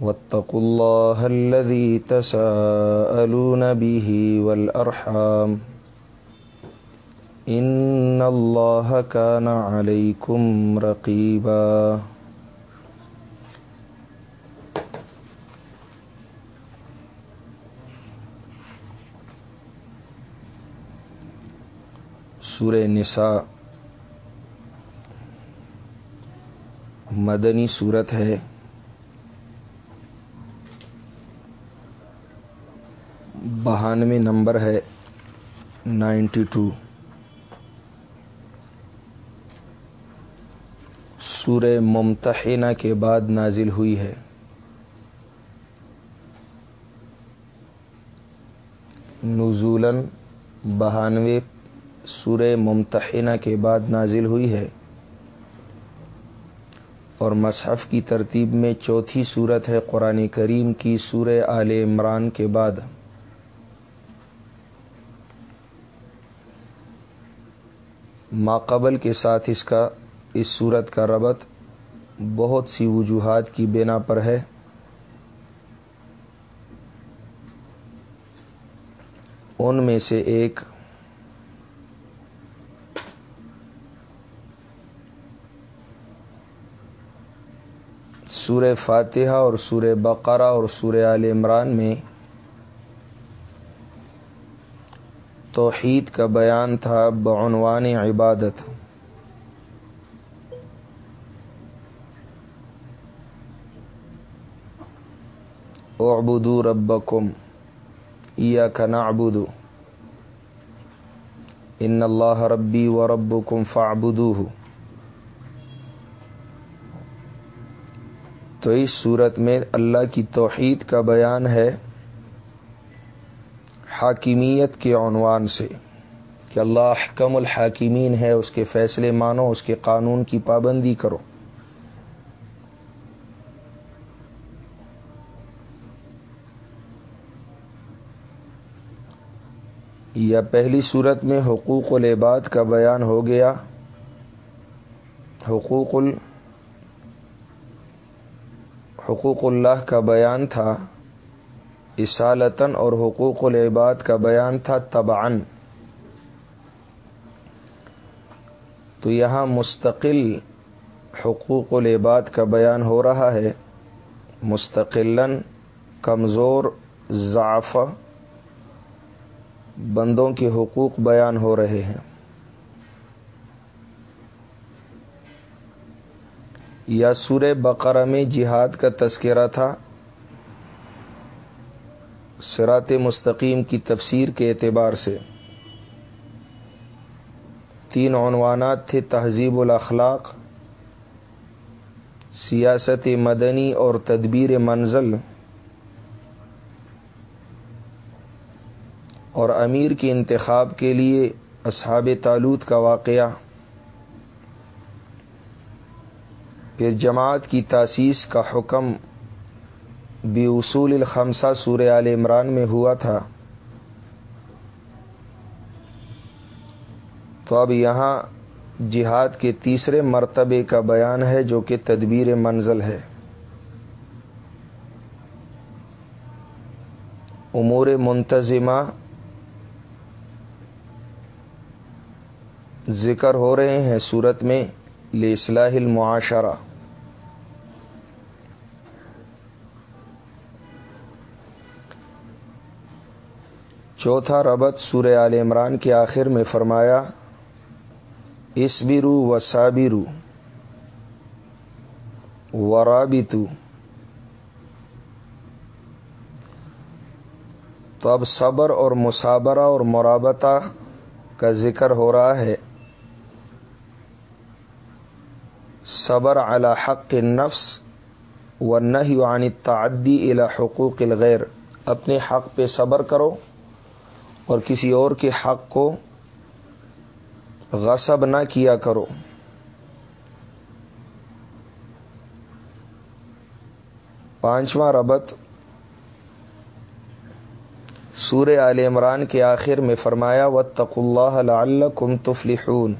واتقوا الله الذي تساءلون به والأرحام. إن الله كان عليكم رقيبا. سور نساء. مدنی صورت ہے. بہانوے نمبر ہے نائنٹی ٹو۔ سور ممتحنہ کے بعد نازل ہوئی ہے۔ نزولن بہانوے سور ممتحنہ کے بعد نازل ہوئی ہے۔ اور مصحف کی ترتیب میں چوتھی صورت ہے قرآن کریم کی سور آل عمران کے بعد۔ ماقبل کے ساتھ اس کا، اس صورت کا ربط بہت سی وجوہات کی بنا پر ہے۔ ان میں سے ایک سور فاتحہ اور سور بقرہ اور سور عال عمران میں توحید کا بیان تھا، بعنوان عبادت۔ اعبدو ربکم، ایاک نعبدو ان اللہ ربی و ربکم فاعبدوہ تو اس صورت میں اللہ کی توحید کا بیان ہے۔ حاکمیت کے عنوان سے کہ اللہ حکم الحاکمین ہے، اس کے فیصلے مانو، اس کے قانون کی پابندی کرو۔ یا پہلی صورت میں حقوق العباد کا بیان ہو گیا۔ حقوق ال حقوق اللہ کا بیان تھا۔ اصالتاً اور حقوق العباد کا بیان تھا تبعن تو یہاں مستقل حقوق العباد کا بیان ہو رہا ہے۔ مستقل کمزور، ضعف بندوں کے حقوق بیان ہو رہے ہیں۔ یا سور بقرہ میں جہاد کا تذکرہ تھا۔ سرات مستقیم کی تفسیر کے اعتبار سے تین عنوانات تھے تہذیب الاخلاق، سیاست مدنی اور تدبیر منزل، اور امیر کے انتخاب کے لیے اصحاب تعلق کا واقعہ۔ پھر جماعت کی تاسیس کا حکم بھی اصول الخمسہ سور عال عمران میں ہوا تھا۔ تو اب یہاں جہاد کے تیسرے مرتبے کا بیان ہے جو کہ تدبیر منزل ہے۔ امور منتظمہ ذکر ہو رہے ہیں صورت میں لصلاح المعاشرہ۔ چوتھا ربط سور عال عمران کے آخر میں فرمایا اس برو و صابرو ورابطو تو اب صبر اور مسابرہ اور مرابطہ کا ذکر ہو رہا ہے۔ صبر علی حق نفس ورنہ عن تعدی الى حقوق الغیر۔ اپنے حق پہ صبر کرو۔ اور کسی اور کے حق کو غصب نہ کیا کرو۔ پانچواں ربط سورہ عال عمران کے آخر میں فرمایا و تق اللہ کم تفلحون۔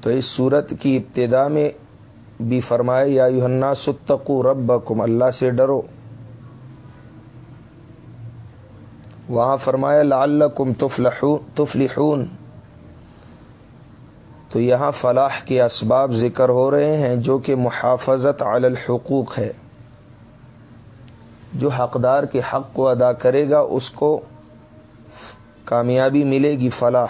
تو اس صورت کی ابتدا میں بھی فرمایا، یا یوحنا ستقو رب اللہ سے ڈرو۔ وہاں فرمایا، لعلکم تفلحون۔ تو یہاں فلاح کے اسباب ذکر ہو رہے ہیں جو کہ محافظت علی الحقوق ہے۔ جو حقدار کے حق کو ادا کرے گا، اس کو کامیابی ملے گی فلاح۔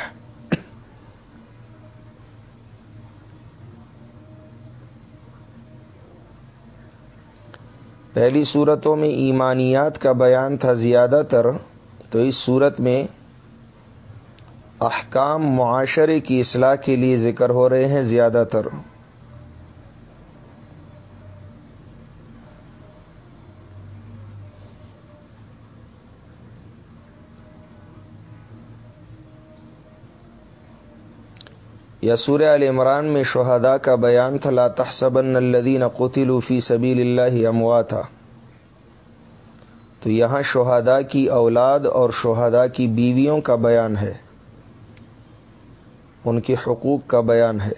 پہلی صورتوں میں ایمانیات کا بیان تھا زیادہ تر۔ تو اس صورت میں احکام معاشرے کی اصلاح کے لیے ذکر ہو رہے ہیں زیادہ تر۔ یسور عل عمران میں شہداء کا بیان تھا، لا تحسبن الذین قتلوا فی سبیل اللہ اموا تھا تو یہاں شہداء کی اولاد اور شہداء کی بیویوں کا بیان ہے۔ ان کے حقوق کا بیان ہے۔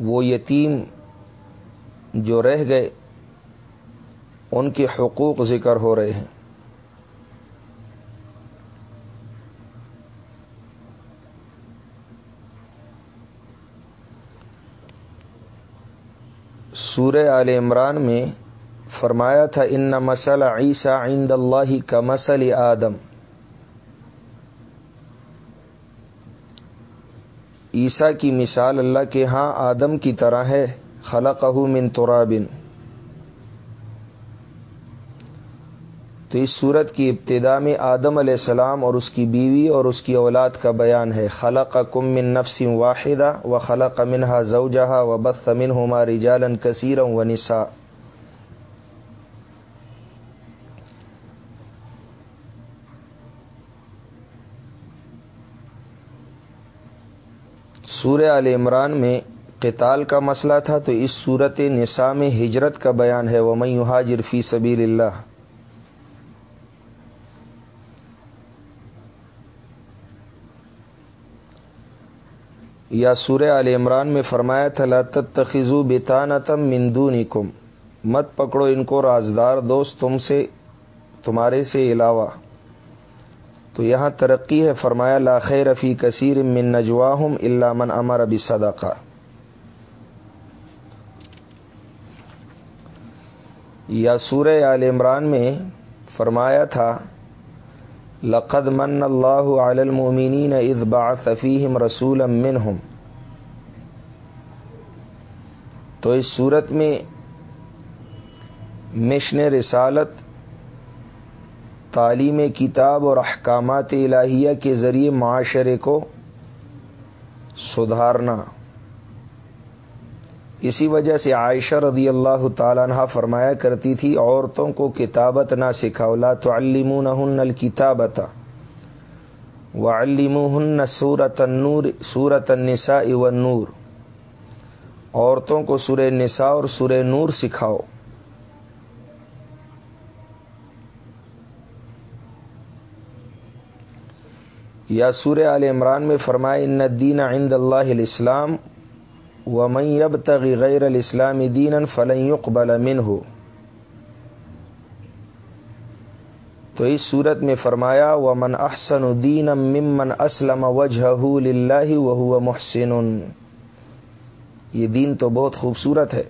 وہ یتیم جو رہ گئے، ان کے حقوق ذکر ہو رہے ہیں۔ سورہ آل عمران میں فرمایا تھا ان مسئلہ عیسیٰ عند اللہ کا مسل آدم. عیسیٰ کی مثال اللہ کے ہاں آدم کی طرح ہے خلق من ترابن تو اس صورت کی ابتدا میں آدم علیہ السلام اور اس کی بیوی اور اس کی اولاد کا بیان ہے خلق کم من نفسم واحدہ و خلق منہا زوجہ و بث من ہماری جالن کثیرم و نسا سورہ عال عمران میں قتال کا مسئلہ تھا، تو اس صورت نساء میں ہجرت کا بیان ہے وہ میں حاجر فی سبیل اللہ یا سورہ عال عمران میں فرمایا تھا لطت تخذو بتانتم مندونی کم مت پکڑو ان کو رازدار دوست تم سے، تمہارے سے علاوہ۔ تو یہاں ترقی ہے، فرمایا، لا خیر فی کثیر من نجواہم الا من امر ابی صدقہ یا سورہ آل عمران میں فرمایا تھا، لقد من اللہ علی المؤمنین اذ بعث فیہم رسولا منہم۔ تو اس صورت میں مشن رسالت تعلیم کتاب اور احکامات الہیہ کے ذریعے معاشرے کو سدھارنا۔ اسی وجہ سے عائشہ رضی اللہ تعالیٰ عنہ فرمایا کرتی تھی، عورتوں کو کتابت نہ سکھاولا تو علمون ہن الکتابت و علم ہن سورت نور سورت النساء و نور عورتوں کو سورہ نساء اور سورہ نور سکھاؤ۔ یا سور عال عمران میں فرمائے، ان دین عند اللہ الاسلام و اب غیر الاسلام دین فلن يقبل منه ہو تو اس صورت میں فرمایا و من احسن دین ممن اسلم وجہ لاہ وہ محسن یہ دین تو بہت خوبصورت ہے۔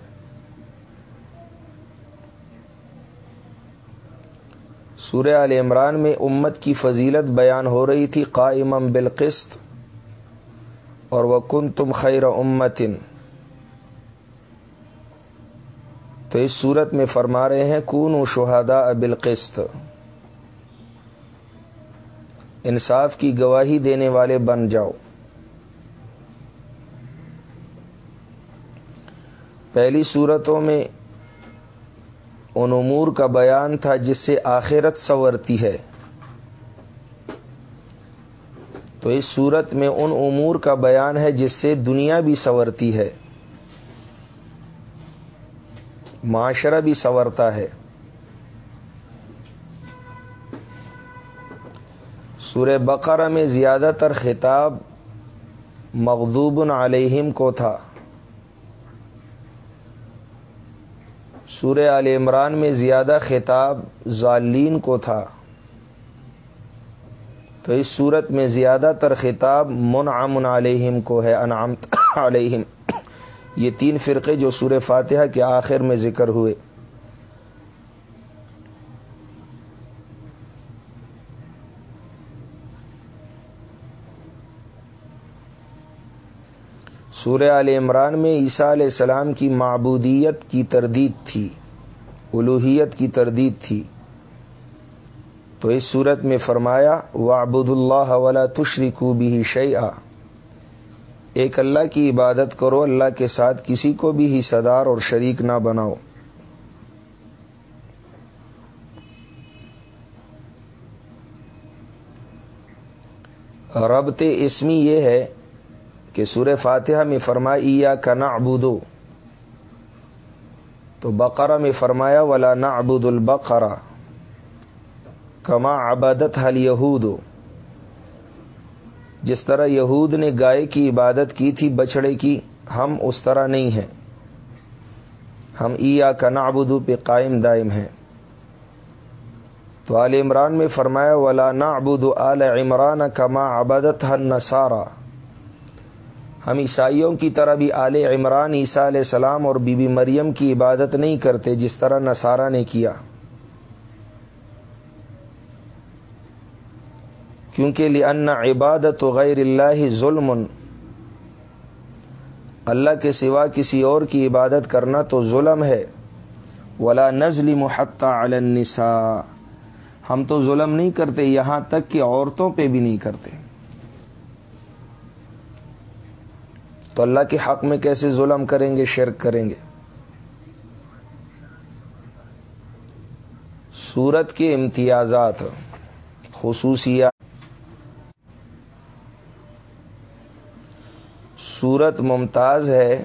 سورہ عال عمران میں امت کی فضیلت بیان ہو رہی تھی قائم بالقسط، اور وہ کن تم خیر امتن تو اس صورت میں فرما رہے ہیں کون و شہادا بالقسط۔ انصاف کی گواہی دینے والے بن جاؤ۔ پہلی صورتوں میں ان امور کا بیان تھا جس سے آخرت سنورتی ہے۔ تو اس صورت میں ان امور کا بیان ہے جس سے دنیا بھی سنورتی ہے۔ معاشرہ بھی سنورتا ہے۔ سورہ بقرہ میں زیادہ تر خطاب مغضوب علیہم کو تھا۔ سورہ عال عمران میں زیادہ خطاب ظالین کو تھا۔ تو اس صورت میں زیادہ تر خطاب منعم علیہم کو ہے انعام علیہم۔ یہ تین فرقے جو سورہ فاتحہ کے آخر میں ذکر ہوئے۔ سورہ عال عمران میں عیسیٰ علیہ السلام کی معبودیت کی تردید تھی الوحیت کی تردید تھی۔ تو اس صورت میں فرمایا وعبد اللہ ولا تشریکو بھی شعیٰ ایک اللہ کی عبادت کرو، اللہ کے ساتھ کسی کو بھی ہی صدار اور شریک نہ بناؤ۔ ربط اسمی یہ ہے کہ سور فاتحہ میں فرمایا کنا ابودو تو بقرہ میں فرمایا، ولا نہ ابود البقرا کما عبادت حل یہود جس طرح یہود نے گائے کی عبادت کی تھی بچڑے کی، ہم اس طرح نہیں ہیں۔ ہم ایا کا نابدو پہ قائم دائم ہیں۔ تو آل عمران میں فرمایا، ولا نعبد آل عمران کما عبادت ہن نسارا ہم عیسائیوں کی طرح بھی آل عمران عیسیٰ علیہ السلام اور بی بی مریم کی عبادت نہیں کرتے جس طرح نصارہ نے کیا۔ کیونکہ لن عبادت غیر اللہ ظلم۔ اللہ کے سوا کسی اور کی عبادت کرنا تو ظلم ہے۔ ولا نزلی محتہ النساء۔ ہم تو ظلم نہیں کرتے، یہاں تک کہ عورتوں پہ بھی نہیں کرتے۔ تو اللہ کے حق میں کیسے ظلم کریں گے، شرک کریں گے؟ سورت کے امتیازات، خصوصیات۔ صورت ممتاز ہے۔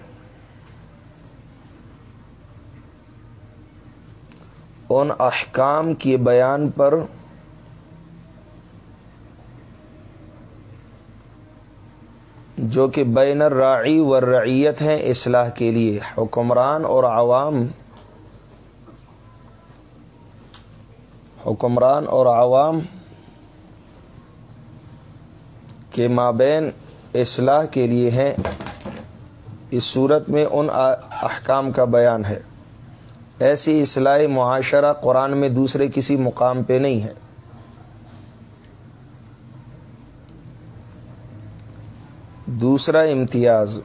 ان احکام کے بیان پر جو کہ بین الراعی و رعیت ہیں اصلاح کے لیے، حکمران اور عوام۔ حکمران اور عوام کے مابین اصلاح کے لیے ہیں۔ اس صورت میں ان احکام کا بیان ہے۔ ایسی اصلاح معاشرہ قرآن میں دوسرے کسی مقام پہ نہیں ہے۔ دوسرا امتیاز۔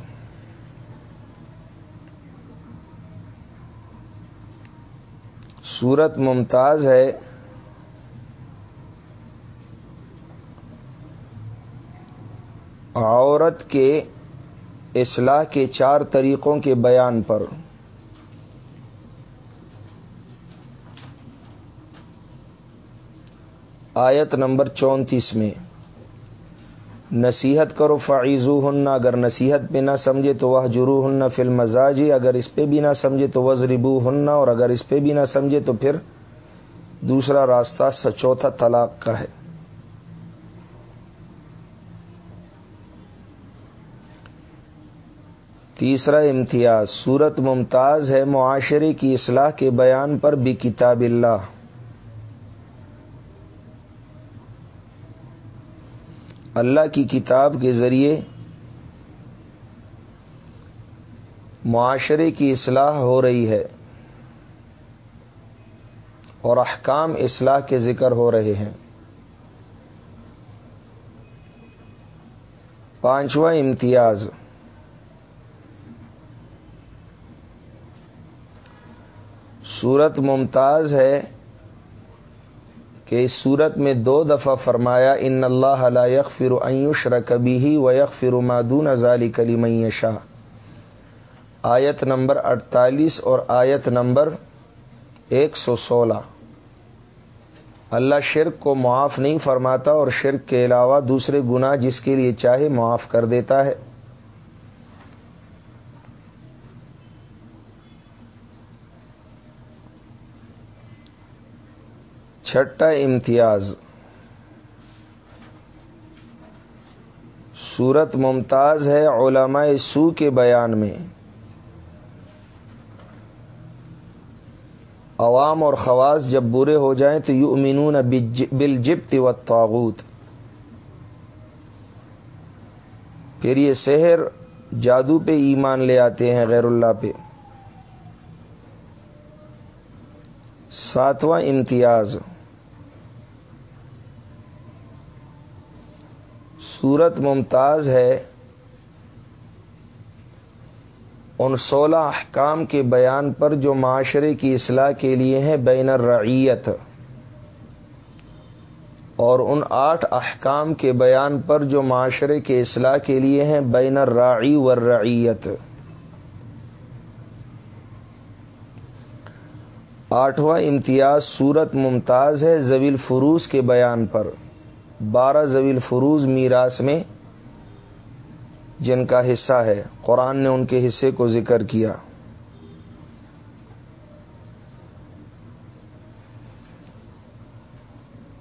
صورت ممتاز ہے۔ عورت کے اصلاح کے چار طریقوں کے بیان پر۔ آیت نمبر چونتیس میں۔ نصیحت کرو فعیزو ہن اگر نصیحت پہ نہ سمجھے تو وہ جرو ہن فلم مزاجی اگر اس پہ بھی نہ سمجھے تو وزربو ہن اور اگر اس پہ بھی نہ سمجھے تو پھر دوسرا راستہ چوتھا طلاق کا ہے۔ تیسرا امتیاز صورت ممتاز ہے معاشرے کی اصلاح کے بیان پر بھی کتاب اللہ۔ اللہ کی کتاب کے ذریعے معاشرے کی اصلاح ہو رہی ہے اور احکام اصلاح کے ذکر ہو رہے ہیں۔ پانچواں امتیاز۔ صورت ممتاز ہے۔ کہ اس صورت میں دو دفعہ فرمایا، ان اللہ لا یغفر ایوش رکبی ہی و یغفر مادون ازالی کلی شاہ آیت نمبر اڑتالیس اور آیت نمبر ایک سو سولہ۔ اللہ شرک کو معاف نہیں فرماتا اور شرک کے علاوہ دوسرے گناہ جس کے لیے چاہے معاف کر دیتا ہے۔ چھٹا امتیاز۔ صورت ممتاز ہے علماء سو کے بیان میں۔ عوام اور خواص جب برے ہو جائیں تو یو امینون بل جبت و تعوت پھر یہ سحر جادو پہ ایمان لے آتے ہیں غیر اللہ پہ۔ ساتواں امتیاز۔ صورت ممتاز ہے ان سولہ احکام کے بیان پر جو معاشرے کی اصلاح کے لیے ہیں بین الرعیت اور ان آٹھ احکام کے بیان پر جو معاشرے کے اصلاح کے لیے ہیں بین الراعی والرعیت آٹھواں امتیاز صورت ممتاز ہے زویل فروز کے بیان پر بارہ زویل فروز میراث میں جن کا حصہ ہے۔ قرآن نے ان کے حصے کو ذکر کیا۔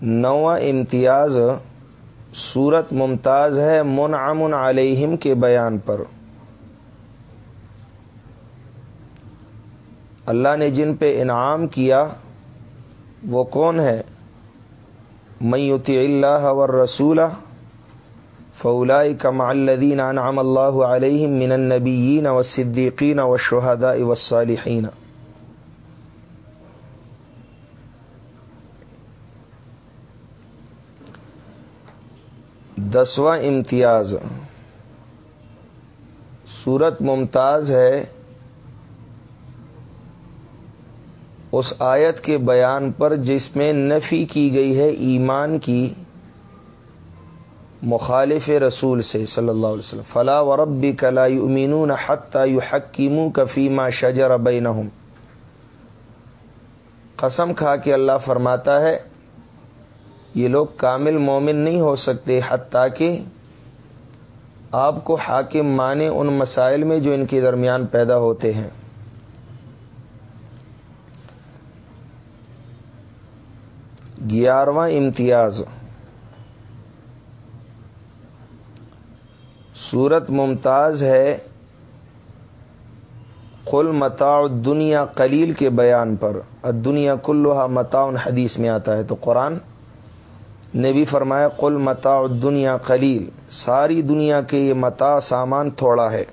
نواں امتیاز صورت ممتاز ہے منعمن علیہم کے بیان پر۔ اللہ نے جن پہ انعام کیا، وہ کون ہے؟ میتی اللہ و رسولہ فولائی کم الدین انعام اللہ علیہ من النبیین و صدیقین و شہدا وصالحین دسواں امتیاز۔ صورت ممتاز ہے۔ اس آیت کے بیان پر جس میں نفی کی گئی ہے ایمان کی، مخالف رسول سے صلی اللہ علیہ وسلم۔ فلاح و ربی کلا امین حتہ یو حکیموں کفیمہ شجر بین قسم کھا کے اللہ فرماتا ہے، یہ لوگ کامل مومن نہیں ہو سکتے، حتیٰ کہ آپ کو حاکم مانے ان مسائل میں جو ان کے درمیان پیدا ہوتے ہیں۔ گیارہواں امتیاز۔ صورت ممتاز ہے، قل متاع دنیا قلیل کے بیان پر۔ دنیا کلوہا متاع حدیث میں آتا ہے تو قرآن نے بھی فرمایا، قل متاع دنیا قلیل ساری دنیا کے یہ متا سامان تھوڑا ہے۔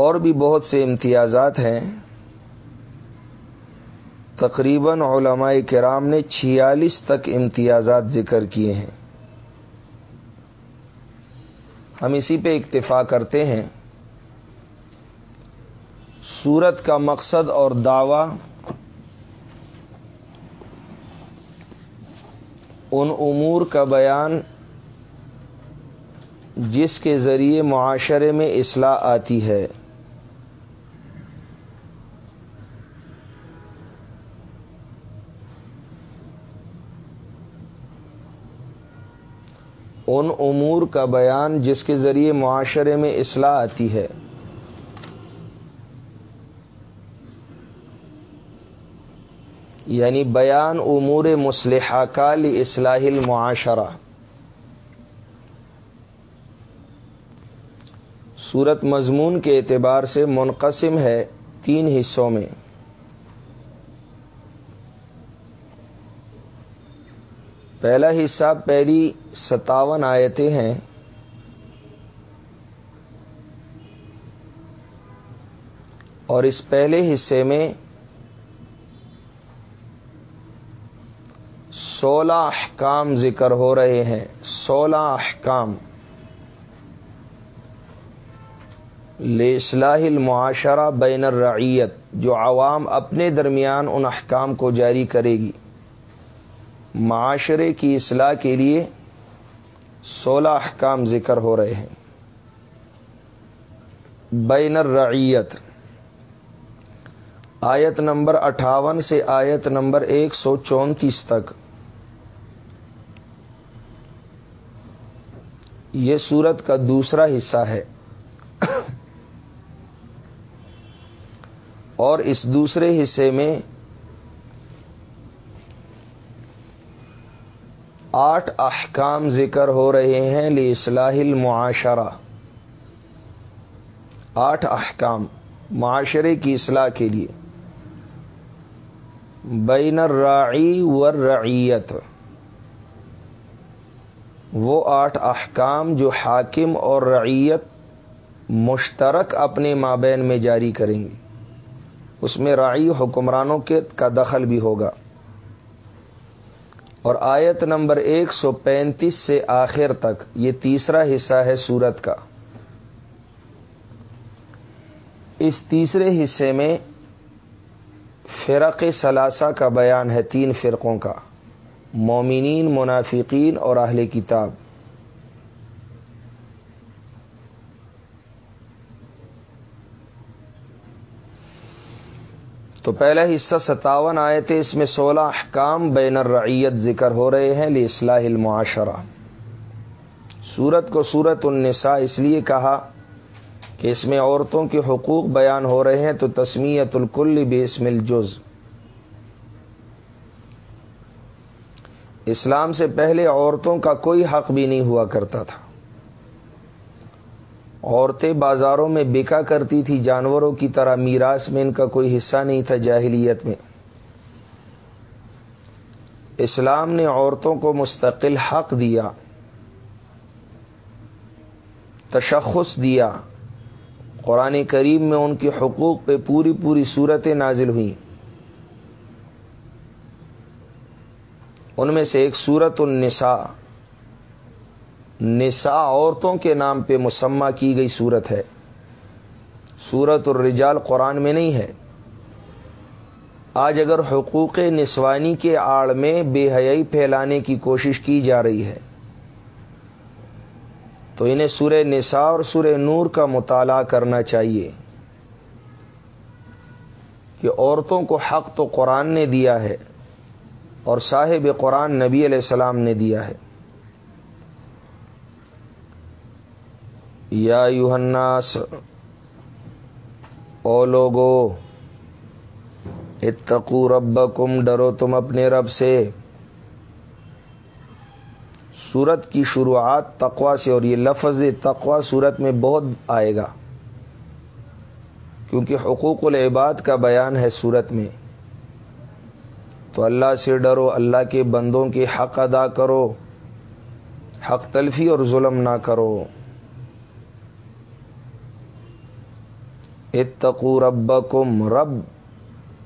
اور بھی بہت سے امتیازات ہیں۔ تقریباً علماء کرام نے چھیالیس تک امتیازات ذکر کیے ہیں۔ ہم اسی پہ اکتفا کرتے ہیں۔ سورت کا مقصد اور دعوی ان امور کا بیان جس کے ذریعے معاشرے میں اصلاح آتی ہے۔ ان امور کا بیان جس کے ذریعے معاشرے میں اصلاح آتی ہے۔ یعنی بیان امور مسلحہ کال اصلاح المعاشرہ۔ صورت مضمون کے اعتبار سے منقسم ہے تین حصوں میں۔ پہلا حصہ پہلی ستاون آیتیں ہیں۔ اور اس پہلے حصے میں سولہ احکام ذکر ہو رہے ہیں۔ سولہ احکام۔ اصلاح المعاشرہ بین الرعیت، جو عوام اپنے درمیان ان احکام کو جاری کرے گی۔ معاشرے کی اصلاح کے لیے سولہ احکام ذکر ہو رہے ہیں۔ بین الرعیت۔ آیت نمبر اٹھاون سے آیت نمبر ایک سو چونتیس تک۔ یہ سورت کا دوسرا حصہ ہے۔ اور اس دوسرے حصے میں آٹھ احکام ذکر ہو رہے ہیں لی اصلاح المعاشرہ۔ آٹھ احکام معاشرے کی اصلاح کے لیے۔ بین الراعی والرعیت۔ وہ آٹھ احکام جو حاکم اور رعیت مشترک اپنے مابین میں جاری کریں گے۔ اس میں راعی حکمرانوں کے کا دخل بھی ہوگا۔ اور آیت نمبر ایک سو پینتیس سے آخر تک، یہ تیسرا حصہ ہے سورت کا۔ اس تیسرے حصے میں فرق ثلاثہ کا بیان ہے، تین فرقوں کا۔ مومنین، منافقین اور اہل کتاب۔ تو پہلا حصہ ستاون آئے تھے اس میں سولہ احکام بین الرعیت ذکر ہو رہے ہیں لی اصلاح المعاشرہ۔ سورت کو سورت النساء اس لیے کہا کہ اس میں عورتوں کے حقوق بیان ہو رہے ہیں تو تسمیت الکل بسم الجز اسلام سے پہلے عورتوں کا کوئی حق بھی نہیں ہوا کرتا تھا۔ عورتیں بازاروں میں بکا کرتی تھی، جانوروں کی طرح میراث میں ان کا کوئی حصہ نہیں تھا جاہلیت میں۔ اسلام نے عورتوں کو مستقل حق دیا، تشخص دیا۔ قرآن کریم میں ان کے حقوق پہ پوری پوری صورتیں نازل ہوئیں۔ ان میں سے ایک صورت النساء۔ نساء عورتوں کے نام پہ مسمہ کی گئی صورت ہے۔ صورت الرجال قرآن میں نہیں ہے۔ آج اگر حقوق نسوانی کے آڑ میں بے حیائی پھیلانے کی کوشش کی جا رہی ہے، تو انہیں سورہ نساء اور سورہ نور کا مطالعہ کرنا چاہیے کہ عورتوں کو حق تو قرآن نے دیا ہے اور صاحب قرآن نبی علیہ السلام نے دیا ہے۔ یا یوہناس او لوگو، اتقو رب کم ڈرو تم اپنے رب سے۔ سورت کی شروعات تقوا سے، اور یہ لفظ تقوا سورت میں بہت آئے گا، کیونکہ حقوق العباد کا بیان ہے سورت میں۔ تو اللہ سے ڈرو، اللہ کے بندوں کے حق ادا کرو، حق تلفی اور ظلم نہ کرو۔ اتقو ربکم، رب،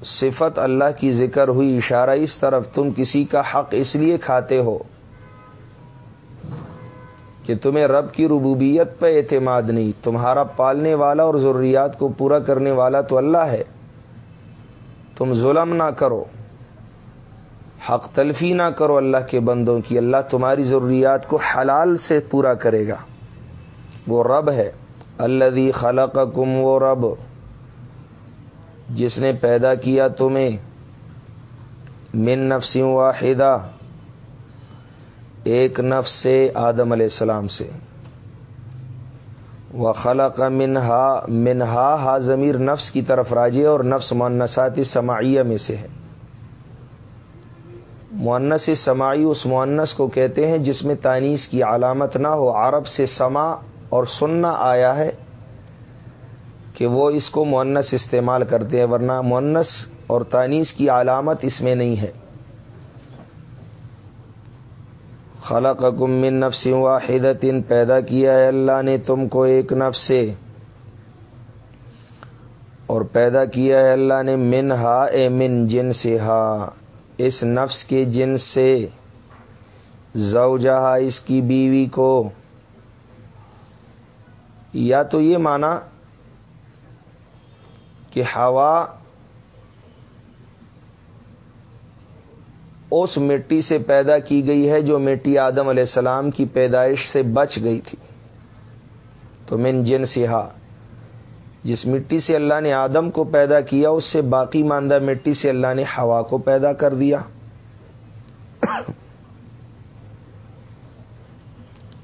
صفت اللہ کی ذکر ہوئی اشارہ اس طرف، تم کسی کا حق اس لیے کھاتے ہو کہ تمہیں رب کی ربوبیت پہ اعتماد نہیں، تمہارا پالنے والا اور ضروریات کو پورا کرنے والا تو اللہ ہے۔ تم ظلم نہ کرو، حق تلفی نہ کرو اللہ کے بندوں کی، اللہ تمہاری ضروریات کو حلال سے پورا کرے گا۔ وہ رب ہے۔ اللہ خلق کم رب جس نے پیدا کیا تمہیں من نفسی واحدہ، ایک نفس سے آدم علیہ السلام سے. وہ خلق منہا منہا ہا ضمیر نفس کی طرف راجے اور نفس مونساتی سماعیہ میں سے ہے. مونس سماعی اس مونس کو کہتے ہیں جس میں تانیس کی علامت نہ ہو، عرب سے سما اور سننا آیا ہے کہ وہ اس کو مونس استعمال کرتے ہیں، ورنہ مونس اور تانیس کی علامت اس میں نہیں ہے۔ خلق من نفس واحدت پیدا کیا ہے اللہ نے تم کو ایک نفس سے۔ اور پیدا کیا ہے اللہ نے من ہا اے من جن سے ہا۔ اس نفس کے جن سے زوجہ اس کی بیوی کو۔ یا تو یہ مانا کہ ہوا اس مٹی سے پیدا کی گئی ہے جو مٹی آدم علیہ السلام کی پیدائش سے بچ گئی تھی۔ تو من جن سہا جس مٹی سے اللہ نے آدم کو پیدا کیا، اس سے باقی ماندہ مٹی سے اللہ نے ہوا کو پیدا کر دیا۔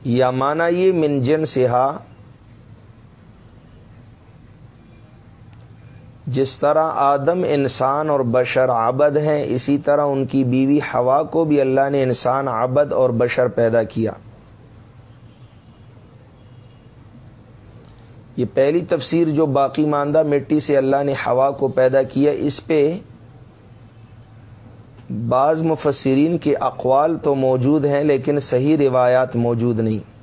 یا مانا یہ من جن سہا جس طرح آدم انسان اور بشر عبد ہیں، اسی طرح ان کی بیوی ہوا کو بھی اللہ نے انسان عبد اور بشر پیدا کیا۔ یہ پہلی تفسیر جو باقی ماندہ مٹی سے اللہ نے ہوا کو پیدا کیا، اس پہ بعض مفسرین کے اقوال تو موجود ہیں، لیکن صحیح روایات موجود نہیں۔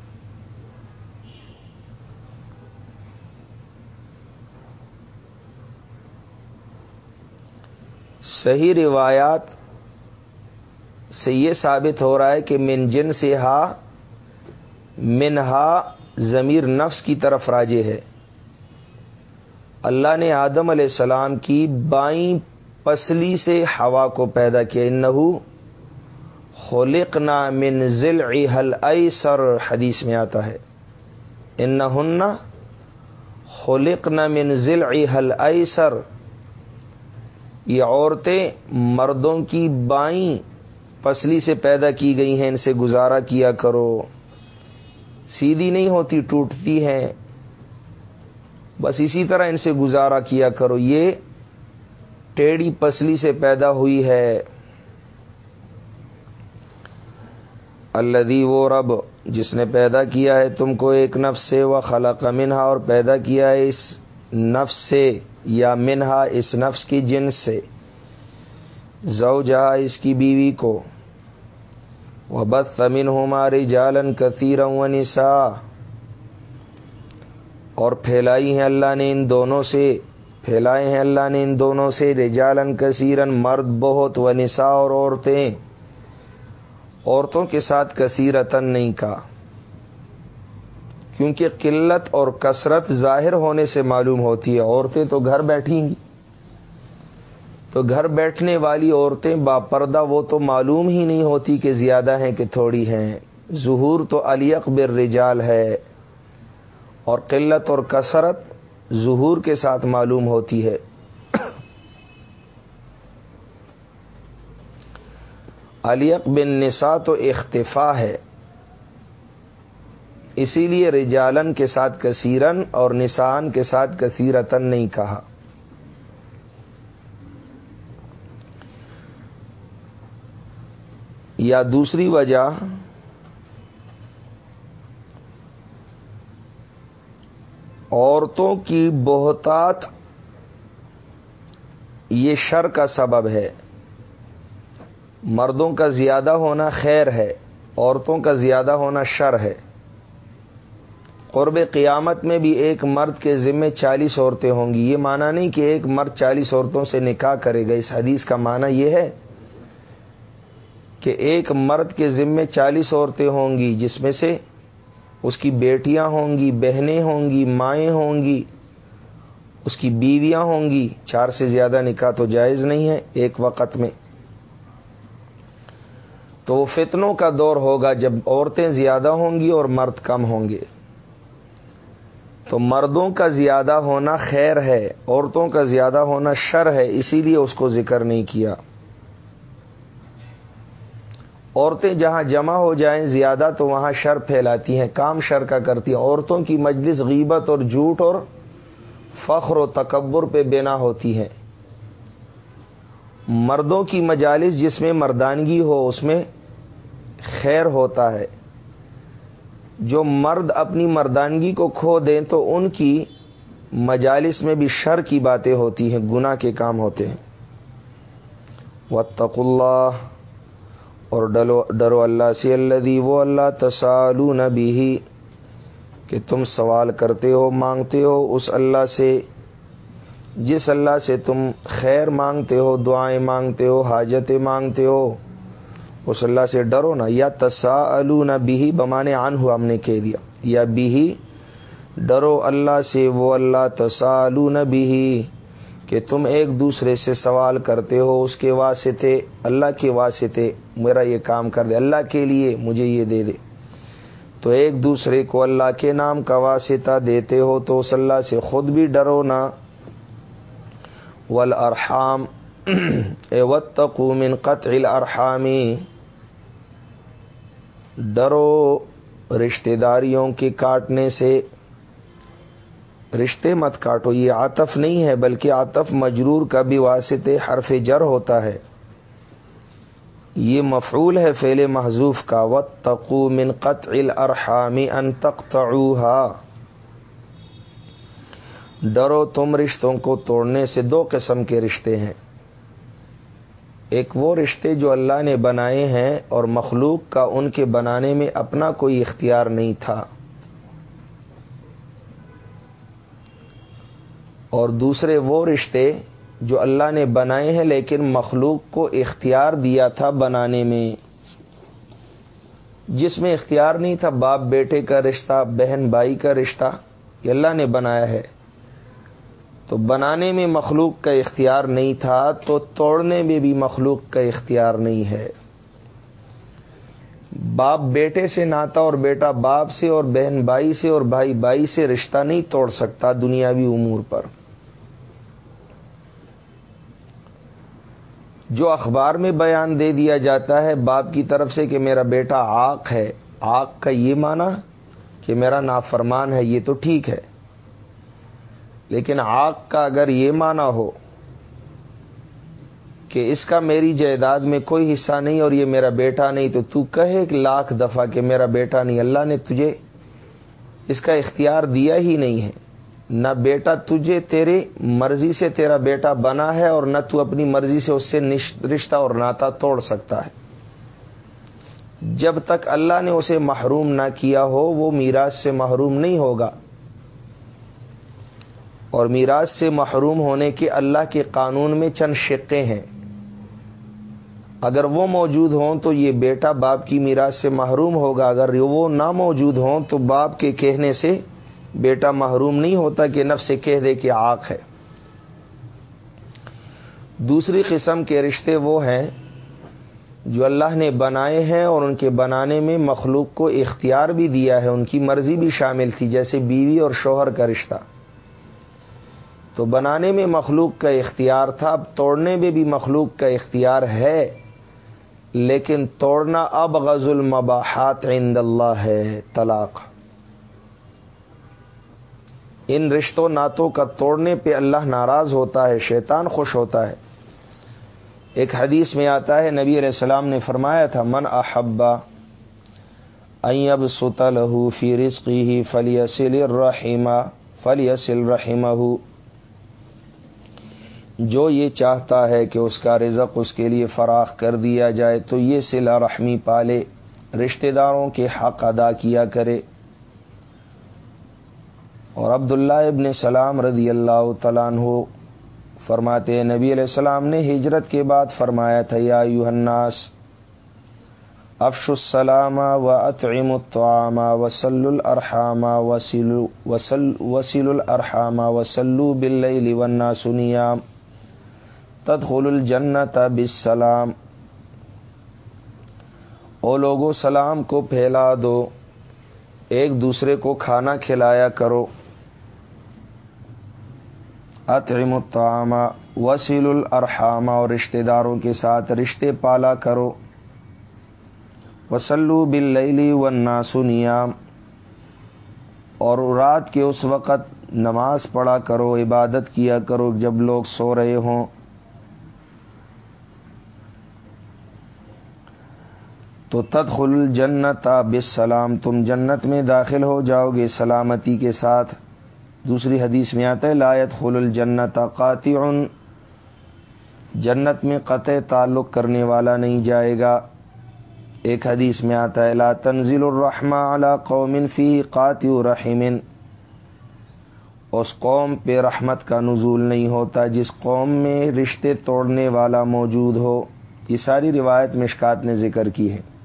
صحیح روایات سے یہ ثابت ہو رہا ہے کہ من جن سے ہا منہا ضمیر نفس کی طرف راجے ہے۔ اللہ نے آدم علیہ السلام کی بائیں پسلی سے ہوا کو پیدا کیا۔ انہو خلقنا من ذل حل سر حدیث میں آتا ہے۔ ان خلقنا من ذل حل سر یہ عورتیں مردوں کی بائیں پسلی سے پیدا کی گئی ہیں، ان سے گزارا کیا کرو۔ سیدھی نہیں ہوتی، ٹوٹتی ہیں۔ بس اسی طرح ان سے گزارا کیا کرو۔ یہ ٹیڑھی پسلی سے پیدا ہوئی ہے۔ اللہ وہ رب، جس نے پیدا کیا ہے تم کو ایک نفس سے وہ خلق منہا اور پیدا کیا ہے اس نفس سے یا منہا اس نفس کی جنس سے زو جہا اس کی بیوی کو وہ بد تمن ہماری جالن کثیر و نسا اور پھیلائی ہیں اللہ نے ان دونوں سے، پھیلائے ہیں اللہ نے ان دونوں سے رجالن کثیرن مرد بہت و نسا اور عورتیں۔ عورتوں کے ساتھ کثیرتن نہیں کہا۔ کیونکہ قلت اور کثرت ظاہر ہونے سے معلوم ہوتی ہے، عورتیں تو گھر بیٹھیں گی۔ تو گھر بیٹھنے والی عورتیں با پردہ وہ تو معلوم ہی نہیں ہوتی کہ زیادہ ہیں کہ تھوڑی ہیں۔ ظہور تو علی اکبر رجال ہے اور قلت اور کثرت ظہور کے ساتھ معلوم ہوتی ہے۔ علیق بن نسا تو اختفا ہے۔ اسی لیے رجالن کے ساتھ کثیرن اور نسان کے ساتھ کثیرتن نہیں کہا۔ یا دوسری وجہ، عورتوں کی بہتات یہ شر کا سبب ہے۔ مردوں کا زیادہ ہونا خیر ہے، عورتوں کا زیادہ ہونا شر ہے۔ قرب قیامت میں بھی ایک مرد کے ذمے چالیس عورتیں ہوں گی۔ یہ مانا نہیں کہ ایک مرد چالیس عورتوں سے نکاح کرے گا۔ اس حدیث کا معنی یہ ہے کہ ایک مرد کے ذمے چالیس عورتیں ہوں گی، جس میں سے اس کی بیٹیاں ہوں گی، بہنیں ہوں گی، مائیں ہوں گی، اس کی بیویاں ہوں گی۔ چار سے زیادہ نکاح تو جائز نہیں ہے ایک وقت میں۔ تو وہ فتنوں کا دور ہوگا جب عورتیں زیادہ ہوں گی اور مرد کم ہوں گے۔ تو مردوں کا زیادہ ہونا خیر ہے، عورتوں کا زیادہ ہونا شر ہے، اسی لیے اس کو ذکر نہیں کیا۔ عورتیں جہاں جمع ہو جائیں زیادہ تو وہاں شر پھیلاتی ہیں، کام شر کا کرتی ہیں۔ عورتوں کی مجلس غیبت اور جھوٹ اور فخر و تکبر پہ بنا ہوتی ہیں مردوں کی مجالس جس میں مردانگی ہو، اس میں خیر ہوتا ہے۔ جو مرد اپنی مردانگی کو کھو دیں تو ان کی مجالس میں بھی شر کی باتیں ہوتی ہیں، گناہ کے کام ہوتے ہیں۔ وطق اللہ اور ڈلو، ڈرو اللہ سے اللہ وہ اللہ تسالو نبی کہ تم سوال کرتے ہو، مانگتے ہو اس اللہ سے۔ جس اللہ سے تم خیر مانگتے ہو، دعائیں مانگتے ہو، حاجتیں مانگتے ہو اس اللہ سے ڈرو نا، یا تسا نہ بھی بمانے آن ہوا ہم نے کہہ دیا۔ یا بھی ڈرو اللہ سے، وہ اللہ تسا نہ بھی کہ تم ایک دوسرے سے سوال کرتے ہو، اس کے واسطے، اللہ کے واسطے میرا یہ کام کر دے، اللہ کے لیے مجھے یہ دے دے۔ تو ایک دوسرے کو اللہ کے نام کا واسطہ دیتے ہو، تو اس اللہ سے خود بھی ڈرو نا۔ ول ارحام من قطع الارحامی ڈرو رشتہ داریوں کے کاٹنے سے۔ رشتے مت کاٹو، یہ آتف نہیں ہے، بلکہ آتف مجرور کا بھی واسطے حرف جر ہوتا ہے۔ یہ مفعول ہے فیل محضوف کا۔ وط تقو من قطع الارحامی ان تقطعوها۔ ڈرو تم رشتوں کو توڑنے سے، دو قسم کے رشتے ہیں۔ ایک وہ رشتے جو اللہ نے بنائے ہیں اور مخلوق کا ان کے بنانے میں اپنا کوئی اختیار نہیں تھا۔ اور دوسرے وہ رشتے جو اللہ نے بنائے ہیں لیکن مخلوق کو اختیار دیا تھا بنانے میں۔ جس میں اختیار نہیں تھا، باپ بیٹے کا رشتہ، بہن بھائی کا رشتہ، یہ اللہ نے بنایا ہے۔ تو بنانے میں مخلوق کا اختیار نہیں تھا، تو توڑنے میں بھی مخلوق کا اختیار نہیں ہے۔ باپ بیٹے سے ناتا اور بیٹا باپ سے اور بہن بھائی سے اور بھائی بھائی سے رشتہ نہیں توڑ سکتا دنیاوی امور پر۔ جو اخبار میں بیان دے دیا جاتا ہے باپ کی طرف سے کہ میرا بیٹا آک ہے آک کا یہ مانا کہ میرا نافرمان ہے، یہ تو ٹھیک ہے۔ لیکن آک کا اگر یہ مانا ہو کہ اس کا میری جائیداد میں کوئی حصہ نہیں اور یہ میرا بیٹا نہیں، تو تو کہے ایک لاکھ دفعہ کہ میرا بیٹا نہیں، اللہ نے تجھے اس کا اختیار دیا ہی نہیں ہے۔ نہ بیٹا تجھے تیرے مرضی سے تیرا بیٹا بنا ہے اور نہ تو اپنی مرضی سے اس سے رشتہ اور ناتا توڑ سکتا ہے۔ جب تک اللہ نے اسے محروم نہ کیا ہو، وہ میراث سے محروم نہیں ہوگا۔ اور میراث سے محروم ہونے کے اللہ کے قانون میں چند شقے ہیں۔ اگر وہ موجود ہوں تو یہ بیٹا باپ کی میراث سے محروم ہوگا۔ اگر وہ نہ موجود ہوں تو باپ کے کہنے سے بیٹا محروم نہیں ہوتا کہ نفس سے کہہ دے کہ آنکھ ہے۔ دوسری قسم کے رشتے وہ ہیں جو اللہ نے بنائے ہیں اور ان کے بنانے میں مخلوق کو اختیار بھی دیا ہے۔ ان کی مرضی بھی شامل تھی، جیسے بیوی اور شوہر کا رشتہ۔ تو بنانے میں مخلوق کا اختیار تھا، اب توڑنے میں بھی مخلوق کا اختیار ہے، لیکن توڑنا اب غز المباحات عند اللہ ہے، طلاق۔ ان رشتوں ناتوں کا توڑنے پہ اللہ ناراض ہوتا ہے، شیطان خوش ہوتا ہے۔ ایک حدیث میں آتا ہے، نبی علیہ السلام نے فرمایا تھا، من احبا اب ست لہو فی رزقی ہی فلی اصل رحیمہ فلی اصل رحیمہ جو یہ چاہتا ہے کہ اس کا رزق اس کے لیے فراخ کر دیا جائے، تو یہ سلا رحمی پالے، رشتہ داروں کے حق ادا کیا کرے۔ اور عبداللہ ابن سلام رضی اللہ تعالیٰ عنہ فرماتے نبی علیہ السلام نے ہجرت کے بعد فرمایا تھا، یا یوحناس افش السلام و اطعم الطعام وسل الرحامہ وسیل وسیل الرحامہ وسلو بل والناس تدخل الجنت بالسلام۔ او لوگوں سلام کو پھیلا دو، ایک دوسرے کو کھانا کھلایا کرو۔ اطعم الطعام، وسیل الرحامہ اور رشتہ داروں کے ساتھ رشتے پالا کرو۔ وسلو بل ورنہ سنیام اور رات کے اس وقت نماز پڑھا کرو، عبادت کیا کرو۔ جب لوگ سو رہے ہوں تو تدخل الجنت بسلام تم جنت میں داخل ہو جاؤ گے سلامتی کے ساتھ۔ دوسری حدیث میں آتا ہے لایت خل الجنت قاطع۔ جنت میں قطع تعلق کرنے والا نہیں جائے گا۔ ایک حدیث میں آتا ہے، لا تنزل الرحمہ علی قوم فی قاطع رحمن اس قوم پہ رحمت کا نزول نہیں ہوتا، جس قوم میں رشتے توڑنے والا موجود ہو۔ یہ ساری روایت مشکات نے ذکر کی ہے۔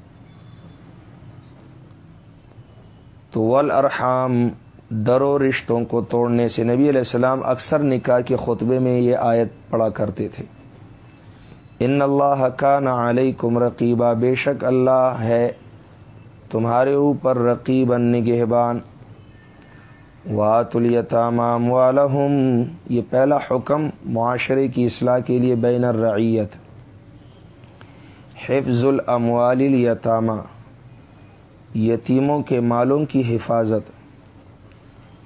تو ول ارحام درو رشتوں کو توڑنے سے نبی علیہ السلام اکثر نکاح کے خطبے میں یہ آیت پڑھا کرتے تھے۔ ان اللہ کا نہ علیکم رقیبہ بے شک اللہ ہے تمہارے اوپر رقیب نگہبان۔ وات الیتام والم یہ پہلا حکم معاشرے کی اصلاح کے لیے بین الرعیت۔ حفظ الاموال الیتامہ یتیموں کے مالوں کی حفاظت۔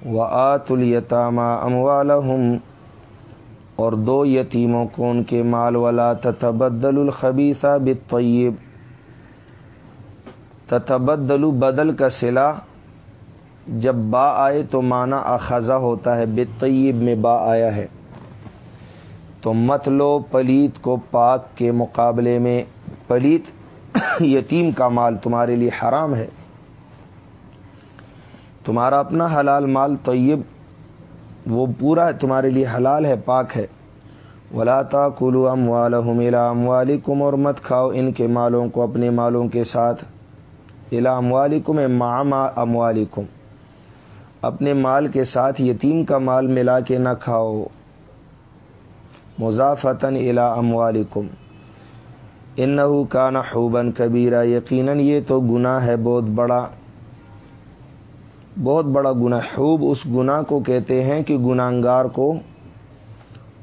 و آت الیتامہ اموالہم اور دو یتیموں کو ان کے مال والا تتبدل الخبیثہ بالطیب تتبدل بدل کا سلا، جب با آئے تو مانا اخذا ہوتا ہے بالطیب میں با آیا ہے۔ تو مت لو پلیت کو پاک کے مقابلے میں، پلیت یتیم کا مال تمہارے لیے حرام ہے۔ تمہارا اپنا حلال مال طیب، وہ پورا تمہارے لیے حلال ہے، پاک ہے۔ ولاتا کلو ام والملا ام والم اور مت کھاؤ ان کے مالوں کو اپنے مالوں کے ساتھ۔ الا ام والم ماما ام اپنے مال کے ساتھ یتیم کا مال ملا کے نہ کھاؤ۔ مضافتن الا ام والم ان کا نہ خوبن کبیرہ یقیناً یہ تو گناہ ہے بہت بڑا گناہ، خوب اس گناہ کو کہتے ہیں کہ گناہگار کو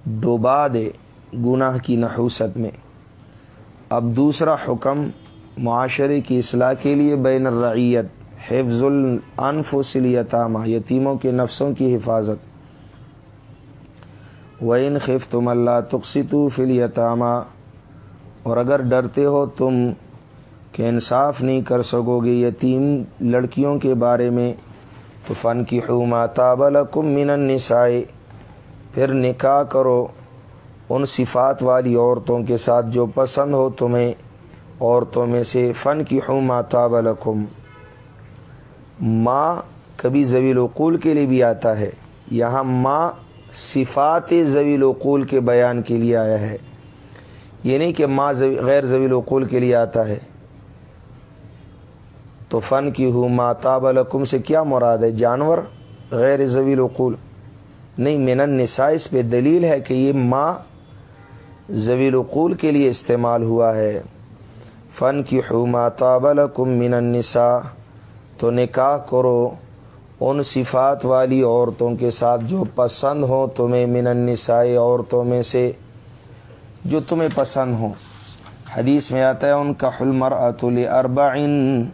ڈوبا دے گناہ کی نحوست میں۔ اب دوسرا حکم، معاشرے کی اصلاح کے لیے بین الرعیت، حفظ الانفسل یتامہ یتیموں کے نفسوں کی حفاظت۔ وین خف تم اللہ تقسیتو فل یتامہ اور اگر ڈرتے ہو تم کہ انصاف نہیں کر سکو گے یتیم لڑکیوں کے بارے میں تو فن کی حما تابل من نسائے پھر نکاح کرو ان صفات والی عورتوں کے ساتھ جو پسند ہو تمہیں، عورتوں میں سے فن کی حما تابل ماں کبھی زویل وقول کے لیے بھی آتا ہے۔ یہاں ماں صفات زویل وقول کے بیان کے لیے آیا ہے۔ یہ نہیں کہ ماں غیر زویل وقول کے لیے آتا ہے۔ تو فن کی ہوں ماتاب الکم سے کیا مراد ہے؟ جانور؟ غیر زویل وقول نہیں، من نسائس پہ دلیل ہے کہ یہ ماں زویل وقول کے لیے استعمال ہوا ہے۔ فن کی ہوں ماتاب الکم من النساء۔ تو نکاح کرو ان صفات والی عورتوں کے ساتھ جو پسند ہو تمہیں من النساء عورتوں میں سے جو تمہیں پسند ہو حدیث میں آتا ہے، ان کا حلمر اتل اربعین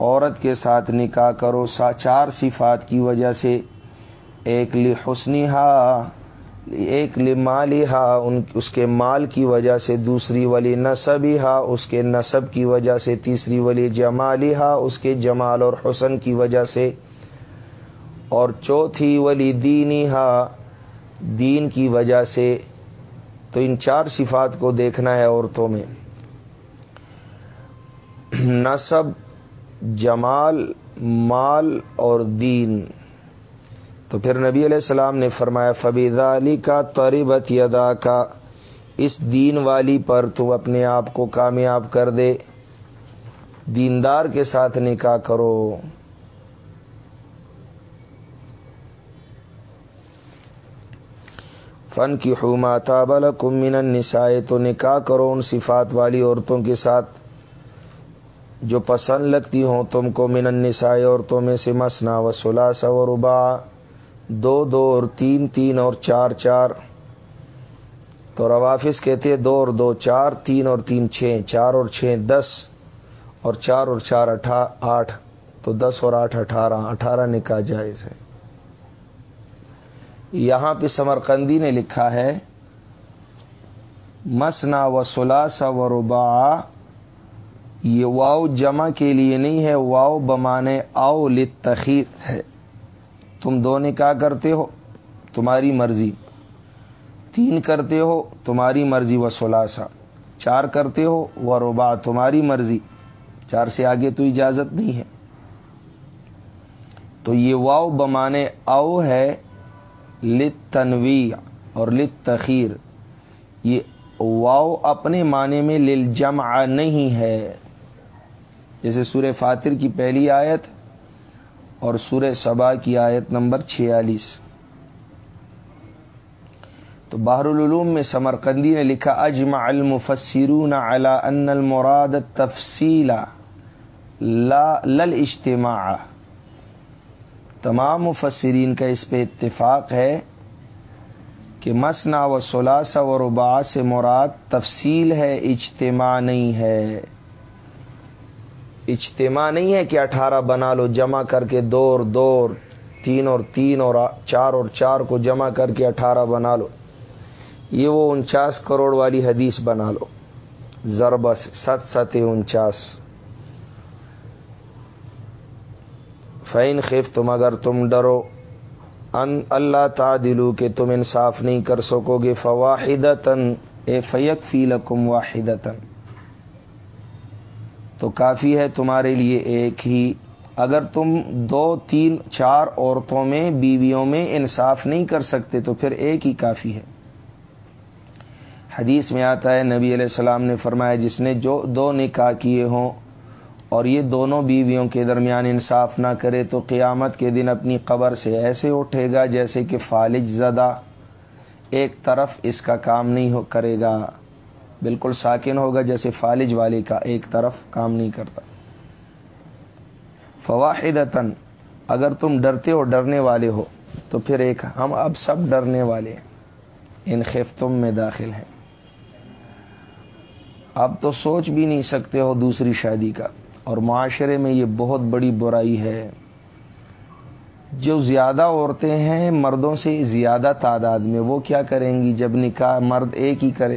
عورت کے ساتھ نکاح کرو، سا چار صفات کی وجہ سے، ایک لی حسنی ہا ایک لی مالی ہا ان اس کے مال کی وجہ سے، دوسری ولی نصبی ہا اس کے نصب کی وجہ سے، تیسری ولی جمالی ہا اس کے جمال اور حسن کی وجہ سے، اور چوتھی ولی دینی ہا دین کی وجہ سے۔ تو ان چار صفات کو دیکھنا ہے عورتوں میں۔ نصب جمال، مال اور دین۔ تو پھر نبی علیہ السلام نے فرمایا فبیدا علی کا طریبت یدا کا اس دین والی پر تو اپنے آپ کو کامیاب کر دے۔ دیندار کے ساتھ نکاح کرو۔ فن کی حکومات بل کمن نسائے تو نکاح کرو ان صفات والی عورتوں کے ساتھ۔ جو پسند لگتی ہوں تم کو من النساء عورتوں میں سے مسنا و سلاسا و ربا دو دو اور تین تین اور چار چار۔ تو روافظ کہتے ہیں دو اور دو چار، تین اور تین چھ، چار اور چھ دس، اور چار اور چار اٹھا، آٹھ۔ تو دس اور آٹھ اٹھارہ اٹھارہ نکاح جائز ہے۔ یہاں پہ سمرقندی نے لکھا ہے، مسنا و سلاسا و ربا یہ واؤ جمع کے لیے نہیں ہے واؤ بمانے آؤ لتخیر ہے۔ تم دو نکاح کرتے ہو؟ تمہاری مرضی۔ تین کرتے ہو، تمہاری مرضی و سلاسا چار کرتے ہو، و ربا تمہاری مرضی۔ چار سے آگے تو اجازت نہیں ہے۔ تو یہ واؤ بمانے او ہے لت تنوی اور لت تخیر یہ واؤ اپنے معنی میں لل جمع نہیں ہے۔ جیسے سور فاتر کی پہلی آیت اور سورہ سبا کی آیت نمبر چھیالیس۔ تو بحر العلوم میں سمرقندی نے لکھا، اجمع المفسرون على ان المراد تفصیل لا لل اجتماع تمام مفسرین کا اس پہ اتفاق ہے کہ مسنا و سلاسا و ربا سے مراد تفصیل ہے، اجتماع نہیں ہے۔ اجتماع نہیں ہے کہ اٹھارہ بنا لو، جمع کر کے دو اور دو اور تین اور تین اور چار اور چار کو جمع کر کے اٹھارہ بنا لو۔ یہ وہ انچاس کروڑ والی حدیث بنا لو۔ ضربس ست ست انچاس۔ فین خف تم اگر تم ڈرو، ان اللہ تعدلو کہ تم انصاف نہیں کر سکو گے۔ فواہد تن اے فیق فی لکم واحد تو کافی ہے تمہارے لیے ایک ہی۔ اگر تم دو، تین، چار عورتوں میں، بیویوں میں انصاف نہیں کر سکتے تو پھر ایک ہی کافی ہے۔ حدیث میں آتا ہے، نبی علیہ السلام نے فرمایا، جس نے جو دو نکاح کیے ہوں اور یہ دونوں بیویوں کے درمیان انصاف نہ کرے تو قیامت کے دن اپنی قبر سے ایسے اٹھے گا جیسے کہ فالج زدہ ایک طرف اس کا کام نہیں ہو کرے گا۔ بالکل ساکن ہوگا جیسے فالج والے کا ایک طرف کام نہیں کرتا۔ فواہد اگر تم ڈرتے ہو ڈرنے والے ہو، تو پھر ایک ہم اب سب ڈرنے والے ہیں۔ ان خفتم میں داخل ہیں۔ اب تو سوچ بھی نہیں سکتے ہو دوسری شادی کا۔ اور معاشرے میں یہ بہت بڑی برائی ہے۔ جو زیادہ عورتیں ہیں، مردوں سے زیادہ تعداد میں، وہ کیا کریں گی؟ جب نکاح مرد ایک ہی کرے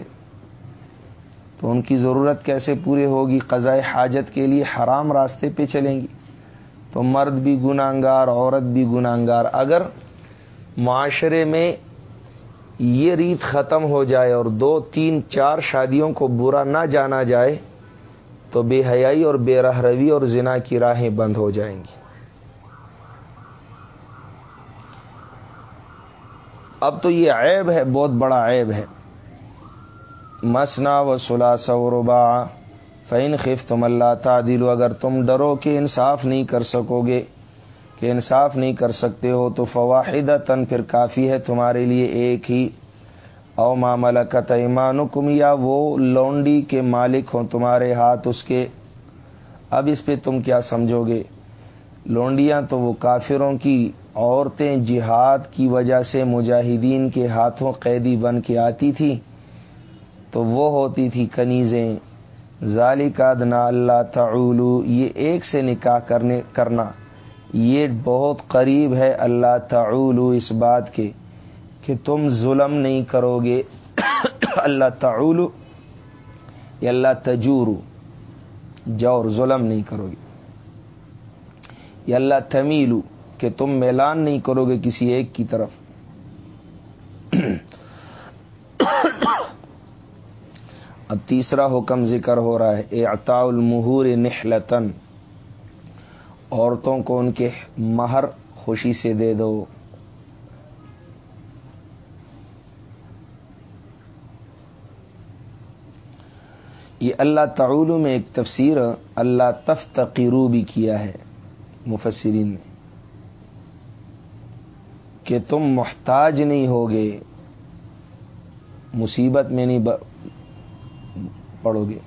تو ان کی ضرورت کیسے پوری ہوگی؟ قضائے حاجت کے لیے حرام راستے پہ چلیں گی۔ تو مرد بھی گناگار عورت بھی گناگار اگر معاشرے میں یہ ریت ختم ہو جائے اور دو، تین، چار شادیوں کو برا نہ جانا جائے، تو بے حیائی اور بے رہ روی اور زنا کی راہیں بند ہو جائیں گی۔ اب تو یہ عیب ہے، بہت بڑا عیب ہے۔ مسنا و سلاس و ربا فین خف تم اللہ تعدل اگر تم ڈرو کہ انصاف نہیں کر سکو گے، کہ انصاف نہیں کر سکتے ہو، تو فواہد تن پھر کافی ہے تمہارے لیے ایک ہی. او معاملہ کا ایمان یا وہ لونڈی کے مالک ہوں تمہارے ہاتھ اس کے. اب اس پہ تم کیا سمجھو گے؟ لونڈیاں تو وہ کافروں کی عورتیں جہاد کی وجہ سے مجاہدین کے ہاتھوں قیدی بن کے آتی تھی تو وہ ہوتی تھی کنیزیں۔ ظالی کا دنا اللہ تعولو، یہ ایک سے نکاح کرنے، کرنا۔ یہ بہت قریب ہے اللہ تعولو اس بات کے کہ تم ظلم نہیں کرو گے اللہ تعولو، یا اللہ تجورو جور ظلم نہیں کرو گے یا اللہ تمیلو، کہ تم میلان نہیں کرو گے کسی ایک کی طرف۔ اب تیسرا حکم ذکر ہو رہا ہے اے المہور نحلتن عورتوں کو ان کے مہر خوشی سے دے دو۔ یہ اللہ تعالی میں ایک تفسیر، اللہ تفتقیرو بھی کیا ہے مفسرین نے۔ کہ تم محتاج نہیں ہوگے، مصیبت میں نہیں پڑو گے۔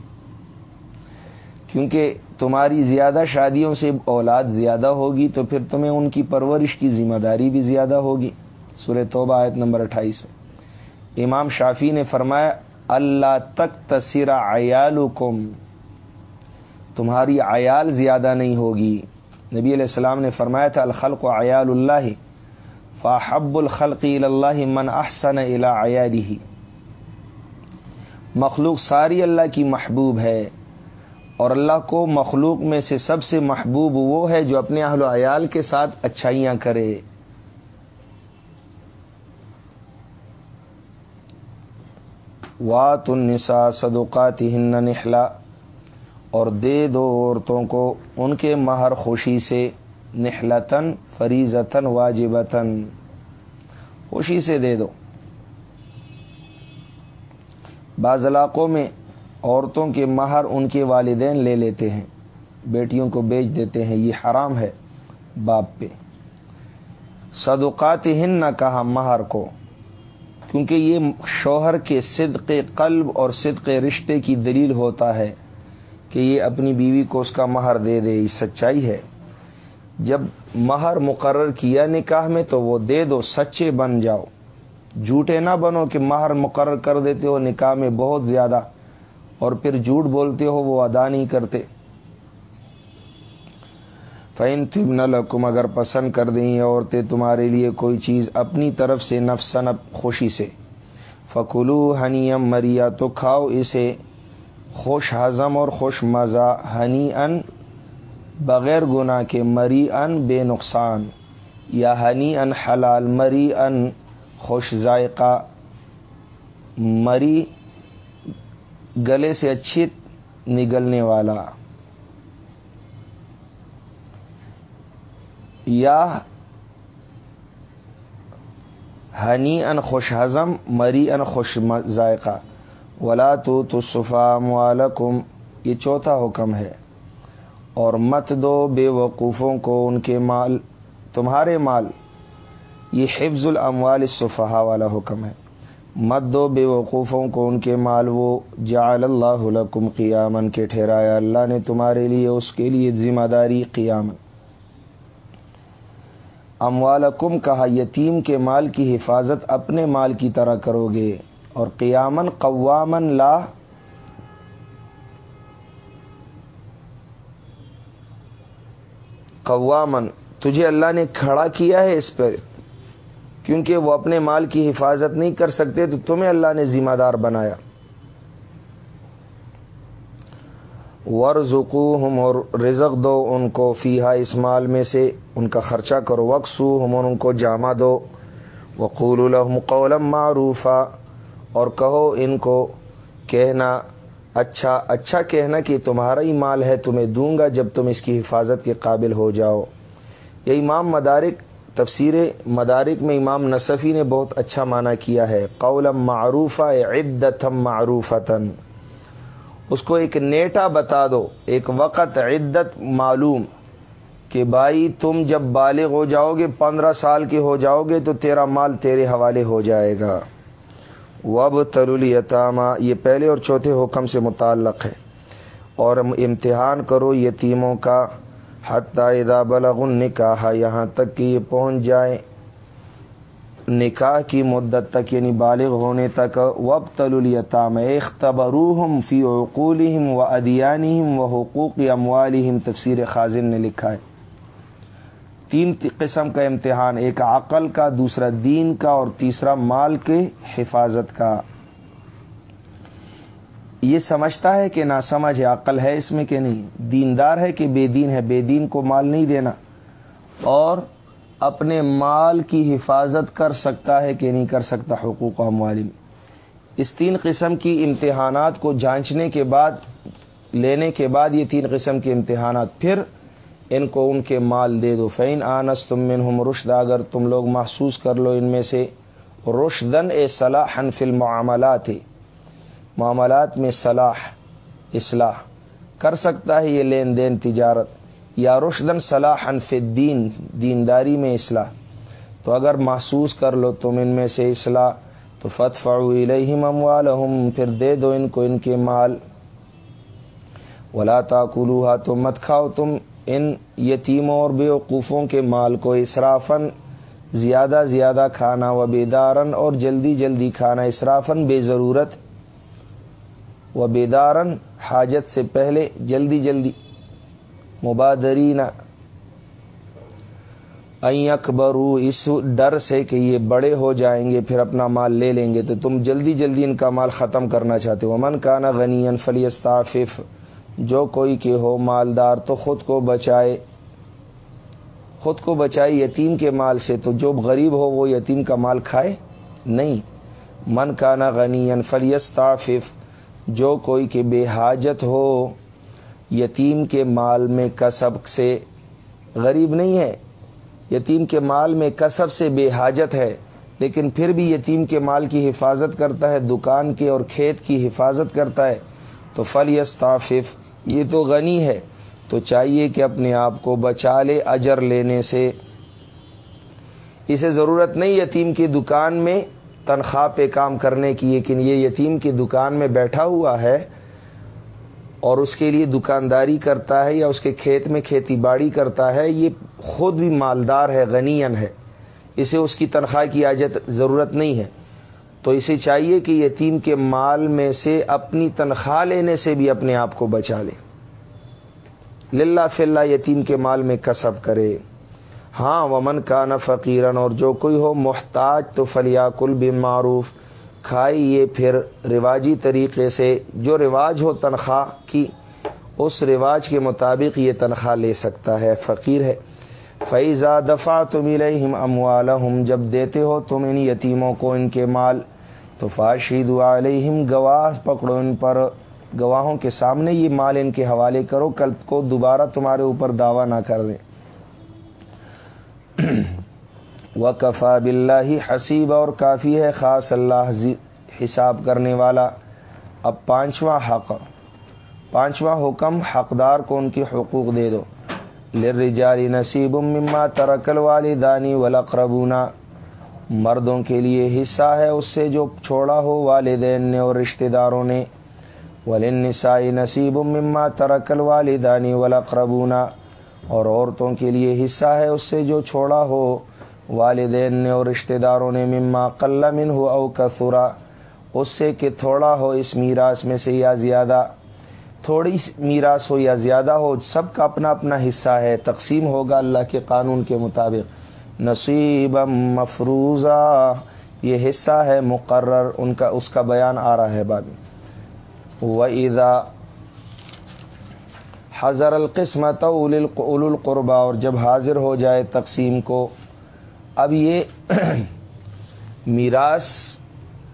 کیونکہ تمہاری زیادہ شادیوں سے اولاد زیادہ ہوگی تو پھر تمہیں ان کی پرورش کی ذمہ داری بھی زیادہ ہوگی۔ سورہ توبہ آیت نمبر اٹھائیس میں۔ امام شافی نے فرمایا، اللہ تک تصیر عیال تمہاری عیال زیادہ نہیں ہوگی۔ نبی علیہ السلام نے فرمایا تھا، الخلق و عیال اللہ، فاحب الخلق اللہ من احسن الى مخلوق ساری اللہ کی محبوب ہے اور اللہ کو مخلوق میں سے سب سے محبوب وہ ہے جو اپنے اہل و عیال کے ساتھ اچھائیاں کرے۔ وات النساء صدقات ہن نحلا۔ اور دے دو عورتوں کو ان کے مہر خوشی سے نحلتن فریضتن واجبتن خوشی سے دے دو۔ بعض علاقوں میں عورتوں کے مہر ان کے والدین لے لیتے ہیں، بیٹیوں کو بیچ دیتے ہیں، یہ حرام ہے باپ پہ۔ صدقات ہن نہ کہا مہر کو، کیونکہ یہ شوہر کے صدق قلب اور صدق رشتے کی دلیل ہوتا ہے کہ یہ اپنی بیوی کو اس کا مہر دے دے، یہ سچائی ہے۔ جب مہر مقرر کیا نکاح میں تو وہ دے دو، سچے بن جاؤ۔ جھوٹے نہ بنو کہ مہر مقرر کر دیتے ہو، نکاح میں بہت زیادہ۔ اور پھر جھوٹ بولتے ہو، وہ ادا نہیں کرتے۔ فین تم لکم اگر پسند کر دیں عورتیں تمہارے لیے کوئی چیز اپنی طرف سے نفسن خوشی سے۔ فکلو ہنیم مریا، تو کھاؤ اسے خوش ہضم اور خوش مزہ۔ ہنی ان بغیر گنا کے مری ان بے نقصان۔ یا ہنی ان حلال مری ان خوش ذائقہ، مری گلے سے اچھی نگلنے والا، یا ہنی ان خوش ہضم، مری ان خوش ذائقہ۔ ولا تو تصفا والم یہ چوتھا حکم ہے۔ اور مت دو بے وقوفوں کو ان کے مال، تمہارے مال یہ حفظ الاموال صفحہ والا حکم ہے۔ مت دو بے وقوفوں کو ان کے مال وہ جعل اللہ لکم قیامن کے ٹھہرایا۔ اللہ نے تمہارے لیے اس کے لیے ذمہ داری قیامن اموالکم کہا، یتیم کے مال کی حفاظت اپنے مال کی طرح کرو گے اور قیامن قوامن لا قوامن تجھے اللہ نے کھڑا کیا ہے اس پہ کیونکہ وہ اپنے مال کی حفاظت نہیں کر سکتے تو تمہیں اللہ نے ذمہ دار بنایا۔ ور ہم اور رزق دو ان کو فیحا اس مال میں سے ان کا خرچہ کرو۔ وقسو ہم اور ان کو جامع دو۔ وقول الحم قولم معروفہ اور کہو ان کو، کہنا اچھا اچھا کہنا کہ تمہارا ہی مال ہے، تمہیں دوں گا جب تم اس کی حفاظت کے قابل ہو جاؤ۔ یہ امام مدارک تفسیر مدارک میں امام نصفی نے بہت اچھا معنی کیا ہے۔ قولم معروفہ عدتم معروفتن اس کو ایک نیٹا بتا دو، ایک وقت عدت معلوم کہ بھائی تم جب بالغ ہو جاؤ گے پندرہ سال کے ہو جاؤ گے تو تیرا مال تیرے حوالے ہو جائے گا۔ وب ترلیتامہ یہ پہلے اور چوتھے حکم سے متعلق ہے۔ اور امتحان کرو یتیموں کا۔ حتیٰ اذا بلغ نکاح یہاں تک کہ یہ پہنچ جائے۔ نکاح کی مدت تک یعنی بالغ ہونے تک وب تلیتام اختبروہم فی عقولہم و ادیانہم و حقوق اموالہم، تفسیر خازن نے لکھا ہے۔ تین قسم کا امتحان، ایک عقل کا، دوسرا دین کا، اور تیسرا مال کے حفاظت کا۔ یہ سمجھتا ہے کہ نہ سمجھ عقل ہے اس میں کہ نہیں، دیندار ہے کہ بے دین ہے، بے دین کو مال نہیں دینا۔ اور اپنے مال کی حفاظت کر سکتا ہے کہ نہیں، کر سکتا حقوق و اس تین قسم کی امتحانات کو جانچنے کے بعد، لینے کے بعد یہ تین قسم کے امتحانات، پھر ان کو ان کے مال دے دو۔ فین آنس تم من ہم رشد اگر تم لوگ محسوس کر لو ان میں سے رشدن اے صلاح فل معاملات معاملات میں صلاح، اصلاح۔ کر سکتا ہے یہ لین دین تجارت، یا رشدن صلاح فی الدین، دینداری میں اصلاح۔ تو اگر محسوس کر لو تم ان میں سے اصلاح، تو فتف الیہم اموالہم، پھر دے دو ان کو ان کے مال۔ ولا تاکلوہا، تو مت کھاؤ تم ان یتیموں اور بیوقوفوں کے مال کو اسرافن زیادہ زیادہ کھانا و بیدارن اور جلدی جلدی کھانا اسرافن بے ضرورت۔ و بیدارن حاجت سے پہلے جلدی جلدی۔ مبادرین۔ اکبرو اس ڈر سے کہ یہ بڑے ہو جائیں گے، پھر اپنا مال لے لیں گے۔ تو تم جلدی جلدی ان کا مال ختم کرنا چاہتے ہو۔ من کانا غنی فلی جو کوئی کہ ہو مالدار تو خود کو بچائے۔ خود کو بچائے یتیم کے مال سے۔ تو جو غریب ہو، وہ یتیم کا مال کھائے؟ نہیں۔ من کا نا غنی فلی جو کوئی کہ بے حاجت ہو، یتیم کے مال میں کسب سے غریب نہیں ہے، یتیم کے مال میں کسب سے بے حاجت ہے، لیکن پھر بھی یتیم کے مال کی حفاظت کرتا ہے، دکان کے اور کھیت کی حفاظت کرتا ہے۔ تو فل یستافف یہ تو غنی ہے۔ تو چاہیے کہ اپنے آپ کو بچا لے اجر لینے سے۔ اسے ضرورت نہیں یتیم کی دکان میں تنخواہ پہ کام کرنے کی، لیکن یہ یتیم کی دکان میں بیٹھا ہوا ہے اور اس کے لیے دکانداری کرتا ہے یا اس کے کھیت میں کھیتی باڑی کرتا ہے، یہ خود بھی مالدار ہے غنین ہے۔ اسے اس کی تنخواہ کی آجت ضرورت نہیں ہے۔ تو اسے چاہیے کہ یتیم کے مال میں سے اپنی تنخواہ لینے سے بھی اپنے آپ کو بچا لے۔ للہ فلّہ یتیم کے مال میں کسب کرے۔ ہاں ومن کا نہ فقیرن اور جو کوئی ہو محتاج تو فلیا کل بن معروف کھائیے پھر رواجی طریقے سے، جو رواج ہو تنخواہ کی، اس رواج کے مطابق یہ تنخواہ لے سکتا ہے، فقیر ہے۔ فیضا دفاع تم ہم اموال جب دیتے ہو تم ان یتیموں کو ان کے مال، تو فاشید علیہم گواہ پکڑو ان پر۔ گواہوں کے سامنے یہ مال ان کے حوالے کرو، کل کو دوبارہ تمہارے اوپر دعویٰ نہ کر دیں۔ و کفا بلّہ حسیب اور کافی ہے، خاص اللہ حساب کرنے والا۔ اب پانچواں حق، پانچواں حکم، حقدار کو ان کے حقوق دے دو۔ لرجاری نصیب مما ترکل والی دانی ولاقربونا مردوں کے لیے حصہ ہے اس سے جو چھوڑا ہو والدین نے اور رشتہ داروں نے۔ ولن نسائی نصیب مما ترکل والی دانی ولاقربونا اور عورتوں کے لیے حصہ ہے اس سے جو چھوڑا ہو۔ والدین نے اور رشتہ داروں نے مما قل من ہو او کثرا اس سے کہ تھوڑا ہو اس میراث میں سے یا زیادہ۔ تھوڑی میراث ہو یا زیادہ ہو، سب کا اپنا اپنا حصہ ہے۔ تقسیم ہوگا اللہ کے قانون کے مطابق۔ نصیب مفروضہ یہ حصہ ہے مقرر، ان کا، اس کا بیان آ رہا ہے بعد و ادا حضر القسمت اول القربا اور جب حاضر ہو جائے تقسیم کو۔ اب یہ میراث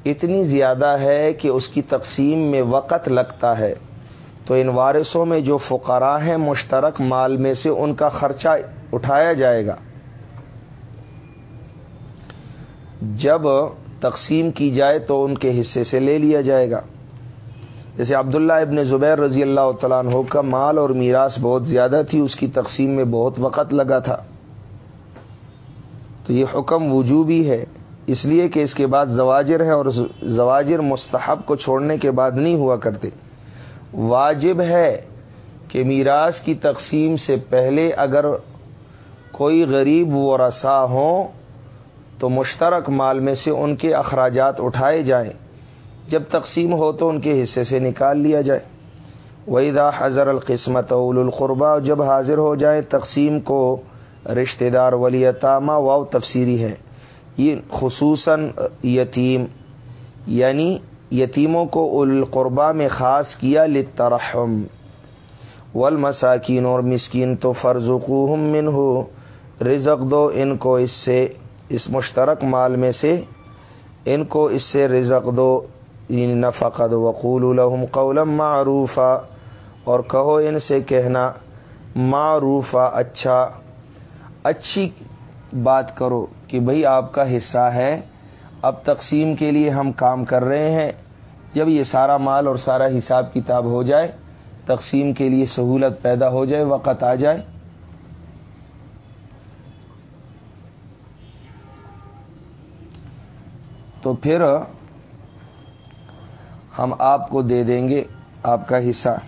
اتنی زیادہ ہے کہ اس کی تقسیم میں وقت لگتا ہے۔ تو ان وارثوں میں جو فقراء ہیں، مشترک مال میں سے ان کا خرچہ اٹھایا جائے گا۔ جب تقسیم کی جائے تو ان کے حصے سے لے لیا جائے گا۔ جیسے عبداللہ ابن زبیر رضی اللہ تعالیٰ عنہ کا مال اور میراث بہت زیادہ تھی، اس کی تقسیم میں بہت وقت لگا تھا۔ تو یہ حکم وجوبی ہے، اس لیے کہ اس کے بعد زواجر ہے اور زواجر مستحب کو چھوڑنے کے بعد نہیں ہوا کرتے۔ واجب ہے کہ میراث کی تقسیم سے پہلے اگر کوئی غریب و رسا ہوں تو مشترک مال میں سے ان کے اخراجات اٹھائے جائیں۔ جب تقسیم ہو تو ان کے حصے سے نکال لیا جائے۔ ویدا حضر القسمت اول القربہ جب حاضر ہو جائے، تقسیم کو رشتہ دار ولی تامہ و تفسیری ہے۔ یہ خصوصاً یتیم یعنی یتیموں کو القربہ میں خاص کیا لترحم والمساکین، اور مسکین تو فرض من ہو رزق دو ان کو اس سے، اس مشترک مال میں سے، ان کو اس سے رزق دو۔ نفقد وقول الحم قولم معروفہ اور کہو ان سے کہنا معروفہ اچھا اچھی بات کرو کہ بھئی آپ کا حصہ ہے، اب تقسیم کے لیے ہم کام کر رہے ہیں، جب یہ سارا مال اور سارا حساب کتاب ہو جائے، تقسیم کے لیے سہولت پیدا ہو جائے، وقت آ جائے۔ تو پھر ہم آپ کو دے دیں گے آپ کا حصہ۔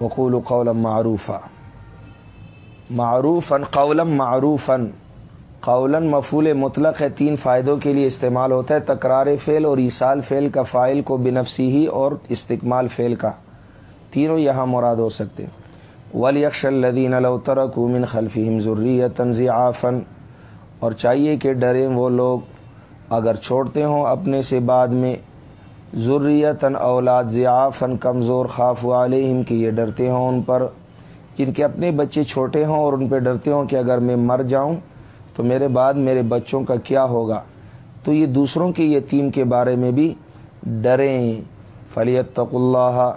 وقول قولم معروفہ معروفن قولم معروفن قولن مفول مطلق ہے، تین فائدوں کے لیے استعمال ہوتا ہے۔ تکرار فعل اور ایسال فعل کا فائل کو بنفسی ہی اور استقمال فعل کا۔ تینوں یہاں مراد ہو سکتے ولیکش الدین من خلفیم ضروری تنزی آفن اور چاہیے کہ ڈریں وہ لوگ اگر چھوڑتے ہوں اپنے سے بعد میں۔ ضروریتاً اولاد ضیافن کمزور خاف علیہم، کہ یہ ڈرتے ہوں ان پر۔ جن کے اپنے بچے چھوٹے ہوں اور ان پہ ڈرتے ہوں کہ اگر میں مر جاؤں تو میرے بعد میرے بچوں کا کیا ہوگا؟ تو یہ دوسروں کے یتیم کے بارے میں بھی ڈریں۔ فلیت تق اللہ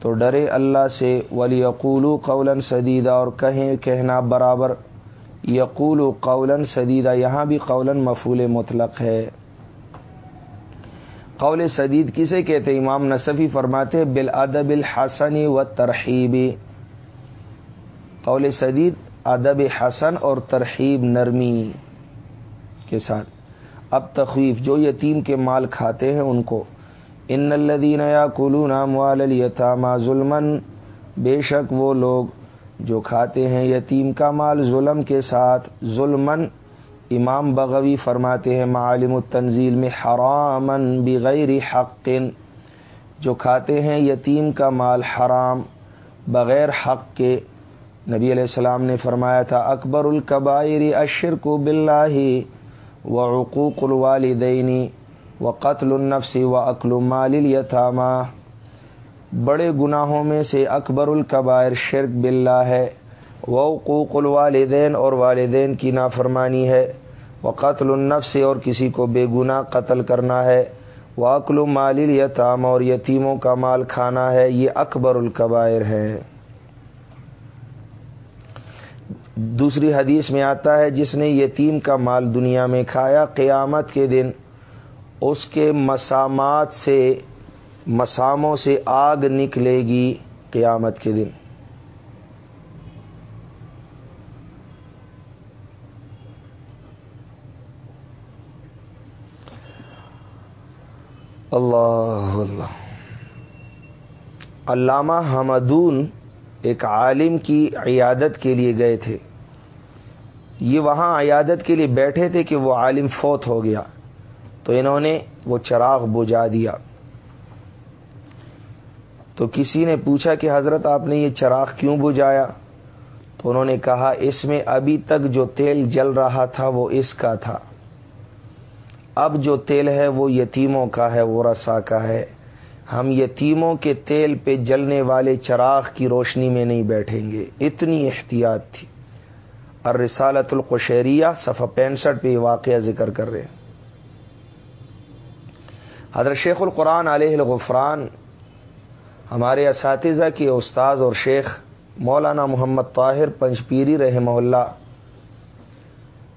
تو ڈرے اللہ سے۔ ولی اقولو قولن سدیدہ اور کہیں کہنا برابر۔ یقول قولن سدیدہ یہاں بھی قولن مفول مطلق ہے۔ قول سدید کسے کہتے امام نصفی فرماتے بال ادب الحسنی و ترحیبی قول سدید ادب حسن اور ترحیب نرمی کے ساتھ۔ اب تخویف، جو یتیم کے مال کھاتے ہیں ان کو۔ ان الدین یا کلو نام والیتامہ ظلمن بے شک وہ لوگ جو کھاتے ہیں یتیم کا مال ظلم کے ساتھ ظلمن امام بغوی فرماتے ہیں، معالم التنزیل میں حرامن بغیر حق، جو کھاتے ہیں یتیم کا مال حرام بغیر حق کے۔ نبی علیہ السلام نے فرمایا تھا، اکبر القبائر اشر کو بلّہ و عقوق الوالدینی و قتل النفس و اکل مال یتامہ بڑے گناہوں میں سے اکبر القبائر شرک باللہ ہے وہ قوق الوالدین اور والدین کی نافرمانی ہے وہ قتل النفس اور کسی کو بے گناہ قتل کرنا ہے وہ اکل مال یتام اور یتیموں کا مال کھانا ہے، یہ اکبر القبائر ہے۔ دوسری حدیث میں آتا ہے، جس نے یتیم کا مال دنیا میں کھایا، قیامت کے دن اس کے مسامات سے مساموں سے آگ نکلے گی قیامت کے دن۔ اللہ اللہ۔ علامہ حمدون ایک عالم کی عیادت کے لیے گئے تھے۔ یہ وہاں عیادت کے لیے بیٹھے تھے کہ وہ عالم فوت ہو گیا۔ تو انہوں نے وہ چراغ بجھا دیا۔ تو کسی نے پوچھا کہ حضرت آپ نے یہ چراغ کیوں بجھایا؟ تو انہوں نے کہا، اس میں ابھی تک جو تیل جل رہا تھا وہ اس کا تھا۔ اب جو تیل ہے وہ یتیموں کا ہے، وہ رسا کا ہے۔ ہم یتیموں کے تیل پہ جلنے والے چراغ کی روشنی میں نہیں بیٹھیں گے۔ اتنی احتیاط تھی۔ اور رسالت القشیریہ، صفحہ پینسٹھ پہ یہ واقعہ ذکر کر رہے ہیں۔ حضرت شیخ القرآن علیہ الغفران ہمارے اساتذہ کے استاذ اور شیخ مولانا محمد طاہر پنچ پیری رحمہ اللہ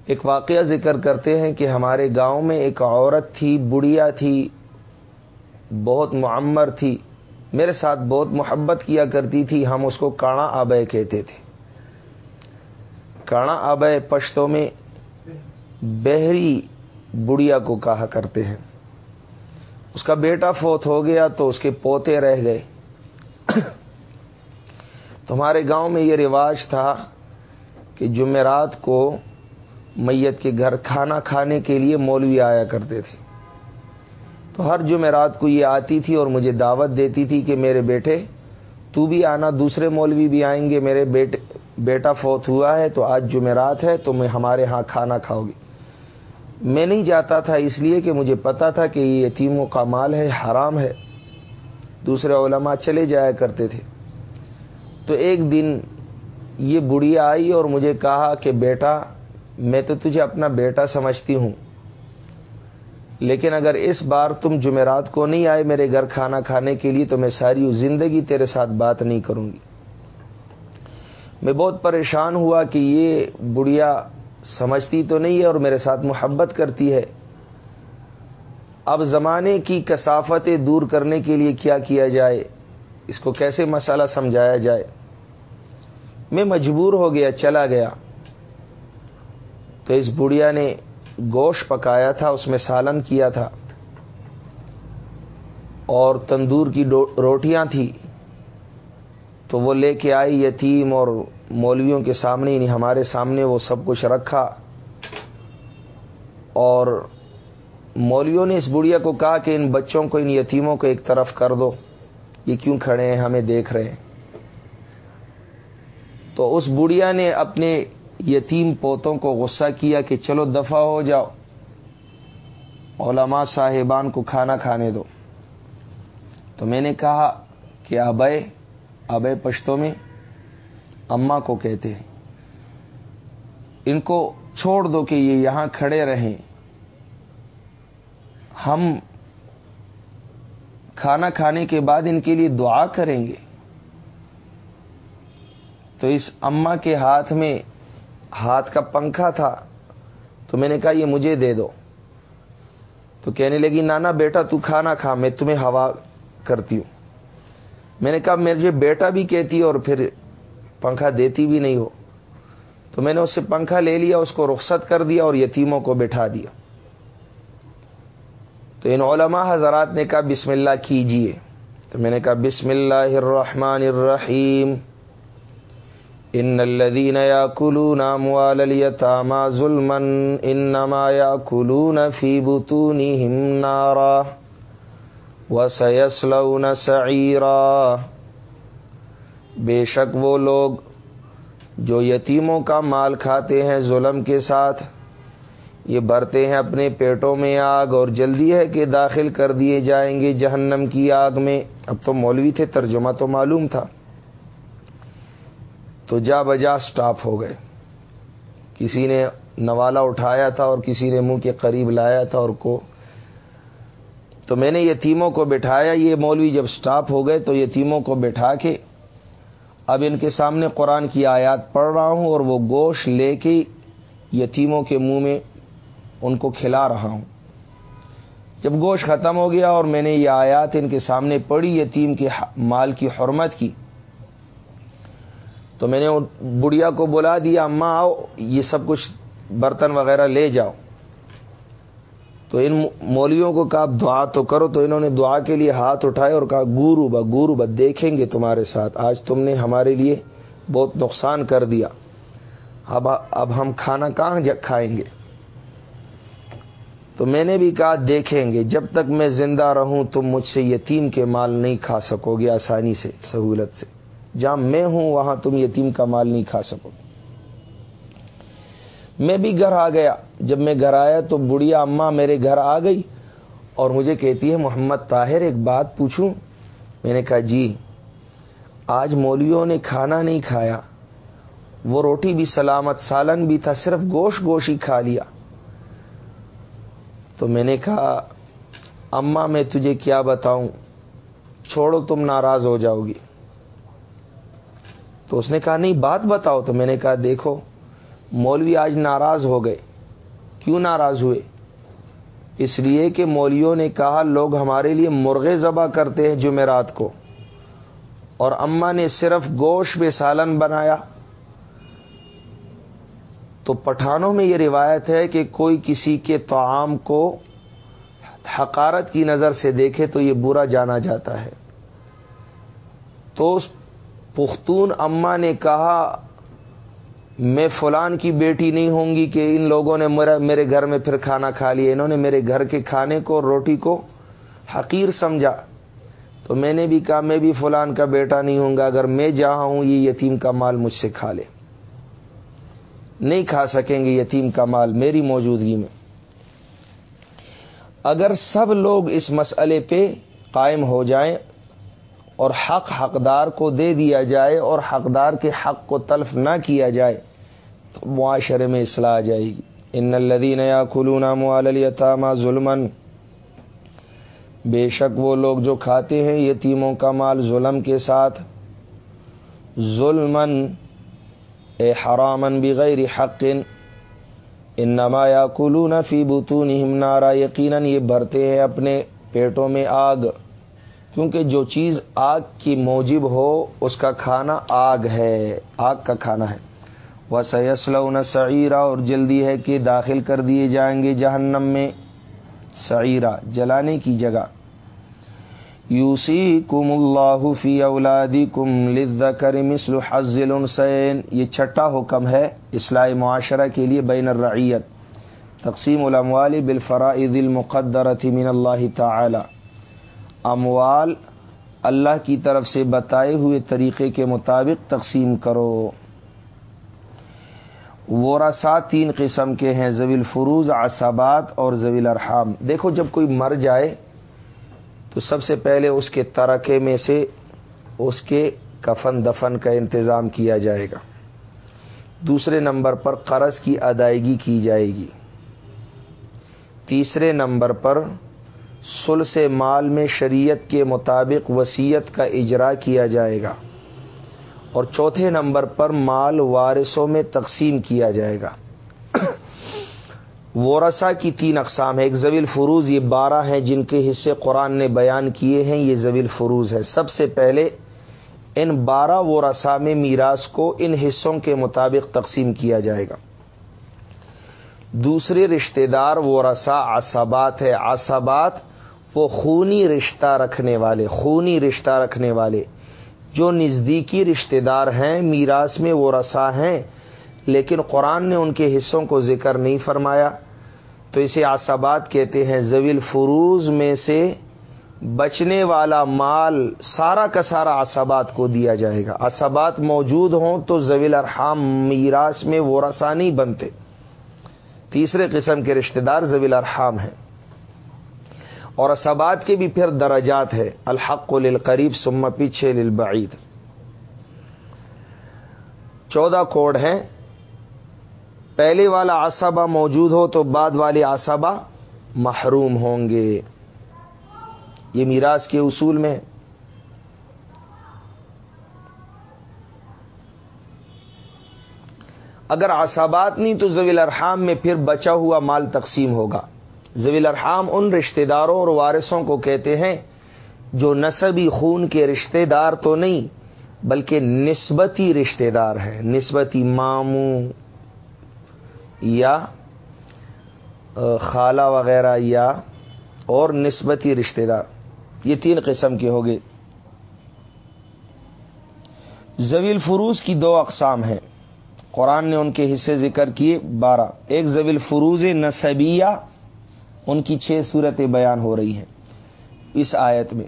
ایک واقعہ ذکر کرتے ہیں کہ ہمارے گاؤں میں ایک عورت تھی، بڑھیا تھی، بہت معمر تھی، میرے ساتھ بہت محبت کیا کرتی تھی، ہم اس کو کاڑا آبے کہتے تھے۔ کاڑا آبے پشتوں میں بحری بڑھیا کو کہا کرتے ہیں۔ اس کا بیٹا فوت ہو گیا تو اس کے پوتے رہ گئے۔ تمہارے گاؤں میں یہ رواج تھا کہ جمعرات کو میت کے گھر کھانا کھانے کے لیے مولوی آیا کرتے تھے۔ تو ہر جمعرات کو یہ آتی تھی اور مجھے دعوت دیتی تھی کہ میرے بیٹے، تو بھی آنا، دوسرے مولوی بھی آئیں گے، میرے بیٹے، بیٹا فوت ہوا ہے تو آج جمعرات ہے، تو میں ہمارے ہاں کھانا کھاؤ گی۔ میں نہیں جاتا تھا اس لیے کہ مجھے پتا تھا کہ یہ یتیموں کا مال ہے، حرام ہے۔ دوسرے علماء چلے جایا کرتے تھے۔ تو ایک دن یہ بڑھیا آئی اور مجھے کہا کہ بیٹا، میں تو تجھے اپنا بیٹا سمجھتی ہوں، لیکن اگر اس بار تم جمعرات کو نہیں آئے میرے گھر کھانا کھانے کے لیے، تو میں ساری زندگی تیرے ساتھ بات نہیں کروں گی۔ میں بہت پریشان ہوا کہ یہ بڑھیا سمجھتی تو نہیں ہے اور میرے ساتھ محبت کرتی ہے اب زمانے کی کثافتیں دور کرنے کے لیے کیا کیا جائے؟ اس کو کیسے مسئلہ سمجھایا جائے؟ میں مجبور ہو گیا، چلا گیا۔ تو اس بڑھیا نے گوشت پکایا تھا، اس میں سالن کیا تھا۔ اور تندور کی روٹیاں تھیں۔ تو وہ لے کے آئی یتیم اور مولویوں کے سامنے یعنی ہمارے سامنے وہ سب کچھ رکھا۔ اور مولویوں نے اس بڑھیا کو کہا کہ ان بچوں کو، ان یتیموں کو ایک طرف کر دو۔ یہ کیوں کھڑے ہیں؟ ہمیں دیکھ رہے ہیں۔ تو اس بڑھیا نے اپنے یتیم پوتوں کو غصہ کیا کہ چلو دفع ہو جاؤ۔ علماء صاحبان کو کھانا کھانے دو۔ تو میں نے کہا کہ ابے ابے پشتوں میں اما کو کہتے ہیں۔ ان کو چھوڑ دو کہ یہ یہاں کھڑے رہیں۔ ہم کھانا کھانے کے بعد ان کے لیے دعا کریں گے۔ تو اس اما کے ہاتھ میں ہاتھ کا پنکھا تھا، تو میں نے کہا، یہ مجھے دے دو۔ تو کہنے لگی، نانا، بیٹا، تو کھانا کھا، میں تمہیں ہوا کرتی ہوں۔ میں نے کہا، مجھے بیٹا بھی کہتی اور پھر پنکھا دیتی بھی نہیں ہو۔ تو میں نے اس سے پنکھا لے لیا، اس کو رخصت کر دیا اور یتیموں کو بٹھا دیا۔ تو ان علماء حضرات نے کہا بسم اللہ کیجیے۔ تو میں نے کہا بسم اللہ الرحمن الرحیم۔ ان الذين ياكلون اموال اليتامى ظلما انما ياكلون في بطونهم نارا وسيصلون سعيرا بے شک وہ لوگ جو یتیموں کا مال کھاتے ہیں ظلم کے ساتھ یہ بھرتے ہیں اپنے پیٹوں میں آگ اور جلدی ہے کہ داخل کر دیے جائیں گے جہنم کی آگ میں۔ اب تو مولوی تھے، ترجمہ تو معلوم تھا۔ تو جا بجا سٹاپ ہو گئے۔ کسی نے نوالا اٹھایا تھا اور کسی نے منہ کے قریب لایا تھا اور کو۔ تو میں نے یتیموں کو بٹھایا۔ یہ مولوی جب سٹاپ ہو گئے تو یتیموں کو بٹھا کے اب ان کے سامنے قرآن کی آیات پڑھ رہا ہوں اور وہ گوشت لے کے یتیموں کے منہ میں ان کو کھلا رہا ہوں۔ جب گوشت ختم ہو گیا اور میں نے یہ آیات ان کے سامنے پڑھی، یتیم کے مال کی حرمت کی، تو میں نے بڑھیا کو بلا دیا اماں آؤ، یہ سب کچھ برتن وغیرہ لے جاؤ۔ تو ان مولویوں کو کہا دعا تو کرو۔ تو انہوں نے دعا کے لیے ہاتھ اٹھائے اور کہا، گورو با گورو با، دیکھیں گے تمہارے ساتھ۔ آج تم نے ہمارے لیے بہت نقصان کر دیا۔ اب اب ہم کھانا کہاں کھائیں گے؟ تو میں نے بھی کہا دیکھیں گے، جب تک میں زندہ رہوں تم مجھ سے یتیم کے مال نہیں کھا سکو گے آسانی سے، سہولت سے۔ جہاں میں ہوں، وہاں تم یتیم کا مال نہیں کھا سکو میں بھی گھر آ گیا۔ جب میں گھر آیا تو بڑھیا اماں میرے گھر آ گئی اور مجھے کہتی ہے، محمد طاہر، ایک بات پوچھوں؟ میں نے کہا جی آج مولویوں نے کھانا نہیں کھایا۔ وہ روٹی بھی سلامت، سالن بھی تھا، صرف گوشت گوشت ہی کھا لیا۔ تو میں نے کہا اماں میں تجھے کیا بتاؤں؟ چھوڑو تم ناراض ہو جاؤ گی۔ تو اس نے کہا، نہیں، بات بتاؤ۔ تو میں نے کہا، دیکھو، مولوی آج ناراض ہو گئے۔ کیوں ناراض ہوئے؟ اس لیے کہ مولویوں نے کہا، لوگ ہمارے لیے مرغے ذبح کرتے ہیں جمعرات کو۔ اور اما نے صرف گوشت بے سالن بنایا۔ تو پٹھانوں میں یہ روایت ہے کہ کوئی کسی کے تعام کو حقارت کی نظر سے دیکھے تو یہ برا جانا جاتا ہے۔ تو پختون اما نے کہا، میں فلان کی بیٹی نہیں ہوں گی کہ ان لوگوں نے میرے گھر میں پھر کھانا کھا لیا۔ انہوں نے میرے گھر کے کھانے کو، روٹی کو حقیر سمجھا۔ تو میں نے بھی کہا، میں بھی فلان کا بیٹا نہیں ہوں گا، اگر میں جہاں ہوں، یہ یتیم کا مال مجھ سے کھا لے۔ نہیں کھا سکیں گے یتیم کا مال میری موجودگی میں۔ اگر سب لوگ اس مسئلے پہ قائم ہو جائیں اور حق حقدار کو دے دیا جائے اور حقدار کے حق کو تلف نہ کیا جائے، تو معاشرے میں اصلاح آ جائے گی۔ ان الدین یا کھلونا معلتامہ ظلمن بے شک وہ لوگ جو کھاتے ہیں یتیموں کا مال ظلم کے ساتھ ظلمن اے حرامن بغیر حق ان نما یا کلو فی بتون نارا، یقیناً یہ بھرتے ہیں اپنے پیٹوں میں آگ، کیونکہ جو چیز آگ کی موجب ہو، اس کا کھانا آگ ہے، آگ کا کھانا ہے۔ وہ سیسل سعیرہ اور جلدی ہے کہ داخل کر دیے جائیں گے جہنم میں سعیرہ جلانے کی جگہ۔ یوسی کم اللہ فی اولادی کم لد مسل حضل السین یہ چھٹا حکم ہے اصلاح معاشرہ کے لیے بین الرعیت، تقسیم الاموال بالفرائض المقدرت من اللہ تعالی۔ اموال اللہ کی طرف سے بتائے ہوئے طریقے کے مطابق تقسیم کرو۔ ورثا تین قسم کے ہیں زویل فروز عصابات اور زویل ارحام دیکھو جب کوئی مر جائے تو سب سے پہلے اس کے ترکے میں سے اس کے کفن دفن کا انتظام کیا جائے گا۔ دوسرے نمبر پر قرض کی ادائیگی کی جائے گی۔ تیسرے نمبر پر سل سے مال میں شریعت کے مطابق وسیعت کا اجرا کیا جائے گا۔ اور چوتھے نمبر پر مال وارثوں میں تقسیم کیا جائے گا۔ وورسا کی تین اقسام ہے ایک زویل فروز یہ بارہ ہیں جن کے حصے قرآن نے بیان کیے ہیں۔ یہ زویل فروز ہے سب سے پہلے ان بارہ ورسا میں میراث کو ان حصوں کے مطابق تقسیم کیا جائے گا۔ دوسرے رشتہ دار ورسا عصبات ہے عصبات وہ خونی رشتہ رکھنے والے، خونی رشتہ رکھنے والے جو نزدیکی رشتہ دار ہیں، میراث میں وہ رسا ہیں، لیکن قرآن نے ان کے حصوں کو ذکر نہیں فرمایا۔ تو اسے آسابات کہتے ہیں زویل فروز میں سے بچنے والا مال سارا کا سارا آسابات کو دیا جائے گا۔ آسابات موجود ہوں تو زویل ارحام میراث میں وہ رسا نہیں بنتے۔ تیسرے قسم کے رشتہ دار زویل ارحام ہیں۔ اور اسبات کے بھی پھر درجات ہے الحق للقریب سما پیچھے للبعید۔ چودہ کوڈ ہیں۔ پہلے والا آسابہ موجود ہو تو بعد والے آسابہ محروم ہوں گے۔ یہ میراث کے اصول میں۔ اگر آسابات نہیں تو زویل ارحام میں پھر بچا ہوا مال تقسیم ہوگا۔ زویل ارحام ان رشتہ داروں اور وارثوں کو کہتے ہیں جو نصبی خون کے رشتہ دار تو نہیں، بلکہ نسبتی رشتہ دار ہیں، نسبتی ماموں۔ یا خالہ وغیرہ یا اور نسبتی رشتہ دار، یہ تین قسم کے ہو گئے زویل فروز کی دو اقسام ہیں۔ قرآن نے ان کے حصے ذکر کیے بارہ۔ ایک زویل فروز نصبیہ ان کی چھ صورتیں بیان ہو رہی ہیں اس آیت میں۔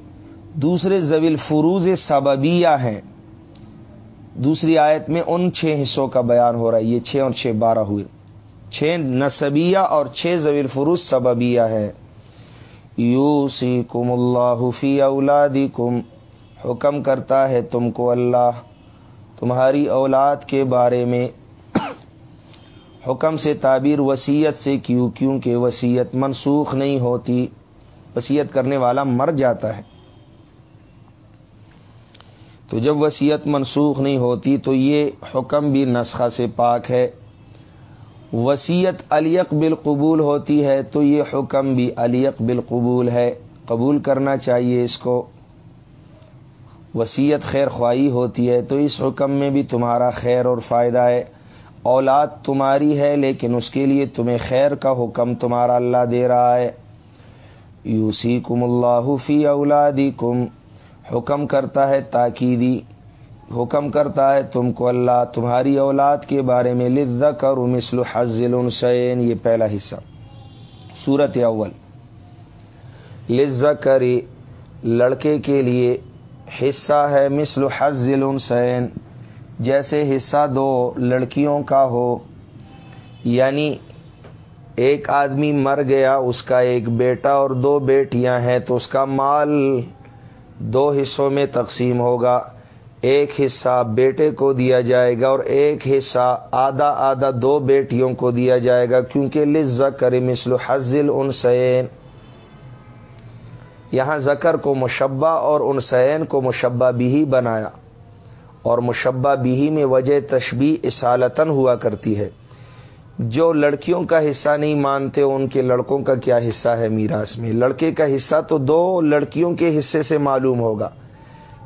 دوسرے زویل فروز سببیہ ہیں۔ دوسری آیت میں ان چھ حصوں کا بیان ہو رہا ہے، یہ چھ اور چھ بارہ ہوئے۔ چھ نصبیہ اور چھ زویل فروز سببیہ ہے۔ یو سی کم اللہ فی اولادی کم حکم کرتا ہے تم کو اللہ، تمہاری اولاد کے بارے میں۔ حکم سے تعبیر وسیعت سے کیوں، کیونکہ وسیعت منسوخ نہیں ہوتی وسیعت کرنے والا مر جاتا ہے۔ تو جب وسیعت منسوخ نہیں ہوتی تو یہ حکم بھی نسخہ سے پاک ہے۔ وسیعت علیق بالقبول ہوتی ہے تو یہ حکم بھی علیق بالقبول ہے، قبول کرنا چاہیے اس کو۔ وسیعت خیر خواہی ہوتی ہے تو اس حکم میں بھی تمہارا خیر اور فائدہ ہے۔ اولاد تمہاری ہے لیکن اس کے لیے تمہیں خیر کا حکم تمہارا اللہ دے رہا ہے۔ یوسی کم اللہ فی اولادی کم حکم کرتا ہے تاکیدی۔ حکم کرتا ہے، تم کو اللہ تمہاری اولاد کے بارے میں لذک اور مسل حضل السین یہ پہلا حصہ۔ صورت اول۔ لذکری لڑکے کے لیے حصہ ہے مثل حضل السین جیسے حصہ دو لڑکیوں کا ہو یعنی ایک آدمی مر گیا، اس کا ایک بیٹا اور دو بیٹیاں ہیں، تو اس کا مال دو حصوں میں تقسیم ہوگا۔ ایک حصہ بیٹے کو دیا جائے گا اور ایک حصہ آدھا آدھا دو بیٹیوں کو دیا جائے گا، کیونکہ لز کرے مثل حضل ان سین یہاں زکر کو مشبہ اور ان سین کو مشبہ بھی بنایا۔ اور مشبہ بھی میں وجہ تشبی اصالتن ہوا کرتی ہے۔ جو لڑکیوں کا حصہ نہیں مانتے، ان کے لڑکوں کا کیا حصہ ہے میراث میں؟ لڑکے کا حصہ تو دو لڑکیوں کے حصے سے معلوم ہوگا۔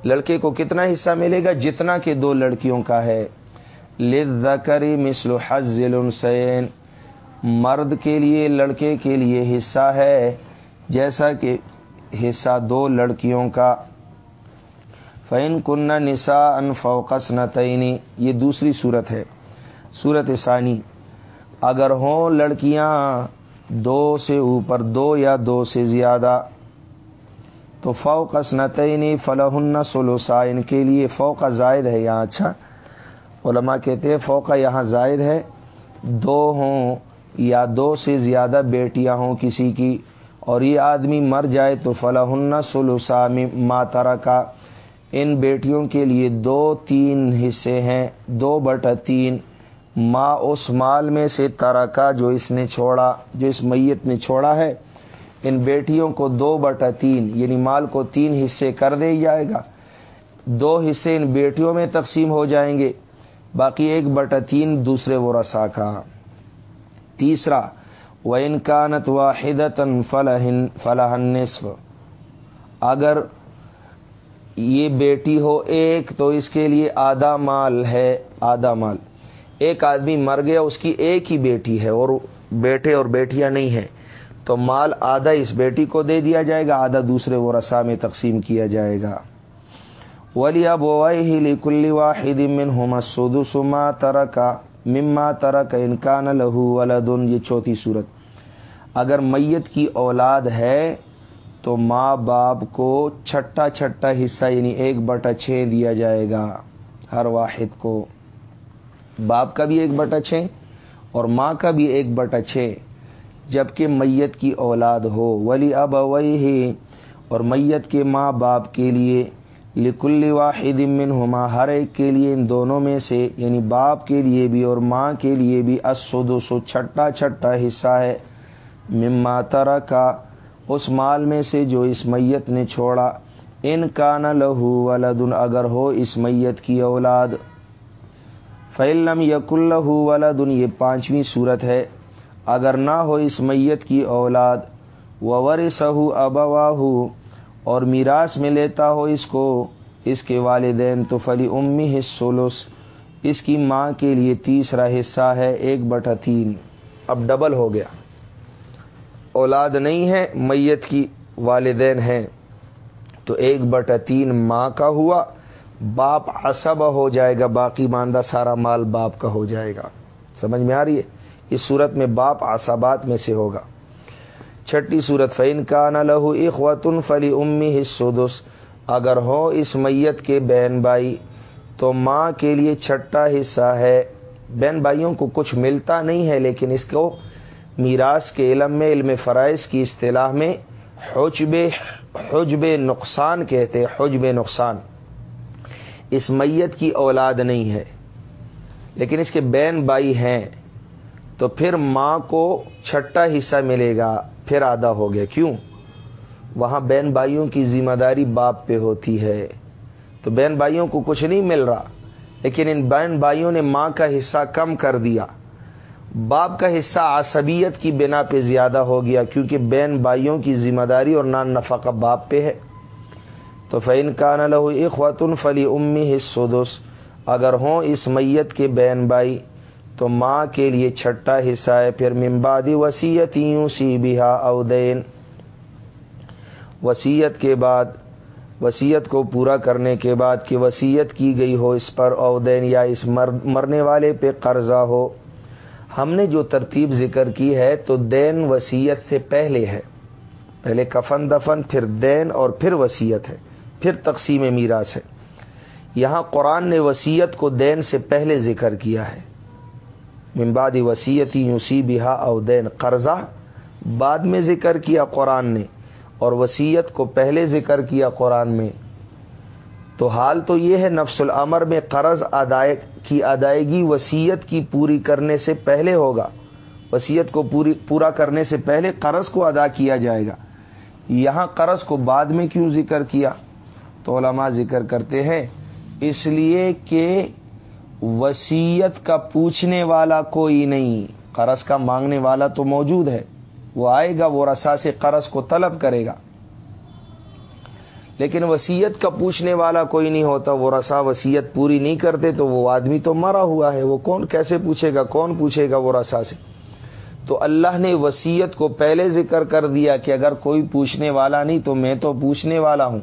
لڑکے کو کتنا حصہ ملے گا جتنا کہ دو لڑکیوں کا ہے۔ لکری مثل حضل السین مرد کے لیے لڑکے کے لیے حصہ ہے، جیسا کہ حصہ دو لڑکیوں کا۔ فین کن نسا ان فوکس نتعینی یہ دوسری صورت ہے، صورت ثانی۔ اگر ہوں لڑکیاں دو سے اوپر دو یا دو سے زیادہ تو فوکس نتعینی فلاح سلوسا ان کے لیے فوقا زائد ہے یہاں اچھا؟ علماء کہتے ہیں فوقا یہاں زائد ہے۔ دو ہوں یا دو سے زیادہ بیٹیاں ہوں کسی کی، اور یہ آدمی مر جائے تو فلاح سلوسا ماترا کا ان بیٹیوں کے لیے دو تین حصے ہیں، دو بٹا تین۔ ماں اس مال میں سے طرح کا جو اس نے چھوڑا، جو اس میت نے چھوڑا ہے۔ ان بیٹیوں کو دو بٹا تین یعنی مال کو تین حصے کر دے جائے گا۔ دو حصے ان بیٹیوں میں تقسیم ہو جائیں گے، باقی ایک بٹا تین دوسرے وہ رسا کا۔ تیسرا و انکانت واحد فلاح نصف۔ اگر یہ بیٹی ہو ایک، تو اس کے لیے آدھا مال ہے، آدھا مال۔ ایک آدمی مر گیا، اس کی ایک ہی بیٹی ہے اور بیٹے اور بیٹیاں نہیں ہیں۔ تو مال آدھا اس بیٹی کو دے دیا جائے گا، آدھا دوسرے وہ رسا میں تقسیم کیا جائے گا۔ ولی اب ہی کلی واحد من ہوما سودو سما تر کا مما تر کا انکان لہو ولدن، یہ چوتھی صورت۔ اگر میت کی اولاد ہے تو ماں باپ کو چھٹا چھٹا حصہ یعنی ایک بٹا چھ دیا جائے گا ہر واحد کو۔ باپ کا بھی ایک بٹا چھ اور ماں کا بھی ایک بٹا چھ جبکہ میت کی اولاد ہو، ولی اب ہی اور میت کے ماں باپ کے لیے، لکل واحد من ہما ہر ایک کے لیے، ان دونوں میں سے یعنی باپ کے لیے بھی اور ماں کے لیے بھی اسو سو چھٹا چھٹا حصہ ہے۔ مما ترا کا اس مال میں سے جو اس میت نے چھوڑا۔ ان کا نہ لہو ولدن اگر ہو اس میت کی اولاد۔ فعلم یق اللہ ولدن یہ پانچویں صورت ہے۔ اگر نہ ہو اس میت کی اولاد وور سہو ابواہ اور میراث میں لیتا ہو اس کو، اس کے والدین تو فلی امی حصولس اس کی ماں کے لیے تیسرا حصہ ہے ایک بٹا تین اب ڈبل ہو گیا۔ اولاد نہیں ہے، میت کی والدین ہیں۔ تو ایک بٹا تین ماں کا ہوا، باپ عصب ہو جائے گا، باقی ماندہ سارا مال باپ کا ہو جائے گا۔ سمجھ میں آ رہی ہے؟ اس صورت میں باپ آسابات میں سے ہوگا۔ چھٹی صورت فین کا نہ لہو اخوتن فلی امی حصودس اگر ہو اس میت کے بہن بھائی، تو ماں کے لیے چھٹا حصہ ہے۔ بہن بھائیوں کو کچھ ملتا نہیں ہے، لیکن اس کو میراث کے علم میں، علم فرائض کی اصطلاح میں حجب حجب نقصان کہتے حجب نقصان۔ اس میت کی اولاد نہیں ہے، لیکن اس کے بہن بھائی ہیں۔ تو پھر ماں کو چھٹا حصہ ملے گا، پھر آدھا ہو گیا۔ کیوں؟ وہاں بہن بھائیوں کی ذمہ داری باپ پہ ہوتی ہے۔ تو بہن بھائیوں کو کچھ نہیں مل رہا، لیکن ان بہن بھائیوں نے ماں کا حصہ کم کر دیا۔ باپ کا حصہ عصبیت کی بنا پہ زیادہ ہو گیا، کیونکہ بہن بھائیوں کی ذمہ داری اور نان نفع کا باپ پہ ہے۔ تو فین کا لہو اخواتن فلی امی حصودس اگر ہوں اس میت کے بہن بھائی تو ماں کے لیے چھٹا حصہ ہے، پھر ممبادی وسیعت یوں سی بہا اودین وسیعت کے بعد وسیعت کو پورا کرنے کے بعد کہ وسیعت کی گئی ہو اس پر اودین یا اس مرنے والے پہ قرضہ ہو۔ ہم نے جو ترتیب ذکر کی ہے تو دین وسیعت سے پہلے ہے۔ پہلے کفن دفن، پھر دین اور پھر وسیعت ہے، پھر تقسیم میراث ہے۔ یہاں قرآن نے وسیعت کو دین سے پہلے ذکر کیا ہے۔ ممبادی وسیعتی یوسی بہا اودین قرضہ۔ بعد میں ذکر کیا قرآن نے اور وسیعت کو پہلے ذکر کیا قرآن میں۔ تو حال تو یہ ہے نفس العمر میں قرض ادائے کی ادائیگی وسیعت کی پوری کرنے سے پہلے ہوگا۔ وسیعت کو پوری پورا کرنے سے پہلے قرض کو ادا کیا جائے گا۔ یہاں قرض کو بعد میں کیوں ذکر کیا؟ تو علماء ذکر کرتے ہیں، اس لیے کہ وسیعت کا پوچھنے والا کوئی نہیں۔ قرض کا مانگنے والا تو موجود ہے۔ وہ آئے گا، وہ رسا سے قرض کو طلب کرے گا۔ لیکن وسیعت کا پوچھنے والا کوئی نہیں ہوتا، وہ رسا وسیعت پوری نہیں کرتے تو وہ آدمی تو مرا ہوا ہے۔ وہ کون، کیسے پوچھے گا؟ کون پوچھے گا وہ رسا سے؟ تو اللہ نے وسیعت کو پہلے ذکر کر دیا کہ اگر کوئی پوچھنے والا نہیں تو میں تو پوچھنے والا ہوں۔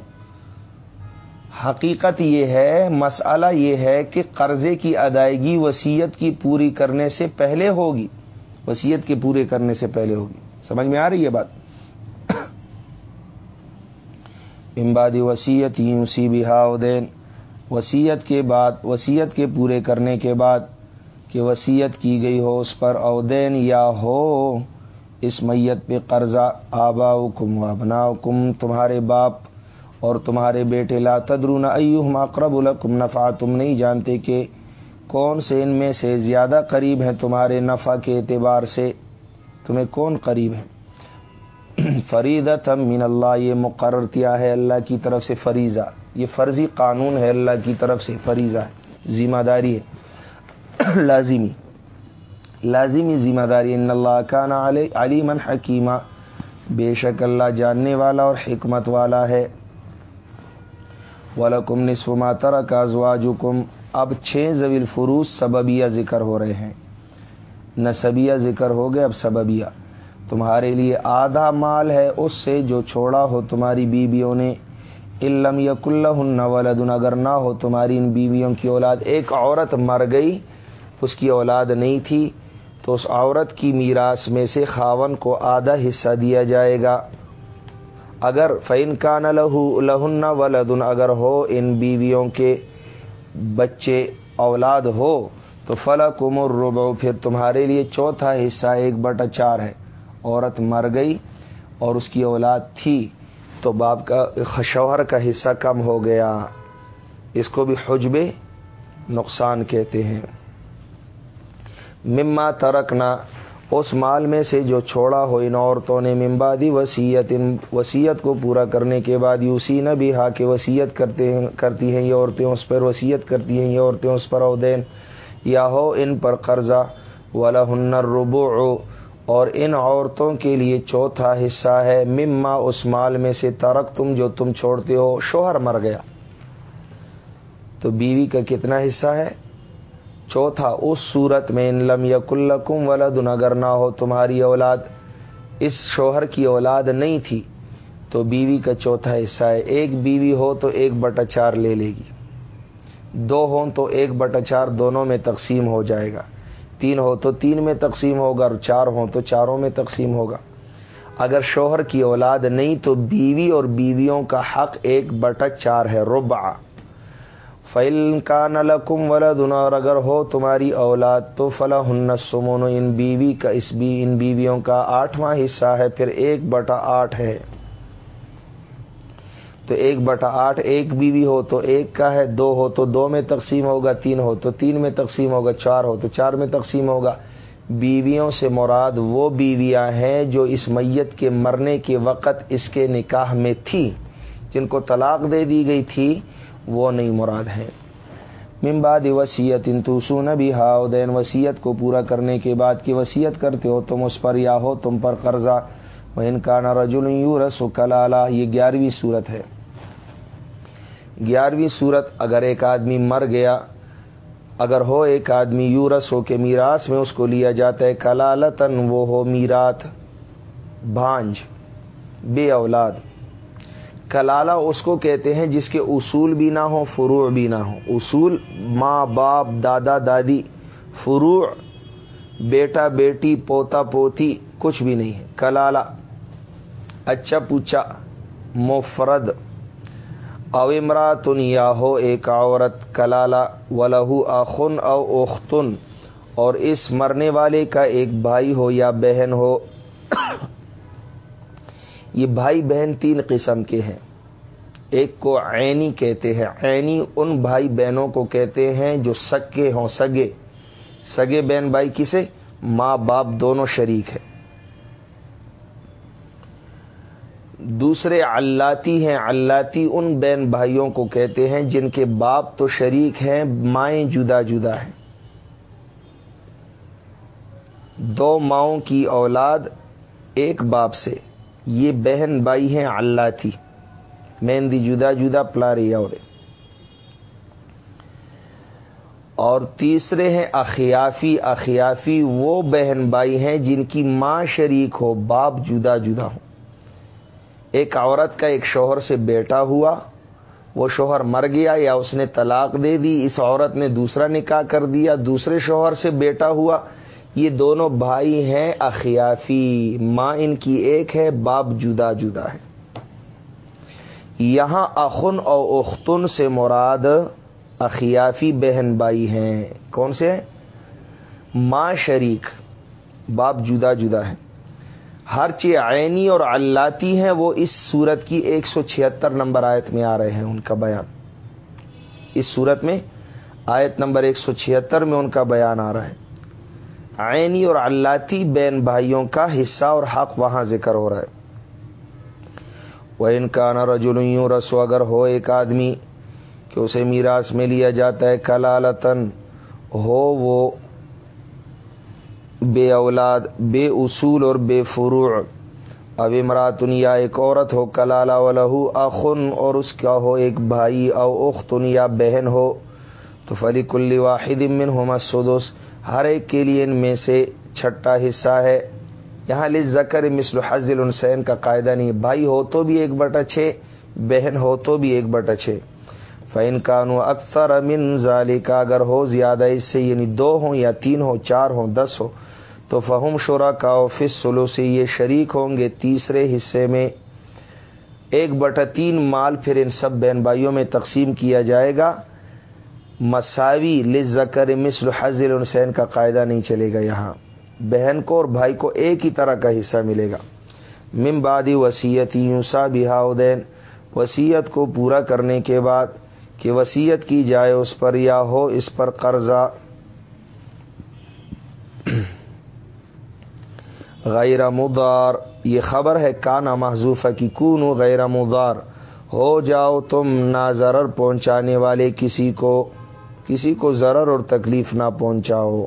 حقیقت یہ ہے، مسئلہ یہ ہے کہ قرضے کی ادائیگی وسیعت کی پوری کرنے سے پہلے ہوگی۔ وسیعت کے پورے کرنے سے پہلے ہوگی۔ سمجھ میں آ رہی ہے بات؟ امبادی وسیعت یوں سی بہاؤدین وسیعت کے بعد وسیعت کے پورے کرنے کے بعد کہ وسیعت کی گئی ہو، اس پر اودین یا ہو، اس میت پہ قرضہ آبا کم وابنا کم تمہارے باپ اور تمہارے بیٹے لا تدرون ایہم اقرب لکم، نفع تم نہیں جانتے کہ کون سے ان میں سے زیادہ قریب ہیں تمہارے نفع کے اعتبار سے۔ تمہیں کون قریب ہے فریدت من اللہ، یہ مقرر کیا ہے اللہ کی طرف سے فریضہ۔ یہ فرضی قانون ہے اللہ کی طرف سے فریضہ ہے۔ ذمہ داری ہے۔ لازمی۔ لازمی ذمہ داری ان اللہ کا نا علی من حکیمہ بے شک اللہ جاننے والا اور حکمت والا ہے۔ ولکم نصف ما ترک ازواجکم۔ اب چھ زویل فروس سببیہ ذکر ہو رہے ہیں۔ نصبیہ ذکر ہو گئے، اب سببیہ۔ تمہارے لیے آدھا مال ہے، اس سے جو چھوڑا ہو تمہاری بیویوں نے۔ علم یق اللہ ولدن، اگر نہ ہو تمہاری ان بیویوں کی اولاد۔ ایک عورت مر گئی، اس کی اولاد نہیں تھی، تو اس عورت کی میراث میں سے خاون کو آدھا حصہ دیا جائے گا۔ اگر فین کا نہ لہو لہن ولدن اگر ہو ان بیویوں کے بچے اولاد ہو، تو فلا کمر ربو پھر تمہارے لیے چوتھا حصہ ایک بٹا چار ہے۔ عورت مر گئی اور اس کی اولاد تھی، تو باپ کا شوہر کا حصہ کم ہو گیا۔ اس کو بھی حجبے نقصان کہتے ہیں۔ مما ترکنا اس مال میں سے جو چھوڑا ہو ان عورتوں نے ممبادی وسیعت ان وسیعت کو پورا کرنے کے بعد یوسی نہ بھی ہا کہ وسیعت کرتے ہیں، کرتی ہیں یہ عورتیں اس پر وسیعت کرتی ہیں یہ عورتیں اس پر عہدین یا ہو ان پر قرضہ والا ہنر ربو اور ان عورتوں کے لیے چوتھا حصہ ہے، مما اس مال میں سے ترک تم جو تم چھوڑتے ہو، شوہر مر گیا۔ تو بیوی کا کتنا حصہ ہے؟ چوتھا اس صورت میں، ان لم یق الکم ولدن، اگر نہ ہو تمہاری اولاد، اس شوہر کی اولاد نہیں تھی، تو بیوی کا چوتھا حصہ ہے۔ ایک بیوی ہو تو ایک بٹا چار لے لے گی۔ دو ہوں تو ایک بٹا چار دونوں میں تقسیم ہو جائے گا۔ تین ہو تو تین میں تقسیم ہوگا اور چار ہوں تو چاروں میں تقسیم ہوگا۔ اگر شوہر کی اولاد نہیں تو بیوی اور بیویوں کا حق ایک بٹا چار ہے، ربع۔ فیل کا نلکم ولدن اور اگر ہو تمہاری اولاد تو فلا ہن سمون ان بیوی کا، اس بی، ان بیویوں کا آٹھواں حصہ ہے، پھر ایک بٹا آٹھ ہے۔ تو ایک بٹا آٹھ، ایک بیوی ہو تو ایک کا ہے، دو ہو تو دو میں تقسیم ہوگا، تین ہو تو تین میں تقسیم ہوگا، چار ہو تو چار میں تقسیم ہوگا۔ بیویوں سے مراد وہ بیویاں ہیں جو اس میت کے مرنے کے وقت اس کے نکاح میں تھی جن کو طلاق دے دی گئی تھی۔ وہ نہیں مراد ہے ممباد وسیعت انتوسون بھی ہاؤ دین وسیعت کو پورا کرنے کے بعد کی وسیعت کرتے ہو تم اس پر یا ہو تم پر قرضہ۔ وہ ان کا نا رجول یورس و کلالا، یہ گیارہویں صورت ہے۔ گیارہویں صورت، اگر ایک آدمی مر گیا، اگر ہو ایک آدمی یورس ہو کے میراث میں اس کو لیا جاتا ہے کلالتن وہ ہو میرات، بھانج، بے اولاد۔ کلالہ اس کو کہتے ہیں جس کے اصول بھی نہ ہوں، فروع بھی نہ ہوں۔ اصول، ماں، باپ، دادا، دادی، فروع، بیٹا، بیٹی، پوتا، پوتی، کچھ بھی نہیں ہے۔ کلالہ اچھا پوچھا، مفرد، او یا ہو ایک عورت، کلالہ و لہو آخن او اوختن اور اس مرنے والے کا ایک بھائی ہو یا بہن ہو یہ بھائی بہن تین قسم کے ہیں۔ ایک کو عینی کہتے ہیں۔ عینی ان بھائی بہنوں کو کہتے ہیں جو سگے ہوں، سگے۔ سگے بہن بھائی کسے؟ ماں باپ دونوں شریک ہیں۔ دوسرے اللہ ہیں۔ اللہ ان بہن بھائیوں کو کہتے ہیں جن کے باپ تو شریک ہیں، مائیں جدا جدا ہیں۔ دو ماؤں کی اولاد ایک باپ سے۔ یہ بہن بھائی ہیں، اللہ تھی۔ مہندی جدا جدا پلا رہی ہے اور تیسرے ہیں، اخیافی اخیافی وہ بہن بھائی ہیں جن کی ماں شریک ہو، باپ جدا جدا ہو ایک عورت کا ایک شوہر سے بیٹا ہوا، وہ شوہر مر گیا یا اس نے طلاق دے دی، اس عورت نے دوسرا نکاح کر دیا، دوسرے شوہر سے بیٹا ہوا۔ یہ دونوں بھائی ہیں اخیافی، ماں ان کی ایک ہے، باپ جدا جدا ہے۔ یہاں اخن اور اختن سے مراد اخیافی بہن بھائی ہیں۔ کون سے؟ ماں شریک، باپ جدا جدا ہے۔ ہر چیز عینی اور اللاتی ہیں، وہ اس صورت کی ایک سو چھہتر نمبر آیت میں آ رہے ہیں ان کا بیان۔ اس صورت میں آیت نمبر ایک سو چھہتر میں ان کا بیان آ رہا ہے۔ عینی اور اللاتی بین بھائیوں کا حصہ اور حق وہاں ذکر ہو رہا ہے۔ وہ ان کا نا رسو اگر ہو ایک آدمی کہ اسے میراث میں لیا جاتا ہے کلالتن ہو وہ بے اولاد، بے اصول اور بے فروع۔ اب امراتن یا ایک عورت ہو، کلالا ولہو اخن، اور اس کا ہو ایک بھائی او اختن یا بہن ہو، تو فلی کل واحد من ہوما ہر ایک کے لیے ان میں سے چھٹا حصہ ہے۔ یہاں لز زکر مثل حضل السین کا قاعدہ نہیں، بھائی ہو تو بھی ایک بٹا چھ بہن ہو تو بھی ایک بٹا چھ فین کانو اکثر امن ظالی کا اگر ہو زیادہ اس سے یعنی دو ہوں یا تین ہو چار ہوں، دس ہو تو فہم شرا کا آفس سلو سے یہ شریک ہوں گے تیسرے حصے میں۔ ایک بٹا تین مال پھر ان سب بہن بھائیوں میں تقسیم کیا جائے گا۔ مساوی لز زکر مثل حضر السین کا قاعدہ نہیں چلے گا یہاں۔ بہن کو اور بھائی کو ایک ہی طرح کا حصہ ملے گا۔ ممبادی وسیعت یوسا بہاؤدین وسیعت کو پورا کرنے کے بعد کہ وسیعت کی جائے اس پر یا ہو اس پر قرضہ۔ غیر مدار یہ خبر ہے کانا محضوفہ کی کون غیر مدار ہو جاؤ تم نہ ضرر پہنچانے والے کسی کو۔ کسی کو ضرر اور تکلیف نہ پہنچاؤ۔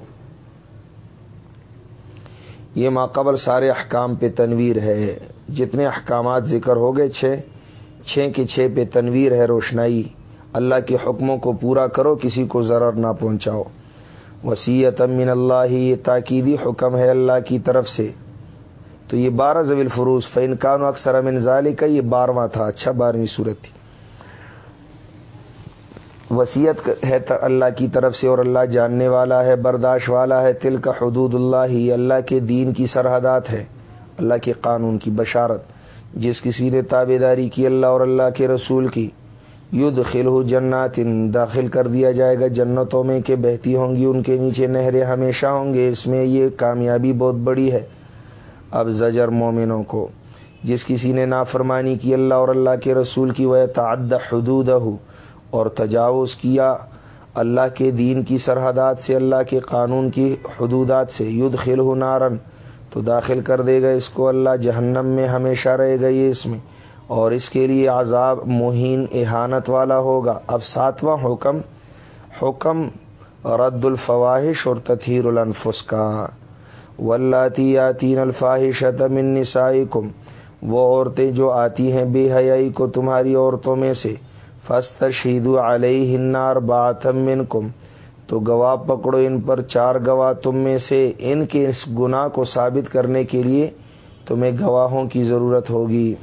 یہ ماقبل سارے احکام پہ تنویر ہے۔ جتنے احکامات ذکر ہو گئے چھ چھ کے چھ پہ تنویر ہے روشنائی۔ اللہ کے حکموں کو پورا کرو، کسی کو ضرر نہ پہنچاؤ۔ وسیعت من اللہ، یہ تاکیدی حکم ہے اللہ کی طرف سے۔ تو یہ بارہ زویل فروز فین کانو اکثر امن ظال کا یہ بارہواں تھا اچھا بارہویں صورت تھی۔ وسیعت ہے اللہ کی طرف سے اور اللہ جاننے والا ہے، برداشت والا ہے۔ تل کا حدود اللہ ہی اللہ کے دین کی سرحدات ہے اللہ کے قانون کی بشارت۔ جس کسی نے تابے داری کی اللہ اور اللہ کے رسول کی۔ ید خل جنات، داخل کر دیا جائے گا۔ جنتوں میں کہ بہتی ہوں گی، ان کے نیچے نہریں ہمیشہ ہوں گے۔ اس میں یہ کامیابی بہت بڑی ہے۔ اب زجر مومنوں کو۔ جس کسی نے نافرمانی کی اللہ اور اللہ کے رسول کی وہ تعد حدود اور تجاوز کیا اللہ کے دین کی سرحدات سے، اللہ کے قانون کی حدودات سے۔ ید خل نارن تو داخل کر دے گا اس کو۔ اللہ جہنم میں ہمیشہ رہے گا یہ اس میں۔ اور اس کے لیے عذاب مہین احانت والا ہوگا۔ اب ساتواں حکم حکم رد الفواہش اور تطہیر الانفس کا۔ ولاتی یاتین الفاحش من نسائکم وہ عورتیں جو آتی ہیں بے حیائی کو تمہاری عورتوں میں سے۔ فسط شید علیہ ہنار باتم من کم تو گواہ پکڑو ان پر چار گواہ تم میں سے، ان کے اس گناہ کو ثابت کرنے کے لیے تمہیں گواہوں کی ضرورت ہوگی۔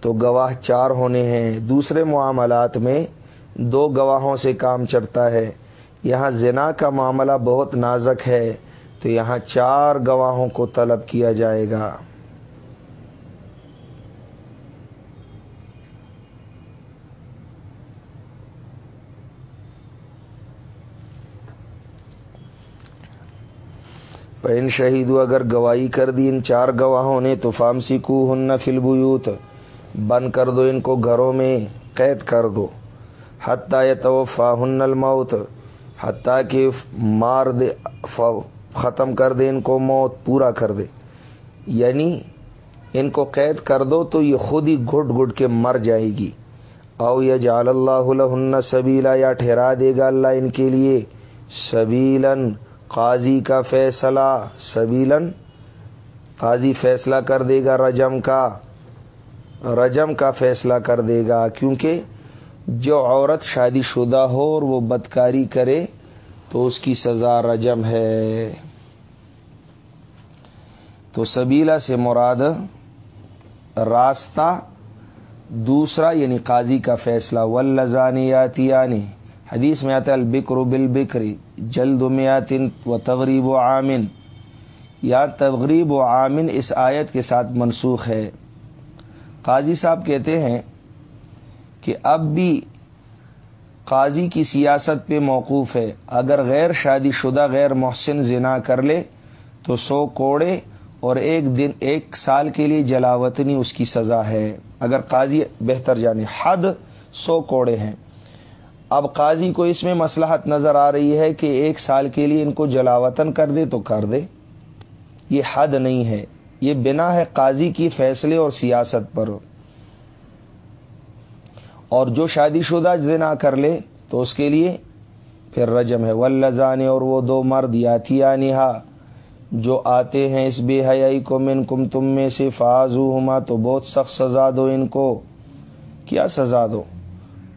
تو گواہ چار ہونے ہیں۔ دوسرے معاملات میں دو گواہوں سے کام چڑھتا ہے۔ یہاں زنا کا معاملہ بہت نازک ہے، تو یہاں چار گواہوں کو طلب کیا جائے گا۔ پین شہید اگر گواہی کر دی ان چار گواہوں نے، تو فامسی کو ہن فلبوت بند کر دو ان کو گھروں میں، قید کر دو، حتیٰ توفا ہن الموت، حتیٰ کہ مار دے ختم کر دے ان کو موت، پورا کر دے۔ یعنی ان کو قید کر دو تو یہ خود ہی گھٹ گھٹ کے مر جائے گی۔ او یا جال اللہ سبیلا، یا ٹھہرا دے گا اللہ ان کے لیے سبیلن قاضی کا فیصلہ سبیلن قاضی فیصلہ کر دے گا رجم کا رجم کا فیصلہ کر دے گا، کیونکہ جو عورت شادی شدہ ہو اور وہ بدکاری کرے تو اس کی سزا رجم ہے۔ تو سبیلا سے مراد راستہ دوسرا یعنی قاضی کا فیصلہ ولزانی یاتیانی حدیث میں آتا ہے، البکر بل بکری جلد میاتن و تغریب و عامن یا تغریب و عامن اس آیت کے ساتھ منسوخ ہے. قاضی صاحب کہتے ہیں کہ اب بھی قاضی کی سیاست پہ موقوف ہے. اگر غیر شادی شدہ، غیر محسن زنا کر لے، تو سو کوڑے اور ایک دن، ایک سال کے لیے جلاوطنی اس کی سزا ہے. اگر قاضی بہتر جانے، حد سو کوڑے ہیں. اب قاضی کو اس میں مسلحت نظر آ رہی ہے کہ ایک سال کے لیے ان کو جلاوطن کر دے تو کر دے۔ یہ حد نہیں ہے۔ یہ بنا ہے قاضی کی فیصلے اور سیاست پر۔ اور جو شادی شدہ زنا کر لے تو اس کے لیے پھر رجم ہے۔ ولزانے اور وہ دو مرد یاتیا نہا جو آتے ہیں اس بے حیائی کو من کم تم میں سے فاضو ہما تو بہت سخت سزا دو ان کو۔ کیا سزا دو؟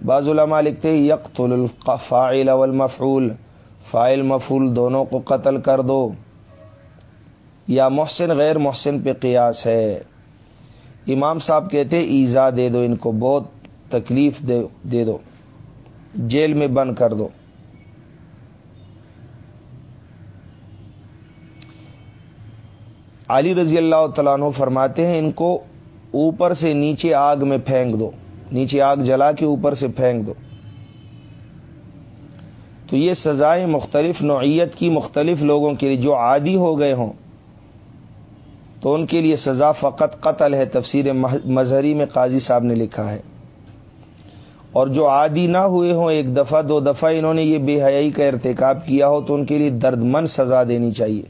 بعض علماء لکھتے یکت الفائل والمفعول فائل مفعول دونوں کو قتل کر دو۔ یا محسن غیر محسن پہ قیاس ہے۔ امام صاحب کہتے ایزا دے دو، ان کو بہت تکلیف دے دو۔ جیل میں بند کر دو۔ علی رضی اللہ تعالیٰ عنہ فرماتے ہیں، ان کو اوپر سے نیچے آگ میں پھینک دو۔ نیچے آگ جلا کے اوپر سے پھینک دو۔ تو یہ سزائیں مختلف نوعیت کی مختلف لوگوں کے لیے جو عادی ہو گئے ہوں، تو ان کے لیے سزا فقط قتل ہے، تفسیر مظہری میں قاضی صاحب نے لکھا ہے۔ اور جو عادی نہ ہوئے ہوں، ایک دفعہ، دو دفعہ انہوں نے یہ بے حیائی کا ارتکاب کیا ہو، تو ان کے لیے درد مند سزا دینی چاہیے۔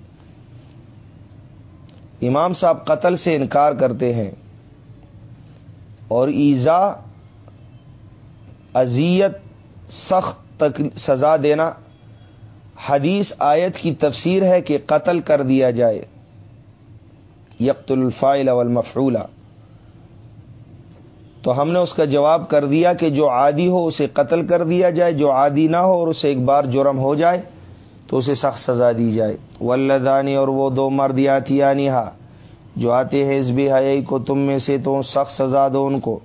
امام صاحب قتل سے انکار کرتے ہیں اور ایزا اذیت، سخت سزا دینا۔ حدیث آیت کی تفسیر ہے کہ قتل کر دیا جائے۔ یکت الفائل والمفعولہ تو ہم نے اس کا جواب کر دیا کہ جو عادی ہو اسے قتل کر دیا جائے، جو عادی نہ ہو اور اسے ایک بار جرم ہو جائے، تو اسے سخت سزا دی جائے۔ ولدانی اور وہ دو مردیاتیانی ہا جو آتے ہیں اس بھی حیائی کو، تم میں سے تو سخت سزا دو ان کو۔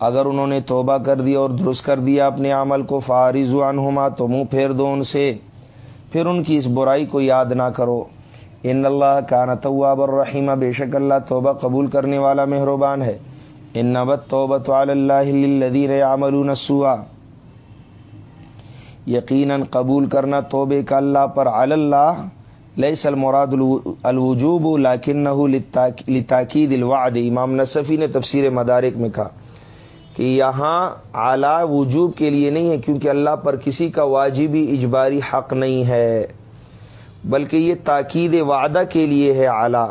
اگر انہوں نے توبہ کر دیا اور درست کر دیا اپنے عمل کو، فارض عنہما تو منہ پھیر دو ان سے۔ پھر ان کی اس برائی کو یاد نہ کرو۔ ان اللہ کا نتواب الرحیمہ بے شک اللہ توبہ قبول کرنے والا مہربان ہے۔ ان نبت توبت اللہ عمل سوا یقیناً قبول کرنا توبے کا اللہ پر اللہ ليس المراد الوجوب لكنه لتاکید الوعد۔ امام نصفی نے تفسیر مدارک میں کہا۔ کہ یہاں اعلی وجوب کے لیے نہیں ہے کیونکہ اللہ پر کسی کا واجبی اجباری حق نہیں ہے، بلکہ یہ تاکید وعدہ کے لیے ہے اعلی۔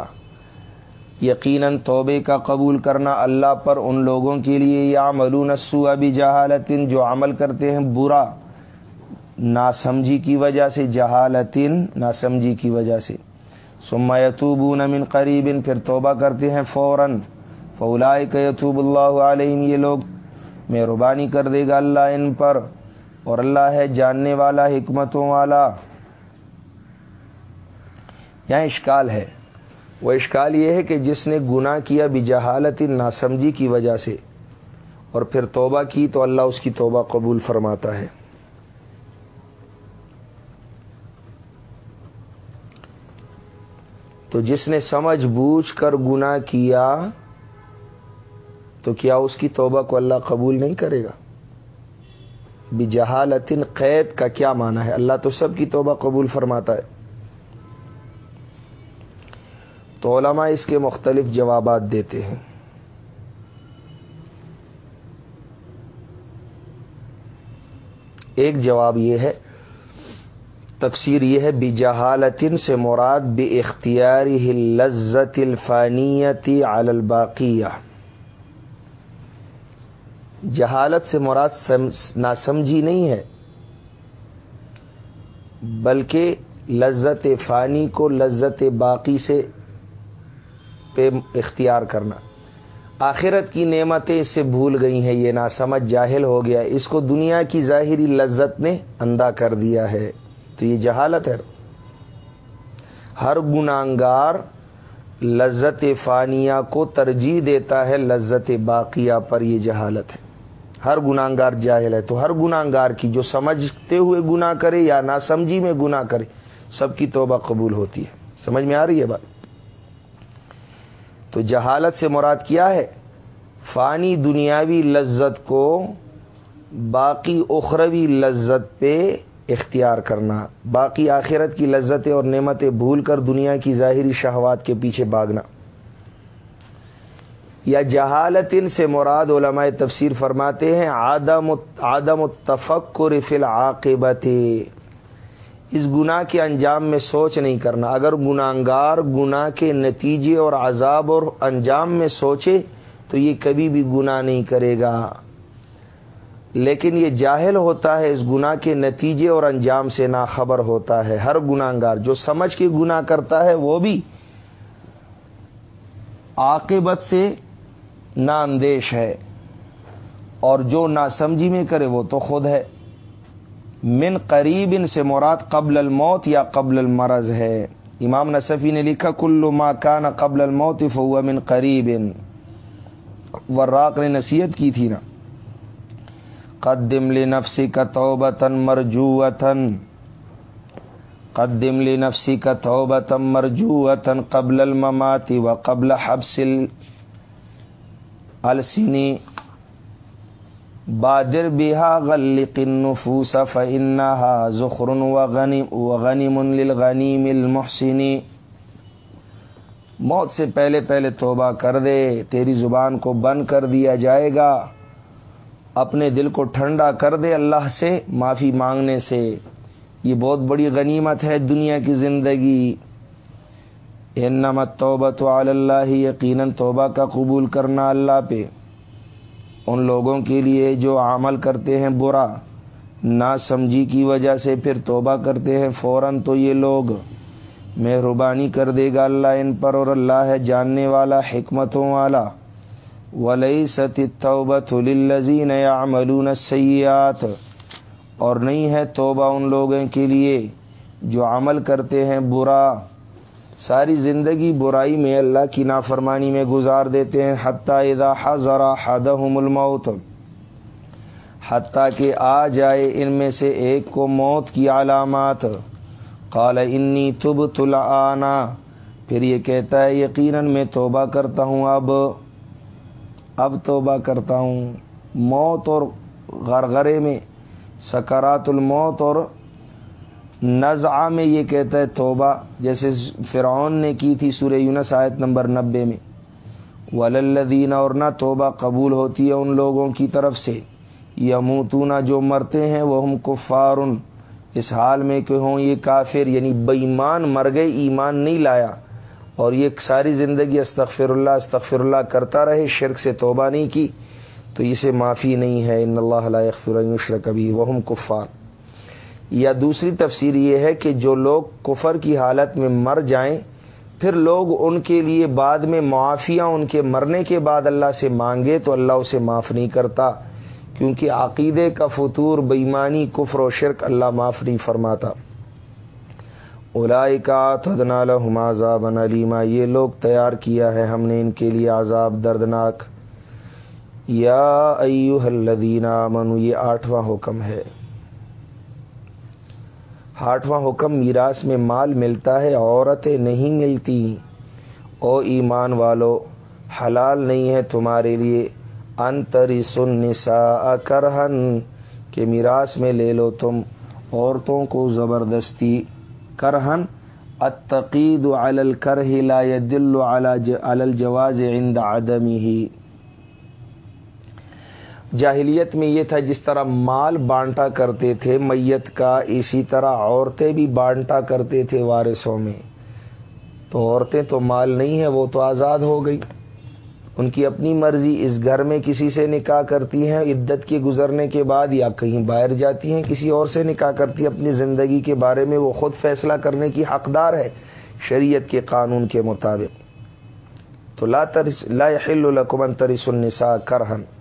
یقیناً توبے کا قبول کرنا اللہ پر ان لوگوں کے لیے یا ملون سو ابھی جہالتن جو عمل کرتے ہیں برا، ناسمجھی کی وجہ سے جہالتن ناسمجھی کی وجہ سے۔ سما یتوب من قریب، پھر توبہ کرتے ہیں فوراً۔ فولائے کا یتوب اللہ علیہ یہ لوگ مہربانی کر دے گا اللہ ان پر۔ اور اللہ ہے جاننے والا، حکمتوں والا۔ یہاں اشکال ہے۔ وہ اشکال یہ ہے کہ جس نے گناہ کیا بھی جہالت ناسمجھی کی وجہ سے، اور پھر توبہ کی تو اللہ اس کی توبہ قبول فرماتا ہے۔ تو جس نے سمجھ بوجھ کر گنا کیا تو کیا اس کی توبہ کو اللہ قبول نہیں کرے گا؟ بھی جہالتن قید کا کیا معنی ہے؟ اللہ تو سب کی توبہ قبول فرماتا ہے۔ تو علماء اس کے مختلف جوابات دیتے ہیں۔ ایک جواب یہ ہے، تفسیر یہ ہے، بجہالتن سے مراد بے اختیاری لذت الفانیتی الباقیہ۔ جہالت سے مراد ناسمجھی نہیں ہے، بلکہ لذت فانی کو لذت باقی سے پہ اختیار کرنا۔ آخرت کی نعمتیں اس سے بھول گئی ہیں، یہ ناسمجھ جاہل ہو گیا۔ اس کو دنیا کی ظاہری لذت نے اندھا کر دیا ہے۔ تو یہ جہالت ہے۔ ہر گناگار لذت فانیہ کو ترجیح دیتا ہے، لذت باقیہ پر یہ جہالت ہے۔ ہر گناگار جاہل ہے تو ہر گناگار کی جو سمجھتے ہوئے گناہ کرے یا نہ سمجھی میں گناہ کرے، سب کی توبہ قبول ہوتی ہے۔ سمجھ میں آ رہی ہے بات؟ تو جہالت سے مراد کیا ہے؟ فانی دنیاوی لذت کو باقی اخروی لذت پہ اختیار کرنا۔ باقی آخرت کی لذتیں اور نعمتیں بھول کر دنیا کی ظاہری شہوات کے پیچھے بھاگنا۔ یا جہالت ان سے مراد علماء تفسیر فرماتے ہیں آدم آدم التفکر فی العاقبت اس گناہ کے انجام میں سوچ نہیں کرنا۔ اگر گناگار گناہ کے نتیجے اور عذاب اور انجام میں سوچے تو یہ کبھی بھی گناہ نہیں کرے گا۔ لیکن یہ جاہل ہوتا ہے، اس گناہ کے نتیجے اور انجام سے نہ خبر ہوتا ہے۔ ہر گناہ گار جو سمجھ کے گناہ کرتا ہے، وہ بھی عاقبت سے نا اندیش ہے اور جو نہ سمجھی میں کرے وہ تو خود ہے۔ من قریب ان سے مراد قبل الموت یا قبل المرض ہے۔ امام نصفی نے لکھا کلو ما کان قبل الموت فہو من قریب۔ وراق نے نصیحت کی تھی نا۔ قدم لی نفسی کا توبتن مرجوتن قدم لی نفسی کا توبتن مرجوتن قبل المماتی و قبل حبس السنی بادر بها غلق النفوس فإنها زخر وغنم وغنم للغنيم المحسن. موت سے پہلے پہلے توبہ کر دے، تیری زبان کو بند کر دیا جائے گا، اپنے دل کو ٹھنڈا کر دے اللہ سے، معافی مانگنے سے۔ یہ بہت بڑی غنیمت ہے دنیا کی زندگی۔ انمت توبہ تو اللہ، یقیناً توبہ کا قبول کرنا اللہ پہ۔ ان لوگوں کے لیے جو عمل کرتے ہیں برا نہ سمجھی کی وجہ سے پھر توبہ کرتے ہیں فوراً تو یہ لوگ۔ مہربانی کر دے گا اللہ ان پر اور اللہ ہے جاننے والا، حکمتوں والا۔ ولی ست توبت الزین عملون سیات اور نہیں ہے توبہ ان لوگوں کے لیے جو عمل کرتے ہیں برا۔ ساری زندگی برائی میں اللہ کی نافرمانی میں گزار دیتے ہیں، حتیٰ اذا حضر حدہم الموت۔ حتیٰ کہ آ جائے ان میں سے ایک کو موت کی علامات۔ قال انی تب تلا پھر یہ کہتا ہے، یقیناً میں توبہ کرتا ہوں، اب اب توبہ کرتا ہوں۔ موت اور غرغرے میں، سکرات الموت اور نزعہ میں یہ کہتا ہے توبہ، جیسے فرعون نے کی تھی سورہ یونس آیت نمبر نبے میں۔ وللدین اور نہ توبہ قبول ہوتی ہے ان لوگوں کی طرف سے۔ یموتونا جو مرتے ہیں وہ ہم کفارن اس حال میں کہ ہوں، یہ کافر یعنی بےمان مر گئے، ایمان نہیں لایا۔ اور یہ ساری زندگی استغفر اللہ استغفر اللہ کرتا رہے، شرک سے توبہ نہیں کی۔ تو اسے معافی نہیں ہے۔ ان اللہ علیہ کبھی وہ کفار۔ یا دوسری تفسیر یہ ہے کہ جو لوگ کفر کی حالت میں مر جائیں، پھر لوگ ان کے لیے بعد میں معافیاں ان کے مرنے کے بعد اللہ سے مانگے تو اللہ اسے معاف نہیں کرتا، کیونکہ عقیدے کا فطور بےمانی کفر و شرک اللہ معاف نہیں فرماتا۔ الائی کا عذاب علیما یہ لوگ تیار کیا ہے ہم نے ان کے لیے عذاب دردناک۔ یا ایوہ الذین آمنو یہ آٹھواں حکم ہے۔ آٹھواں حکم، میراث میں مال ملتا ہے، عورتیں نہیں ملتی۔ او ایمان والو، حلال نہیں ہے تمہارے لیے۔ انتری سن نسا کرہن، کہ میراث میں لے لو تم عورتوں کو زبردستی کرہن۔ اتقید الکر لا دل الجواز عند عدمی ہی جاہلیت میں یہ تھا جس طرح مال بانٹا کرتے تھے، میت کا، اسی طرح عورتیں بھی بانٹا کرتے تھے وارثوں میں۔ تو عورتیں تو مال نہیں ہیں، وہ تو آزاد ہو گئی۔ ان کی اپنی مرضی اس گھر میں کسی سے نکاح کرتی ہیں، عدت کے گزرنے کے بعد یا کہیں باہر جاتی ہیں، کسی اور سے نکاح کرتی ہیں۔ اپنی زندگی کے بارے میں وہ خود فیصلہ کرنے کی حقدار ہے شریعت کے قانون کے مطابق۔ تو لا ترس، لا لکمن ترس النساء کرہن۔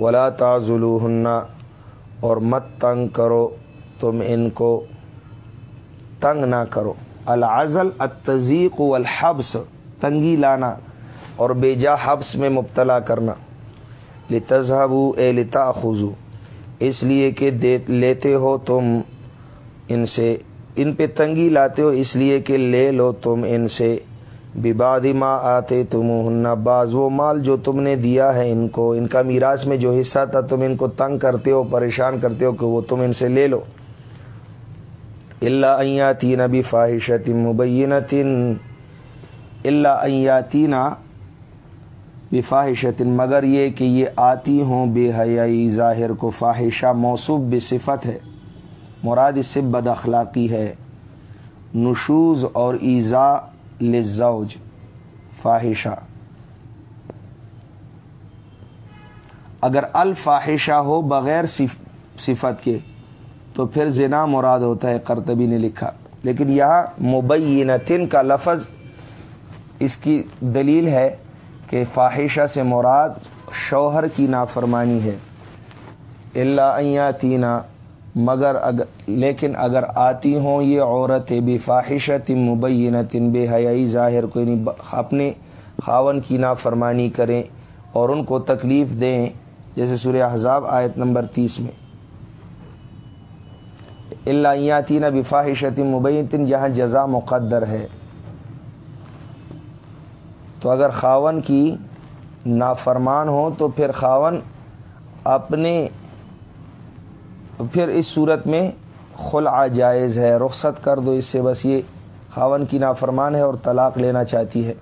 ولا تازلو اور مت تنگ کرو تم ان کو تنگ نہ کرو العزل، التزیق والحبس، تنگی لانا اور بے جا حبس میں مبتلا کرنا۔ لتذہبو اے لتا خزو اس لیے کہ لیتے ہو تم ان سے، ان پہ تنگی لاتے ہو اس لیے کہ لے لو تم ان سے۔ ببادی ماں آتے تم بعض وہ مال جو تم نے دیا ہے ان کو، ان کا میراث میں جو حصہ تھا تم ان کو تنگ کرتے ہو، پریشان کرتے ہو کہ وہ تم ان سے لے لو۔ اللہ ایاتین ابھی فاحشت مبین اللہ ایاتین بفاحشت مگر یہ کہ یہ آتی ہوں بے حیائی، ظاہر کو فاحشہ موصوب بے صفت ہے۔ مراد اس سے بد اخلاقی ہے۔ نشوز اور ایزا للزوج فاحشہ۔ اگر الفاحشہ ہو بغیر صفت کے، تو پھر زنا مراد ہوتا ہے کرتبی نے لکھا۔ لیکن یہاں مبینتن کا لفظ اس کی دلیل ہے کہ فاحشہ سے مراد شوہر کی نافرمانی ہے۔ اللہ تینہ مگر اگر لیکن اگر آتی ہوں یہ عورت بھی فاحشت مبینہ تن بے حیائی ظاہر کوئی نہیں اپنے خاون کی نافرمانی کریں اور ان کو تکلیف دیں، جیسے سورہ حذاب آیت نمبر تیس میں۔ اللہ تین بفاحشت مبین جہاں جزا مقدر ہے۔ تو اگر خاون کی نافرمان ہو تو پھر خاون اپنے پھر اس صورت میں خلع جائز ہے، رخصت کر دو اس سے، بس یہ خاون کی نافرمان ہے اور طلاق لینا چاہتی ہے۔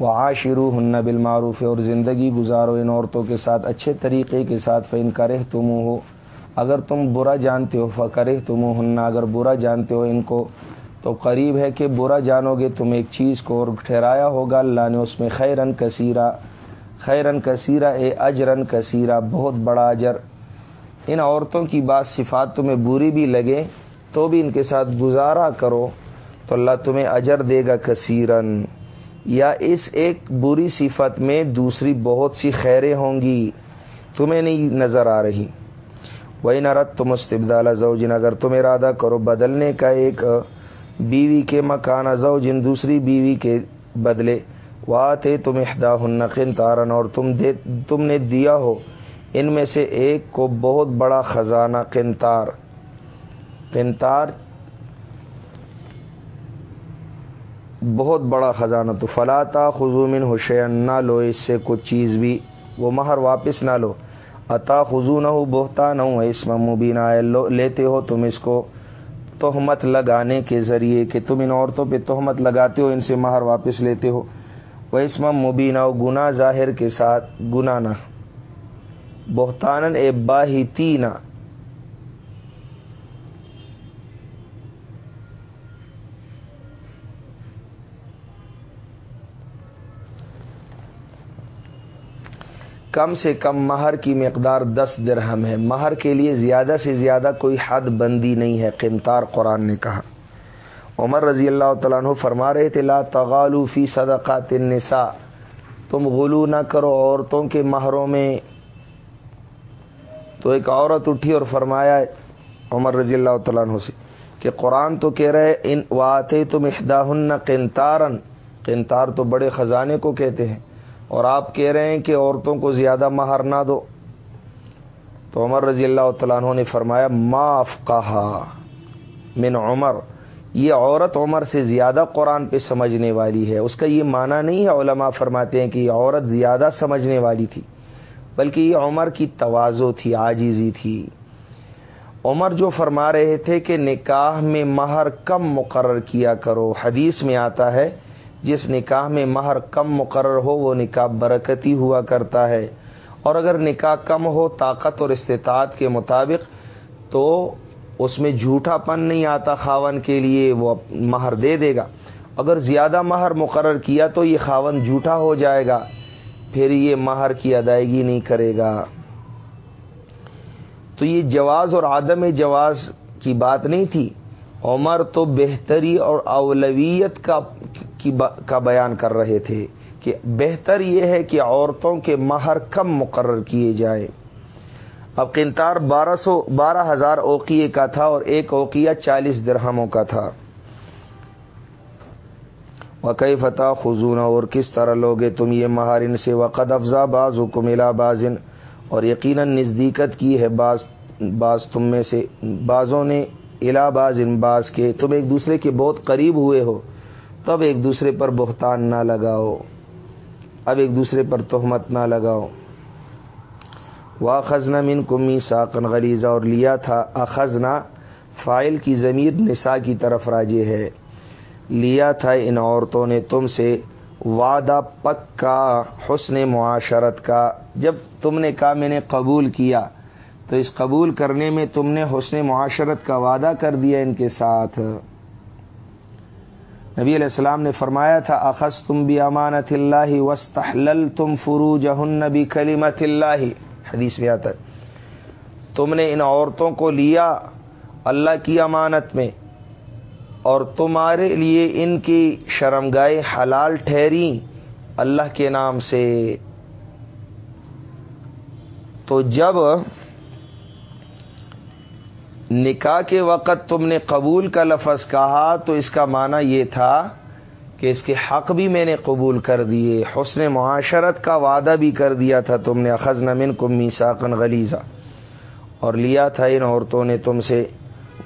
وہ آشرو ہن بالمعروف اور زندگی گزارو ان عورتوں کے ساتھ اچھے طریقے کے ساتھ فن کرے تم ہو اگر تم برا جانتے ہو فکرے تم اگر برا جانتے ہو ان کو، تو قریب ہے کہ برا جانو گے تم ایک چیز کو، اور ٹھہرایا ہوگا اللہ نے اس میں خیرن کثیرہ خیرن کثیرہ، اے اجرن کثیرہ، بہت بڑا اجر۔ ان عورتوں کی بات صفات تمہیں بری بھی لگے تو بھی ان کے ساتھ گزارا کرو، تو اللہ تمہیں اجر دے گا کثیرن یا اس ایک بری صفت میں دوسری بہت سی خیریں ہوں گی، تمہیں نہیں نظر آ رہی۔ وہی نہ رت تم استبدال زوجن اگر تم ارادہ کرو بدلنے کا ایک بیوی کے مکان زوجن دوسری بیوی کے بدلے واتے تم احدا ہنقن تارن اور تم دے، تم نے دیا ہو۔ ان میں سے ایک کو بہت بڑا خزانہ قنتار قنتار بہت بڑا خزانہ تو فلاطا خزومن حسین نہ لو اس سے کچھ چیز بھی، وہ مہر واپس نہ لو۔ عطا خزو نہ ہو بہتا نہ ہو اس مبینہ لیتے ہو تم اس کو تہمت لگانے کے ذریعے کہ تم ان عورتوں پہ تہمت لگاتے ہو، ان سے مہر واپس لیتے ہو۔ وہ اسم مبینہ گنا ظاہر کے ساتھ گنا نہ۔ بہتان اے باہی تینا کم سے کم مہر کی مقدار دس درہم ہے۔ مہر کے لیے زیادہ سے زیادہ کوئی حد بندی نہیں ہے قنتار قرآن نے کہا۔ عمر رضی اللہ تعالیٰ عنہ فرما رہے تھے، لا تغالو فی صدقات النساء۔ تم غلو نہ کرو عورتوں کے مہروں میں تو ایک عورت اٹھی اور فرمایا، عمر رضی اللہ تعالیٰ عنہ سے، کہ قرآن تو کہہ رہے ان واتے تم احدا ہن قنتارن قنتار تو بڑے خزانے کو کہتے ہیں، اور آپ کہہ رہے ہیں کہ عورتوں کو زیادہ مہر نہ دو۔ تو عمر رضی اللہ تعالیٰ عنہ نے فرمایا معاف کہا من عمر. یہ عورت عمر سے زیادہ قرآن پہ سمجھنے والی ہے۔ اس کا یہ معنی نہیں ہے، علماء فرماتے ہیں کہ یہ عورت زیادہ سمجھنے والی تھی۔ بلکہ یہ عمر کی توازو تھی آجیزی تھی۔ عمر جو فرما رہے تھے کہ نکاح میں مہر کم مقرر کیا کرو، حدیث میں آتا ہے، جس نکاح میں مہر کم مقرر ہو، وہ نکاح برکتی ہوا کرتا ہے۔ اور اگر نکاح کم ہو، طاقت اور استطاعت کے مطابق، تو اس میں جھوٹا پن نہیں آتا خاون کے لیے، وہ مہر دے دے گا۔ اگر زیادہ مہر مقرر کیا تو یہ خاون جھوٹا ہو جائے گا۔ پھر یہ مہر کی ادائیگی نہیں کرے گا۔ تو یہ جواز اور عدم جواز کی بات نہیں تھی۔ عمر تو بہتری اور اولویت کا کا بیان کر رہے تھے کہ بہتر یہ ہے کہ عورتوں کے مہر کم مقرر کیے جائے اب قنتار بارہ سو، بارہ ہزار اوقیے کا تھا اور ایک اوقیہ چالیس درہموں کا تھا۔ وقئی فتح خزون اور کس طرح لوگے تم یہ مہارن سے وقد افزا باز حکملا بازن اور یقیناً نزدیکت کی ہے بعض بعض تم میں سے بعضوں نے الا باز ان باز کے تم ایک دوسرے کے بہت قریب ہوئے ہو، تب ایک دوسرے پر بہتان نہ لگاؤ۔ اب ایک دوسرے پر تہمت نہ لگاؤ۔ وا خزنہ من کمی ساکن غلیزہ اور لیا تھا۔ اخذنا، فائل کی ضمیر نسا کی طرف راجے ہے۔ لیا تھا ان عورتوں نے تم سے وعدہ پکا حسن معاشرت کا۔ جب تم نے کہا میں نے قبول کیا، تو اس قبول کرنے میں تم نے حسن معاشرت کا وعدہ کر دیا ان کے ساتھ۔ نبی علیہ السلام نے فرمایا تھا اخذ تم بھی امانت اللہ وسطل تم فرو جہن نبی کلیمت اللہ۔ حدیث میں آتا تم نے ان عورتوں کو لیا اللہ کی امانت میں۔ اور تمہارے لیے ان کی شرمگاہ حلال ٹھہری اللہ کے نام سے۔ تو جب نکاح کے وقت تم نے قبول کا لفظ کہا، تو اس کا معنی یہ تھا کہ اس کے حق بھی میں نے قبول کر دیے، حسن معاشرت کا وعدہ بھی کر دیا تھا تم نے اخذ نمن کو میساکن غلیزہ اور لیا تھا ان عورتوں نے تم سے۔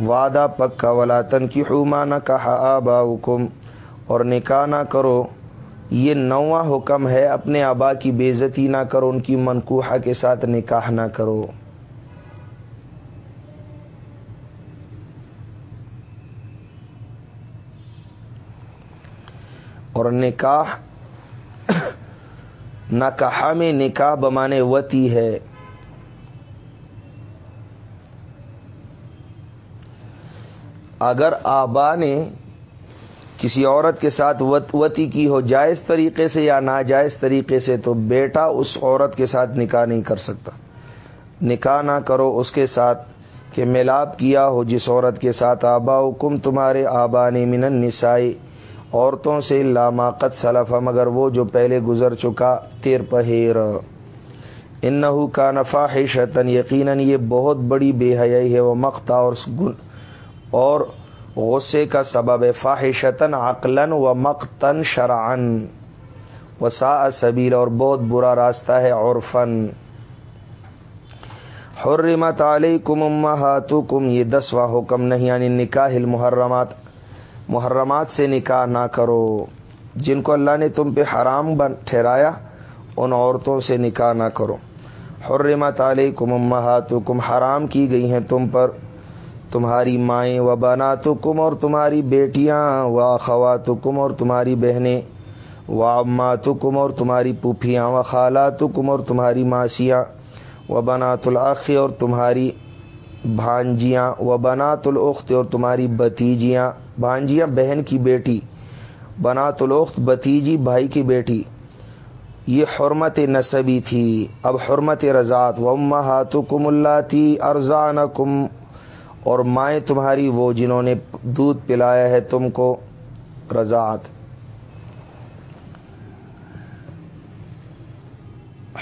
وعدہ پکا ولاطن کی حما نہ کہا آبا حکم اور نکاح نہ کرو، یہ نواں حکم ہے، اپنے آبا کی بےزتی نہ کرو، ان کی منقوحہ کے ساتھ نکاح نہ کرو۔ اور نکاح نہ کہا میں نکاح بمانے وتی ہے۔ اگر آبا نے کسی عورت کے ساتھ وتی کی ہو جائز طریقے سے یا ناجائز طریقے سے، تو بیٹا اس عورت کے ساتھ نکاح نہیں کر سکتا۔ نکاح نہ کرو اس کے ساتھ کہ ملاپ کیا ہو جس عورت کے ساتھ آبا حکم تمہارے آبا نے من نسائی عورتوں سے لاماقت سلفا مگر وہ جو پہلے گزر چکا، تیر پہیر۔ ان کا نفا ہے شتن یقیناً یہ بہت بڑی بے حیائی ہے، وہ مقتا اور اور غصے کا سبب فاحشتن عقلن و مقتن شرعن و سا سبیل اور بہت برا راستہ ہے اور فن حرمت علیکم امہاتکم یہ دسواں حکم نہیں یعنی نکاح المحرمات۔ محرمات سے نکاح نہ کرو۔ جن کو اللہ نے تم پہ حرام بن ٹھہرایا، ان عورتوں سے نکاح نہ کرو۔ حرمت علیکم امہاتکم حرام کی گئی ہیں تم پر۔ تمہاری مائیں و بناتکم اور تمہاری بیٹیاں و خواتکم اور تمہاری بہنیں و اماتکم اور تمہاری پوپھیاں و خالاتکم اور تمہاری ماسیاں و بنات العقی اور تمہاری بھانجیاں و بنات العخت اور تمہاری بتیجیاں بھانجیاں بہن کی بیٹی، بنات العخت بتیجی بھائی کی بیٹی۔ یہ حرمت نصبی تھی۔ اب حرمت رضات و امہاتکم اللہ تھی ارزان اور مائیں تمہاری وہ جنہوں نے دودھ پلایا ہے تم کو رضاعت۔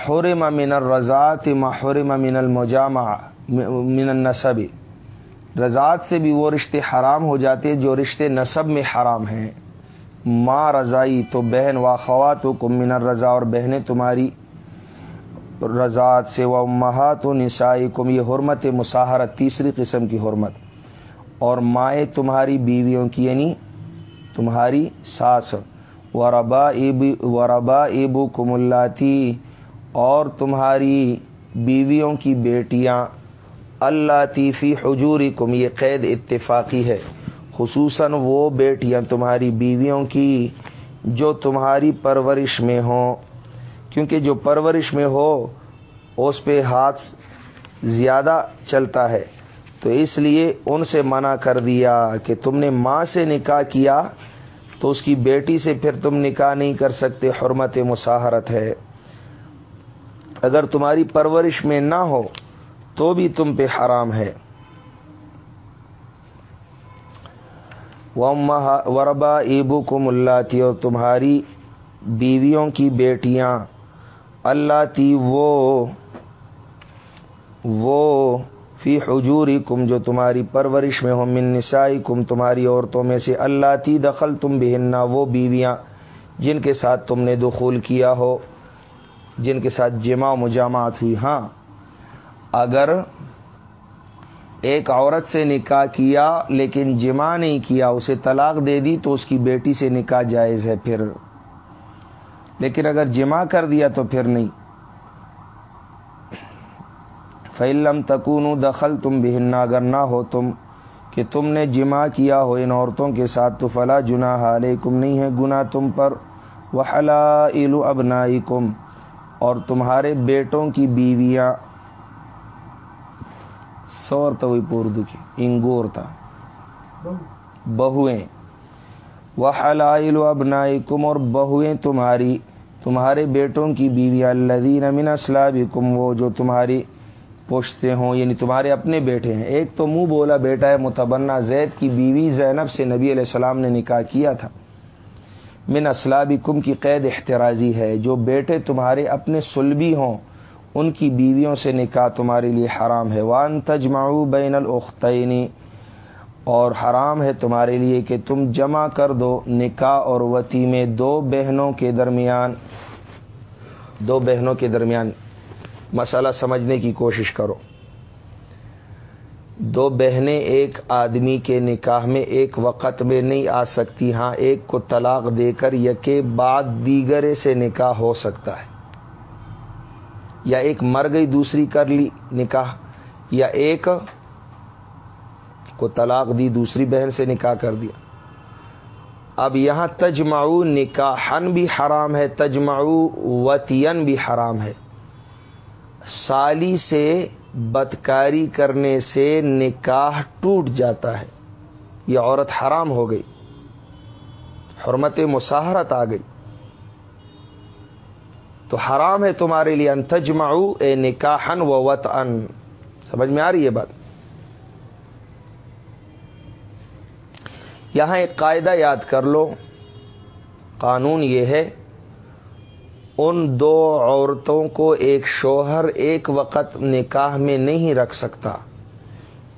حرم من الرضاعت ما حرم من المجامع من النصب رضاعت سے بھی وہ رشتے حرام ہو جاتے جو رشتے نصب میں حرام ہیں۔ ماں رضائی تو بہن و خوات و من الرضا اور بہنیں تمہاری رضاعت سے و مہات و نسائی کم یہ حرمت مساحرت تیسری قسم کی حرمت۔ اور مائیں تمہاری بیویوں کی یعنی تمہاری ساس۔ و ربا اب ابو کم اللہ اور تمہاری بیویوں کی بیٹیاں۔ اللہ تیفی حجوری کم یہ قید اتفاقی ہے۔ خصوصاً وہ بیٹیاں تمہاری بیویوں کی جو تمہاری پرورش میں ہوں۔ کیونکہ جو پرورش میں ہو، اس پہ ہاتھ زیادہ چلتا ہے۔ تو اس لیے ان سے منع کر دیا کہ تم نے ماں سے نکاح کیا، تو اس کی بیٹی سے پھر تم نکاح نہیں کر سکتے، حرمت مساحرت ہے۔ اگر تمہاری پرورش میں نہ ہو، تو بھی تم پہ حرام ہے۔ وربا ایبو کو ملاتی اور تمہاری بیویوں کی بیٹیاں۔ اللہ تی وہ وہ فی حجوری کم جو تمہاری پرورش میں ہو من نسائی کم تمہاری عورتوں میں سے اللہ تی دخل تم بہننا وہ بیویاں جن کے ساتھ تم نے دخول کیا ہو، جن کے ساتھ جمع مجامعات ہوئی۔ ہاں اگر ایک عورت سے نکاح کیا لیکن جمع نہیں کیا، اسے طلاق دے دی تو اس کی بیٹی سے نکاح جائز ہے۔ پھر لیکن اگر جمع کر دیا تو پھر نہیں۔ فعلم تکون دخل تم بہننا اگر نہ ہو تم کہ تم نے جمع کیا ہو ان عورتوں کے ساتھ تو فلا جنا علیکم نہیں ہے گنا تم پر۔ وہ حلا اور تمہارے بیٹوں کی بیویاں۔ سور تو وہی اردو کی انگور تھا۔ بہویں وہ حلائل و ابنائی کم اور بہویں تمہاری۔ تمہارے بیٹوں کی بیوی الدین امن اسلاب کم وہ جو تمہاری پوچھتے ہوں یعنی تمہارے اپنے بیٹے ہیں۔ ایک تو منہ بولا، بیٹا ہے متبنہ زید کی بیوی زینب سے نبی علیہ السلام نے نکاح کیا تھا۔ من اسلابی کم کی قید احتراضی ہے، جو بیٹے تمہارے اپنے سلبی ہوں، ان کی بیویوں سے نکاح تمہارے لیے حرام ہے۔ وان تجمعو بین الختینی اور حرام ہے تمہارے لیے کہ تم جمع کر دو نکاح اور وتی میں دو بہنوں کے درمیان۔ دو بہنوں کے درمیان۔ مسئلہ سمجھنے کی کوشش کرو۔ دو بہنیں ایک آدمی کے نکاح میں ایک وقت میں نہیں آ سکتی ہاں ایک کو طلاق دے کر یکے بعد دیگرے سے نکاح ہو سکتا ہے۔ یا ایک مر گئی، دوسری کر لی نکاح، یا ایک کو طلاق دی، دوسری بہن سے نکاح کر دیا۔ اب یہاں تجمعو نکاحن بھی حرام ہے، تجمعو وطین بھی حرام ہے۔ سالی سے بدکاری کرنے سے نکاح ٹوٹ جاتا ہے۔ یہ عورت حرام ہو گئی۔ حرمت مساحرت آ گئی۔ تو حرام ہے تمہارے لیے ان تجمعو اے نکاحن و وط ان سمجھ میں آ رہی ہے بات؟ یہاں ایک قاعدہ یاد کر لو۔ قانون یہ ہے، ان دو عورتوں کو ایک شوہر ایک وقت نکاح میں نہیں رکھ سکتا۔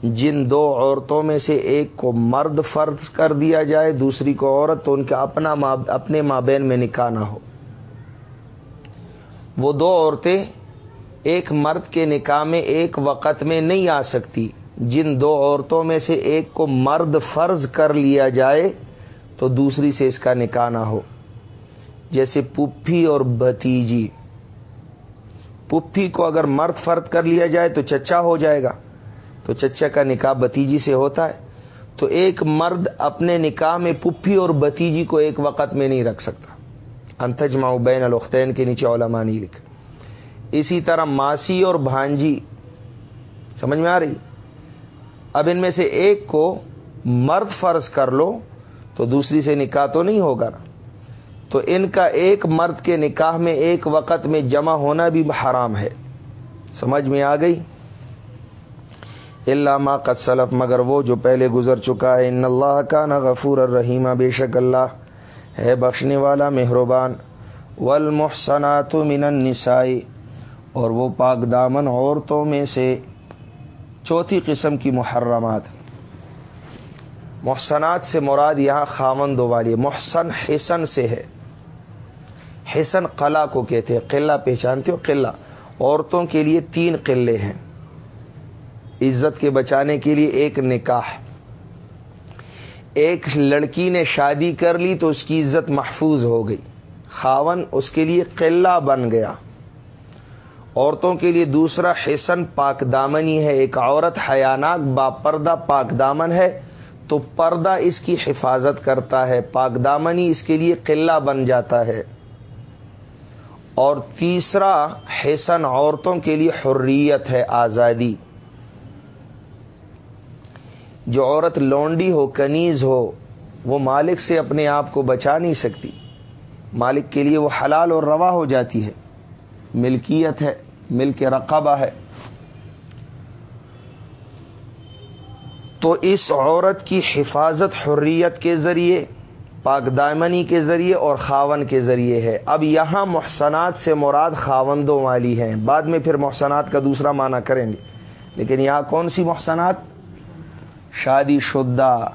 جن دو عورتوں میں سے ایک کو مرد فرض کر دیا جائے، دوسری کو عورت، تو ان کا اپنا اپنے مابین میں نکاح نہ ہو۔ وہ دو عورتیں ایک مرد کے نکاح میں ایک وقت میں نہیں آ سکتی۔ جن دو عورتوں میں سے ایک کو مرد فرض کر لیا جائے تو دوسری سے اس کا نکاح نہ ہو۔ جیسے پپھی اور بھتیجی۔ پپھی کو اگر مرد فرد کر لیا جائے تو چچا ہو جائے گا۔ تو چچا کا نکاح بتیجی سے ہوتا ہے۔ تو ایک مرد اپنے نکاح میں پپھی اور بتیجی کو ایک وقت میں نہیں رکھ سکتا۔ انتجما بین الختین کے نیچے علماء نہیں لکھ اسی طرح ماسی اور بھانجی۔ سمجھ میں آ رہی؟ اب ان میں سے ایک کو مرد فرض کر لو تو دوسری سے نکاح تو نہیں ہوگا۔ تو ان کا ایک مرد کے نکاح میں ایک وقت میں جمع ہونا بھی حرام ہے۔ سمجھ میں آ گئی؟ علامہ سلف، مگر وہ جو پہلے گزر چکا ہے۔ ان اللہ کا نہ غفور الرحیمہ بے شک اللہ ہے بخشنے والا، مہربان۔ والمحسنات من النسائی اور وہ پاک دامن عورتوں میں سے چوتھی قسم کی محرمات۔ محسنات سے مراد یہاں خامن دو والی محسن حسن سے ہے۔ حسن قلعہ کو کہتے ہیں، قلعہ پہچانتے ہو؟ قلعہ۔ عورتوں کے لیے تین قلعے ہیں۔ عزت کے بچانے کے لیے ایک نکاح۔ ایک لڑکی نے شادی کر لی تو اس کی عزت محفوظ ہو گئی۔ خاون اس کے لیے قلعہ بن گیا۔ عورتوں کے لیے دوسرا حسن پاک دامنی ہے۔ ایک عورت حیاناک با پردہ پاک دامن ہے، تو پردہ اس کی حفاظت کرتا ہے۔ پاک دامنی اس کے لیے قلعہ بن جاتا ہے۔ اور تیسرا حسن عورتوں کے لیے حریت ہے، آزادی۔ جو عورت لونڈی ہو، کنیز ہو، وہ مالک سے اپنے آپ کو بچا نہیں سکتی۔ مالک کے لیے وہ حلال اور روا ہو جاتی ہے۔ ملکیت ہے، ملک رقبہ ہے۔ تو اس عورت کی حفاظت، حریت کے ذریعے، پاک دائمنی کے ذریعے اور خاون کے ذریعے ہے۔ اب یہاں محسنات سے مراد خاوندوں والی ہیں۔ بعد میں پھر محسنات کا دوسرا معنی کریں گے۔ لیکن یہاں کون سی محسنات؟ شادی شدہ۔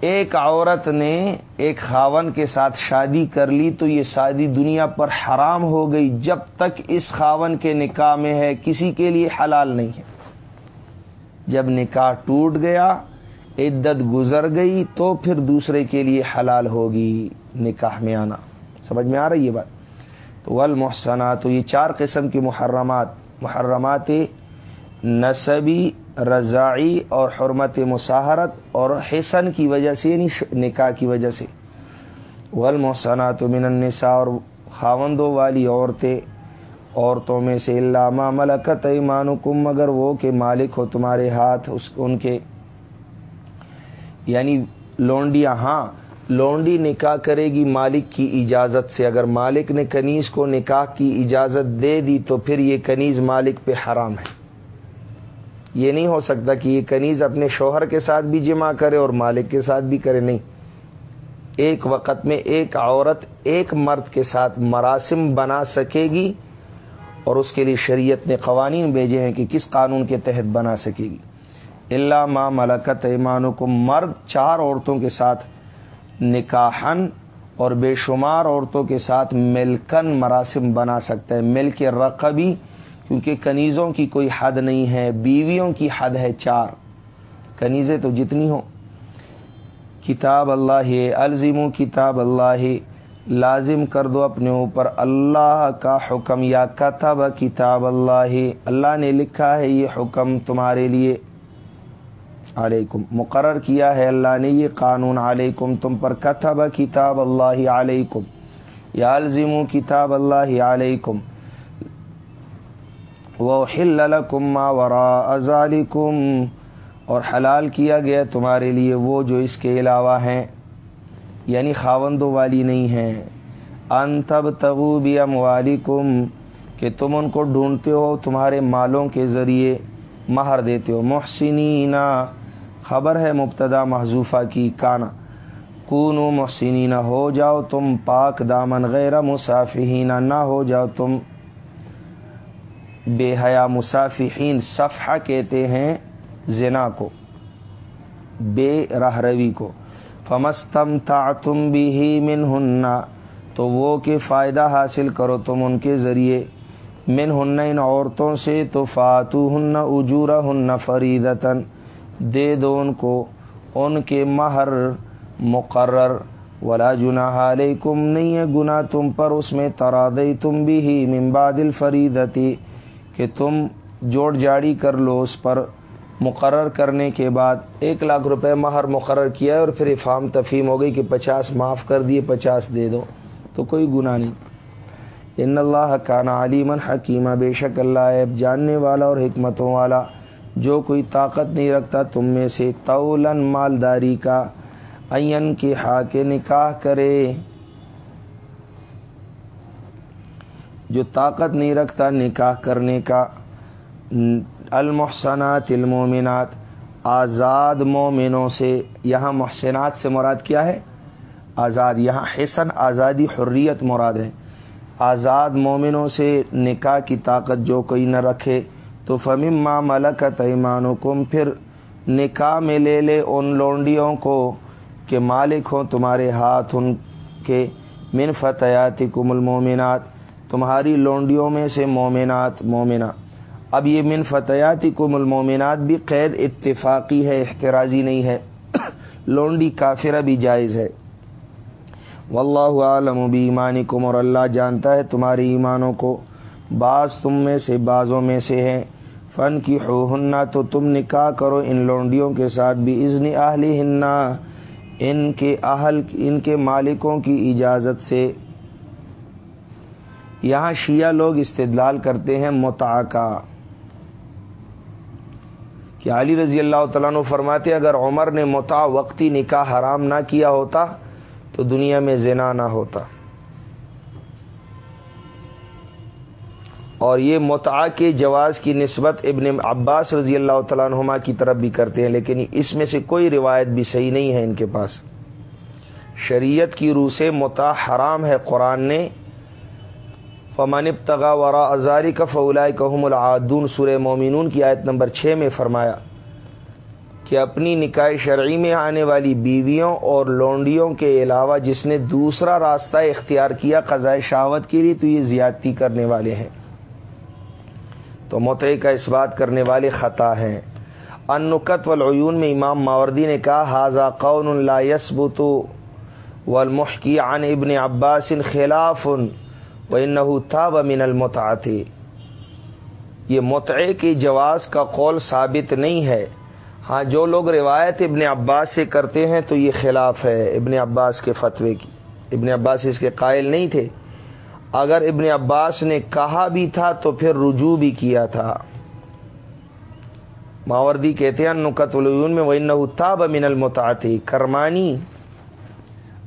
ایک عورت نے ایک خاون کے ساتھ شادی کر لی تو یہ شادی دنیا پر حرام ہو گئی۔ جب تک اس خاون کے نکاح میں ہے، کسی کے لیے حلال نہیں ہے۔ جب نکاح ٹوٹ گیا، عدت گزر گئی تو پھر دوسرے کے لیے حلال ہوگی نکاح میں آنا۔ سمجھ میں آ رہی ہے بات؟ تو ولمحسنات تو یہ چار قسم کی محرمات۔ محرمات نصبی رضائی اور حرمت مساحرت اور حسن کی وجہ سے یعنی نکاح کی وجہ سے۔ ول من النساء اور خاوندوں والی عورتیں، عورتوں میں سے علامہ ملکت ایمان مگر وہ کہ مالک ہو تمہارے ہاتھ، اس، ان کے۔ یعنی لونڈیاں ہاں لونڈی نکاح کرے گی مالک کی اجازت سے۔ اگر مالک نے کنیز کو نکاح کی اجازت دے دی تو پھر یہ کنیز مالک پہ حرام ہے۔ یہ نہیں ہو سکتا کہ یہ کنیز اپنے شوہر کے ساتھ بھی جمع کرے اور مالک کے ساتھ بھی کرے، نہیں۔ ایک وقت میں ایک عورت ایک مرد کے ساتھ مراسم بنا سکے گی اور اس کے لیے شریعت نے قوانین بھیجے ہیں کہ کس قانون کے تحت بنا سکے گی۔ اللہ ما ملکت ایمانوں کو مرد چار عورتوں کے ساتھ نکاحن اور بے شمار عورتوں کے ساتھ ملکن مراسم بنا سکتا ہے۔ مل کے رقبی کیونکہ کنیزوں کی کوئی حد نہیں ہے، بیویوں کی حد ہے چار۔ کنیزیں تو جتنی ہوں۔ کتاب اللہ الزم کتاب اللہ، لازم کر دو اپنے اوپر۔ اللہ کا حکم یا کتب کتاب اللہ۔ اللہ نے لکھا ہے یہ حکم تمہارے لیے۔ علیکم۔ مقرر کیا ہے اللہ نے یہ قانون۔ علیکم، تم پر کتب کتاب اللہ علیکم۔ یا الزم کتاب اللہ علیکم۔ وہ ہلکم ورا ازالکم اور حلال کیا گیا تمہارے لیے وہ جو اس کے علاوہ ہیں یعنی خاوندوں والی نہیں ہیں۔ ان تب تغو بھی کہ تم ان کو ڈھونڈتے ہو، تمہارے مالوں کے ذریعے مہر دیتے ہو۔ محسنینا خبر ہے مبتدا محضوفہ کی، کانا۔ کون محسنین، ہو جاؤ تم پاک دامن غیر مسافین نہ ہو جاؤ تم بے حیا مسافین صفحہ کہتے ہیں زنا کو، بے راہ روی کو۔ فمستم تا تم بھی ہی من ہننا تو وہ کہ فائدہ حاصل کرو تم ان کے ذریعے۔ من ہن ان عورتوں سے، تو فاتو ہن اجورا ہن فریدتن دے دو ان کو، ان کے مہر مقرر۔ ولا جنا علیکم نہیں ہے گنا تم پر، اس میں ترادئی تم بھی ہی ممباد الفریدتی کہ تم جوڑ جاڑی کر لو اس پر مقرر کرنے کے بعد ایک لاکھ روپے مہر مقرر کیا ہے اور پھر افام تفہیم ہو گئی کہ پچاس معاف کر دیے، پچاس دے دو۔ تو کوئی گناہ نہیں۔ ان اللہ کانا علیمن حکیمہ بے شک اللہ جاننے والا اور حکمتوں والا۔ جو کوئی طاقت نہیں رکھتا تم میں سے تولن مالداری کا۔ این کے ہا کے نکاح کرے۔ جو طاقت نہیں رکھتا نکاح کرنے کا، المحسنات المومنات آزاد مومنوں سے یہاں محسنات سے مراد کیا ہے؟ آزاد، یہاں حسن، آزادی، حریت مراد ہے۔ آزاد مومنوں سے نکاح کی طاقت جو کوئی نہ رکھے، تو فمیم ماں ملکت ایمان پھر نکاح میں لے لے ان لونڈیوں کو کہ مالک ہوں تمہارے ہاتھ ان کے، من فتحاتی کم المومنات تمہاری لونڈیوں میں سے مومنات مومنا اب یہ من فتحاتی کم المومنات بھی قید اتفاقی ہے احتراضی نہیں ہے۔ لونڈی کافرہ بھی جائز ہے۔ واللہ عالم بھی ایمانی اور اللہ جانتا ہے تمہاری ایمانوں کو۔ بعض تم میں سے بعضوں میں سے ہیں۔ فن کی ہو تو تم نکاح کرو ان لونڈیوں کے ساتھ بھی ازنی اہلی ہننا ان کے اہل، ان کے مالکوں کی اجازت سے۔ یہاں شیعہ لوگ استدلال کرتے ہیں متا کا کہ علی رضی اللہ تعالیٰ نے فرماتے اگر عمر نے متا وقتی نکاح حرام نہ کیا ہوتا، تو دنیا میں زنا نہ ہوتا۔ اور یہ متع کے جواز کی نسبت ابن عباس رضی اللہ تعالیٰ عنہما کی طرف بھی کرتے ہیں، لیکن اس میں سے کوئی روایت بھی صحیح نہیں ہے ان کے پاس۔ شریعت کی روح سے متا حرام ہے، قرآن نے فمن ابتغا ورا ازاری کا فولا کہم العادون۔ سر مومنون کی آیت نمبر چھ میں فرمایا کہ اپنی نکاح شرعی میں آنے والی بیویوں اور لونڈیوں کے علاوہ جس نے دوسرا راستہ اختیار کیا قضائے شاوت کے لیے، تو یہ زیادتی کرنے والے ہیں۔ تو متع کا اس بات کرنے والے خطا ہیں۔ انکت والعیون میں امام ماوردی نے کہا حاضہ قون اللہ یسبت والمحکی عن ابن عباس خلاف و تھا و من یہ متعے کی جواز کا قول ثابت نہیں ہے۔ ہاں جو لوگ روایت ابن عباس سے کرتے ہیں تو یہ خلاف ہے۔ ابن عباس کے فتوے کی۔ ابن عباس اس کے قائل نہیں تھے۔ اگر ابن عباس نے کہا بھی تھا تو پھر رجوع بھی کیا تھا۔ ماوردی کہتے ہیں نقت العین میں وہ تھا بمن المتاطی کرمانی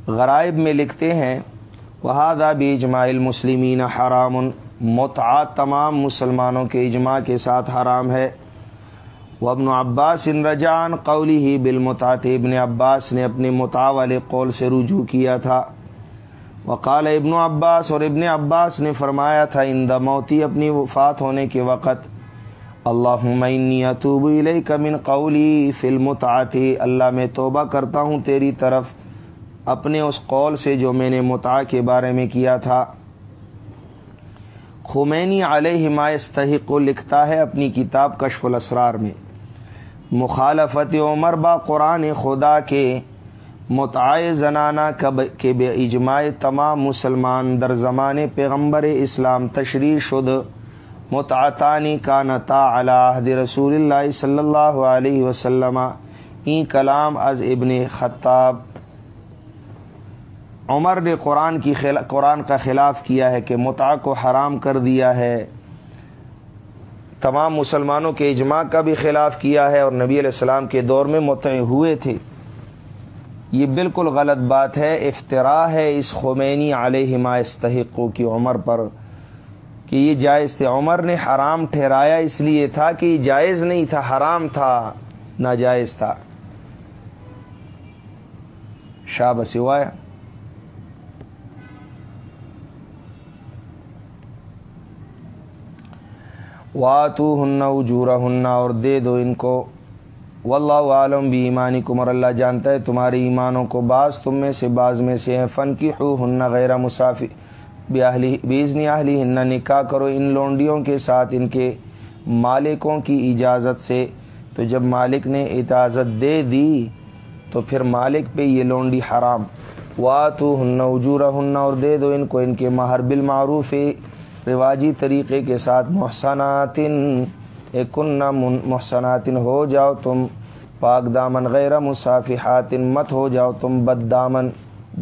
غرائب میں لکھتے ہیں وہادہ بھی اجماع المسلمین حرام. متع تمام مسلمانوں کے اجماع کے ساتھ حرام ہے. وہ ابن عباس ان رجان قولی ہی بالمطاط ابن عباس نے اپنے متا والے قول سے رجوع کیا تھا. وقال ابن عباس اور ابن عباس نے فرمایا تھا، ان دموتی اپنی وفات ہونے کے وقت اللہ اطوب علیہ من قولی فلم اللہ میں توبہ کرتا ہوں تیری طرف اپنے اس قول سے جو میں نے متا کے بارے میں کیا تھا۔ خمینی علیہ حمایت کو لکھتا ہے اپنی کتاب کشف الاسرار میں۔ مخالفت عمر با قرآن خدا کے متعائے زنانہ کے بے اجماع تمام مسلمان در زمان پیغمبر اسلام تشریح شد۔ متعطانی کا نتا علاحد رسول اللہ صلی اللہ علیہ وسلم۔ این کلام از ابن خطاب۔ عمر نے قرآن کی قرآن کا خلاف کیا ہے کہ متع کو حرام کر دیا ہے۔ تمام مسلمانوں کے اجماع کا بھی خلاف کیا ہے اور نبی علیہ السلام کے دور میں متع ہوئے تھے۔ یہ بالکل غلط بات ہے۔ افطرا ہے اس خمینی علیہ استحقوں کی عمر پر کہ یہ جائز تھے۔ عمر نے حرام ٹھہرایا اس لیے تھا کہ یہ جائز نہیں تھا، حرام تھا، ناجائز تھا۔ شاہ بسوایا واتو ہننا اجورا ہننا اور دے دو ان کو۔ واللہ عالم بھی ایمانی کمر اللہ جانتا ہے تمہارے ایمانوں کو۔ بعض تم میں سے، بعض میں سے ہیں۔ فن کی ہو ہننا غیر مسافر بیزنی اہلی ہننا نکاح کرو ان لونڈیوں کے ساتھ، ان کے مالکوں کی اجازت سے۔ تو جب مالک نے اجازت دے دی، تو پھر مالک پہ یہ لونڈی حرام۔ وا تو ہننا اجورا ہننا اور دے دو ان کو۔ ان کے مہر بالمعروف رواجی طریقے کے ساتھ محسنات ایک محسنات ہو جاؤ تم پاک دامن، غیر مسافحات مت ہو جاؤ تم بد دامن،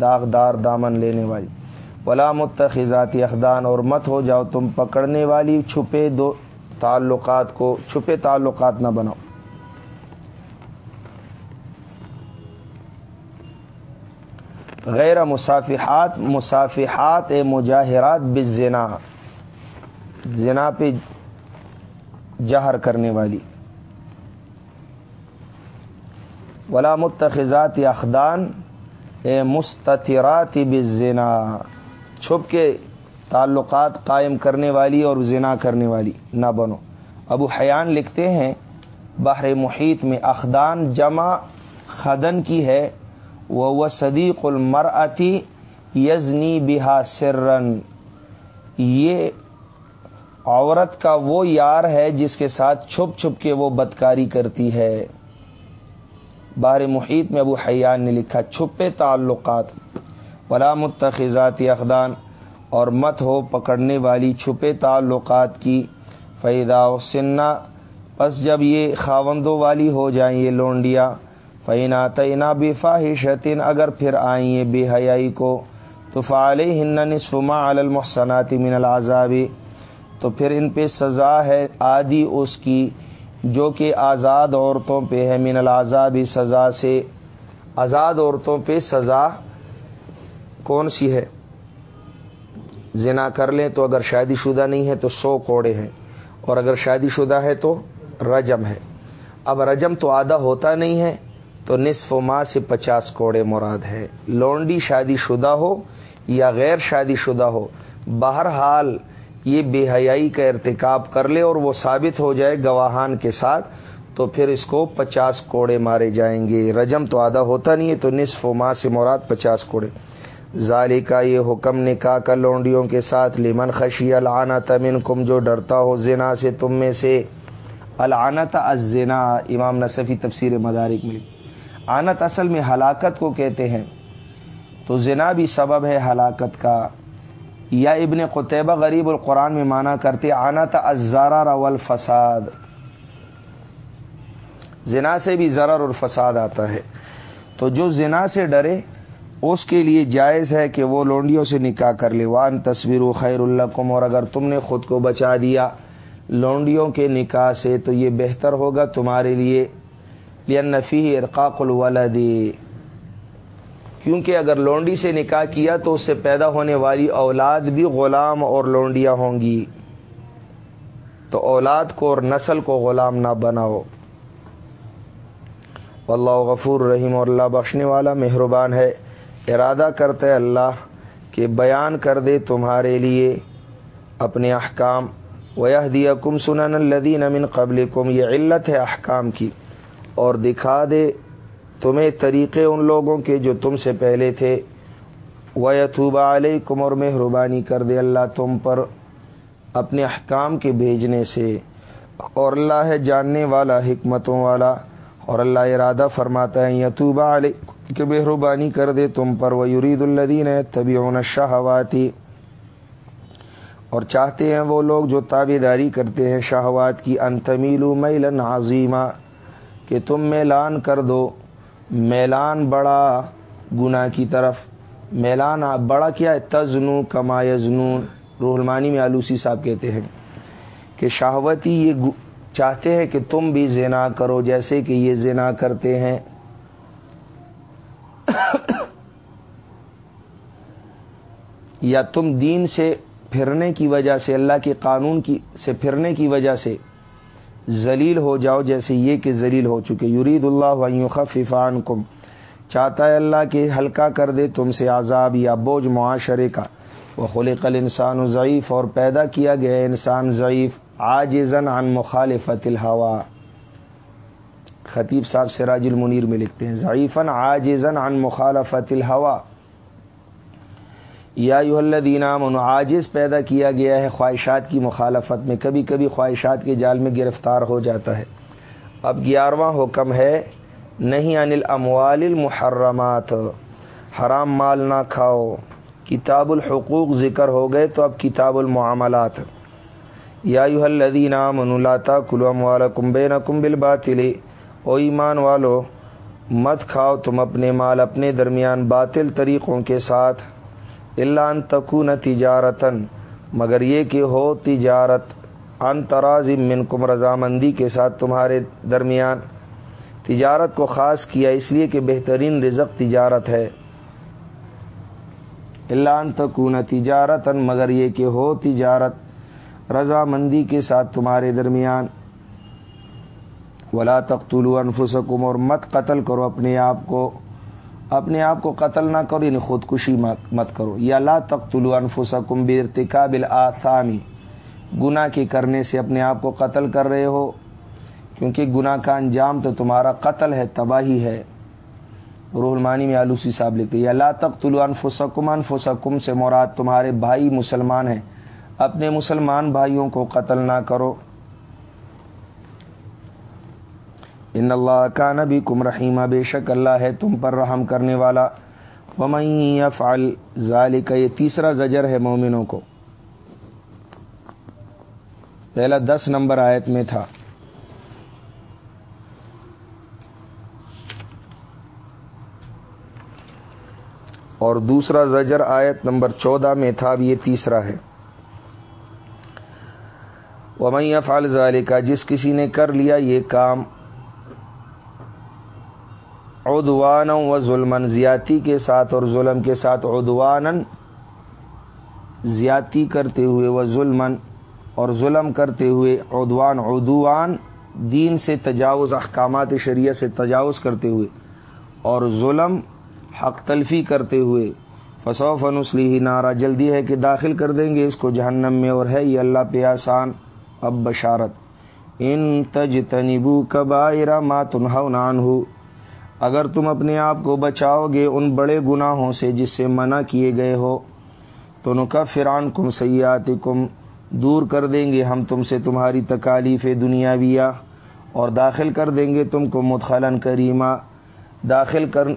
داغدار دامن لینے والی۔ ولا متخذاتی اخدان، اور مت ہو جاؤ تم پکڑنے والی، چھپے دو تعلقات کو، چھپے تعلقات نہ بناؤ۔ غیر مسافحات مسافحات اے مجاہرات بزنا زنا پہ جہر کرنے والی۔ ولا متخذات اخدان اے مستطرات بزنا چھپ کے تعلقات قائم کرنے والی اور زنا کرنے والی، نہ بنو۔ ابو حیان لکھتے ہیں، بحر محیط میں اخدان جمع خدن کی ہے۔ وہ صدیق المرعتی یزنی بہا سرن یہ عورت کا وہ یار ہے جس کے ساتھ چھپ چھپ کے وہ بدکاری کرتی ہے۔ بار محیط میں ابو حیان نے لکھا، چھپے تعلقات، ولا متخذاتی اقدان اور مت ہو پکڑنے والی چھپے تعلقات کی فیدا سننا بس جب یہ خاوندوں والی ہو جائیں یہ لونڈیا فینا تعینہ بے فاحشتن اگر پھر آئیں یہ بے حیائی کو، تو فعال ہن نصفما المحسنات من العذابی تو پھر ان پہ سزا ہے آدھی اس کی، جو کہ آزاد عورتوں پہ ہے۔ من العذابی سزا سے آزاد عورتوں پہ سزا کون سی ہے؟ زنا کر لیں تو اگر شادی شدہ نہیں ہے تو سو کوڑے ہیں۔ اور اگر شادی شدہ ہے تو رجم ہے۔ اب رجم تو آدھا ہوتا نہیں ہے تو نصف ماہ سے پچاس کوڑے مراد ہے۔ لونڈی شادی شدہ ہو یا غیر شادی شدہ ہو، بہرحال یہ بے حیائی کا ارتکاب کر لے اور وہ ثابت ہو جائے گواہان کے ساتھ، تو پھر اس کو پچاس کوڑے مارے جائیں گے۔ رجم تو آدھا ہوتا نہیں ہے، تو نصف و ماہ سے مراد پچاس کوڑے۔ ظالی کا یہ حکم نکاح کا لونڈیوں کے ساتھ۔ لیمن خشی العانہ تمن کم جو ڈرتا ہو زنا سے، تم میں سے۔ العنت ازنا امام نصفی تفسیر مدارک میں۔ آنت اصل میں ہلاکت کو کہتے ہیں۔ تو زنا بھی سبب ہے ہلاکت کا۔ یا ابن قطبہ غریب القرآن میں مانا کرتے آنا تھا رول فساد زنا سے بھی ضرر اور فساد آتا ہے۔ تو جو زنا سے ڈرے، اس کے لیے جائز ہے کہ وہ لونڈیوں سے نکاح کر لے۔ وان تصویر و خیر اللہ اور اگر تم نے خود کو بچا دیا لونڈیوں کے نکاح سے، تو یہ بہتر ہوگا تمہارے لیے نفی ارقاق الولدی کیونکہ اگر لونڈی سے نکاح کیا تو اس سے پیدا ہونے والی اولاد بھی غلام اور لونڈیاں ہوں گی۔ تو اولاد کو اور نسل کو غلام نہ بناؤ۔ اللہ غفور رحیم اور اللہ بخشنے والا مہربان ہے۔ ارادہ کرتے اللہ کہ بیان کر دے تمہارے لیے اپنے احکام۔ ویہ دیا کم سنن الدین امن قبل کم یہ علت ہے احکام کی۔ اور دکھا دے تمہیں طریقے ان لوگوں کے جو تم سے پہلے تھے۔ ویتوبہ علیہ کم اور مہربانی کر دے اللہ تم پر اپنے احکام کے بھیجنے سے۔ اور اللہ ہے جاننے والا، حکمتوں والا۔ اور اللہ ارادہ فرماتا ہے یتوبہ علیہ کہ مہربانی کر دے تم پر۔ وہ یرید الدین ہے تبھی اون شہواتی اور چاہتے ہیں وہ لوگ جو تابے داری کرتے ہیں شہوات کی انتمیل میلن عظیمہ کہ تم میلان کر دو۔ میلان بڑا گناہ کی طرف، میلان بڑا کیا ہے، تزنو کما یزنون۔ روح المانی میں آلوسی صاحب کہتے ہیں کہ شہوتی یہ چاہتے ہیں کہ تم بھی زنا کرو، جیسے کہ یہ زنا کرتے ہیں۔ یا تم دین سے پھرنے کی وجہ سے، اللہ کے قانون کی سے پھرنے کی وجہ سے ذلیل ہو جاؤ جیسے یہ کہ ذلیل ہو چکے۔ یرید اللہ خفان کم چاہتا ہے اللہ کہ ہلکا کر دے تم سے عذاب یا بوجھ معاشرے کا۔ وہ خلق انسان ضعیف اور پیدا کیا گیا انسان ضعیف آج عن مخالفت الحوا خطیب صاحب سراج المنیر میں لکھتے ہیں ضعیفن آج عن مخالفت الحوا یا یو عاجز پیدا کیا گیا ہے، خواہشات کی مخالفت میں، کبھی کبھی خواہشات کے جال میں گرفتار ہو جاتا ہے۔ اب گیارہواں حکم ہے نہیں انل اموال المحرمات، حرام مال نہ کھاؤ۔ کتاب الحقوق ذکر ہو گئے تو اب کتاب المعاملات۔ یا یو الدینہ منولاتا کلو اموال کمبے نہ کمبل باطل او ایمان والو، مت کھاؤ تم اپنے مال، اپنے درمیان باطل طریقوں کے ساتھ۔ اللہ ان تکون تجارتن مگر یہ کہ ہو تجارت، ان تراز من کم رضامندی کے ساتھ تمہارے درمیان۔ تجارت کو خاص کیا، اس لیے کہ بہترین رزق تجارت ہے۔ اللہ ان تکون تجارتن مگر یہ کہ ہو تجارت، رضامندی کے ساتھ تمہارے درمیان۔ ولا تختلو انفسکم، اور مت قتل کرو اپنے آپ کو۔ اپنے آپ کو قتل نہ کرو یعنی خودکشی مت کرو۔ یا لا تختلو انفسکم ارتقاب الآثامی گناہ کے کرنے سے اپنے آپ کو قتل کر رہے ہو۔ کیونکہ گناہ کا انجام تو تمہارا قتل ہے، تباہی ہے۔ روح المانی میں آلوسی صاحب لکھتے یا لا تختلو انفسکم انفسکم سے مراد تمہارے بھائی مسلمان ہیں۔ اپنے مسلمان بھائیوں کو قتل نہ کرو۔ ان اللہ کا نبی کم رحیمہ بے شک اللہ ہے تم پر رحم کرنے والا۔ ومئی افعل ظال کا یہ تیسرا زجر ہے مومنوں کو۔ پہلا دس نمبر آیت میں تھا۔ اور دوسرا زجر آیت نمبر چودہ میں تھا، اب یہ تیسرا ہے۔ ومئی افعال ظال کا جس کسی نے کر لیا یہ کام عدوان و ظلم زیاتی کے ساتھ اور ظلم کے ساتھ عدوان زیاتی کرتے ہوئے وہ ظلم اور ظلم کرتے ہوئے عدوان عدوان دین سے تجاوز، احکامات شریعت سے تجاوز کرتے ہوئے اور ظلم حق تلفی کرتے ہوئے فصو فنسلی ہی نارا، جلدی ہے کہ داخل کر دیں گے اس کو جہنم میں اور ہے یہ اللہ پہ آسان اب بشارت۔ ان تج تنبو کبا ما تنہا نان ہو اگر تم اپنے آپ کو بچاؤ گے ان بڑے گناہوں سے جس سے منع کیے گئے ہو، تو نکا فران کم سیاحت کم دور کر دیں گے ہم تم سے تمہاری تکالیف دنیاویہ اور داخل کر دیں گے تم کو متخلن کریمہ، داخل کر،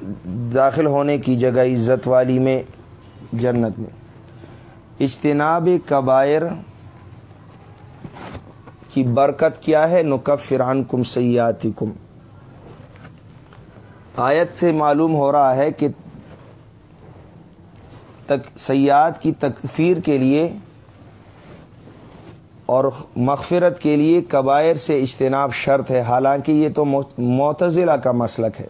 داخل ہونے کی جگہ عزت والی میں، جنت میں۔ اجتناب کبائر کی برکت کیا ہے؟ نکف فران کم سیاتی کم آیت سے معلوم ہو رہا ہے کہ تک سیاد کی تکفیر کے لیے اور مغفرت کے لیے قبائر سے اجتناب شرط ہے۔ حالانکہ یہ تو معتزلہ کا مسلک ہے۔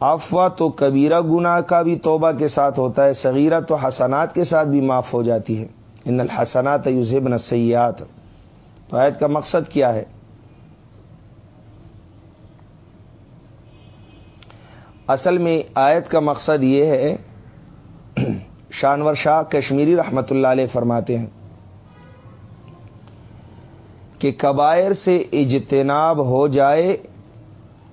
افواہ تو کبیرہ گناہ کا بھی توبہ کے ساتھ ہوتا ہے، صغیرہ تو حسنات کے ساتھ بھی معاف ہو جاتی ہے۔ ان الحسنات یوزبن سیاحت تو آیت کا مقصد کیا ہے؟ اصل میں آیت کا مقصد یہ ہے، شانور شاہ کشمیری رحمت اللہ علیہ فرماتے ہیں کہ کبائر سے اجتناب ہو جائے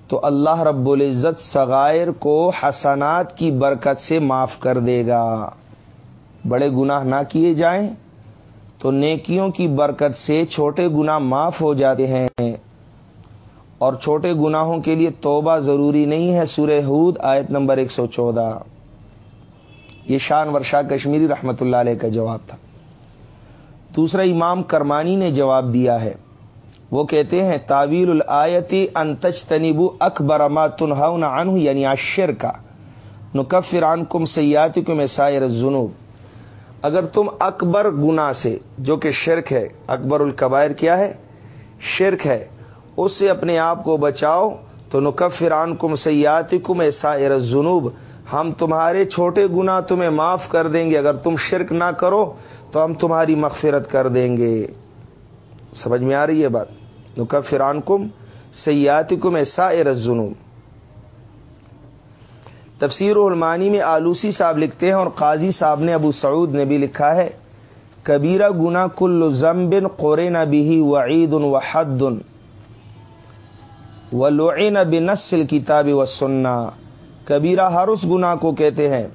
تو اللہ رب العزت سغائر کو حسنات کی برکت سے معاف کر دے گا۔ بڑے گناہ نہ کیے جائیں تو نیکیوں کی برکت سے چھوٹے گناہ معاف ہو جاتے ہیں۔ اور چھوٹے گناہوں کے لیے توبہ ضروری نہیں ہے، سورہ ہود، آیت نمبر ایک سو چودہ۔ یہ شان ورشا کشمیری رحمت اللہ علیہ کا جواب تھا۔ دوسرا، امام کرمانی نے جواب دیا ہے۔ وہ کہتے ہیں، تعویل الآیتی انتج تنیبو اکبر ما تنہا عنہ یعنی عشر کا نکفر کم سیاتی کم سائر جنوب اگر تم اکبر گنا سے، جو کہ شرک ہے، اکبر القبائر کیا ہے؟ شرک ہے۔ اس سے اپنے آپ کو بچاؤ۔ تو نکفران کم سیاتی کم سائر جنوب ہم تمہارے چھوٹے گنا تمہیں معاف کر دیں گے۔ اگر تم شرک نہ کرو، تو ہم تمہاری مغفرت کر دیں گے۔ سمجھ میں آ رہی ہے بات؟ نکفران کم سیاتی کم ایسا جنوب تفسیر المانی میں آلوسی صاحب لکھتے ہیں اور قاضی صاحب نے ابو سعود نے بھی لکھا ہے، کبیرہ گنا کل زمبن قورین بھی وعید و حد۔ و لعین بنسل کتاب و سننا کبیرہ ہر اس گناہ کو کہتے ہیں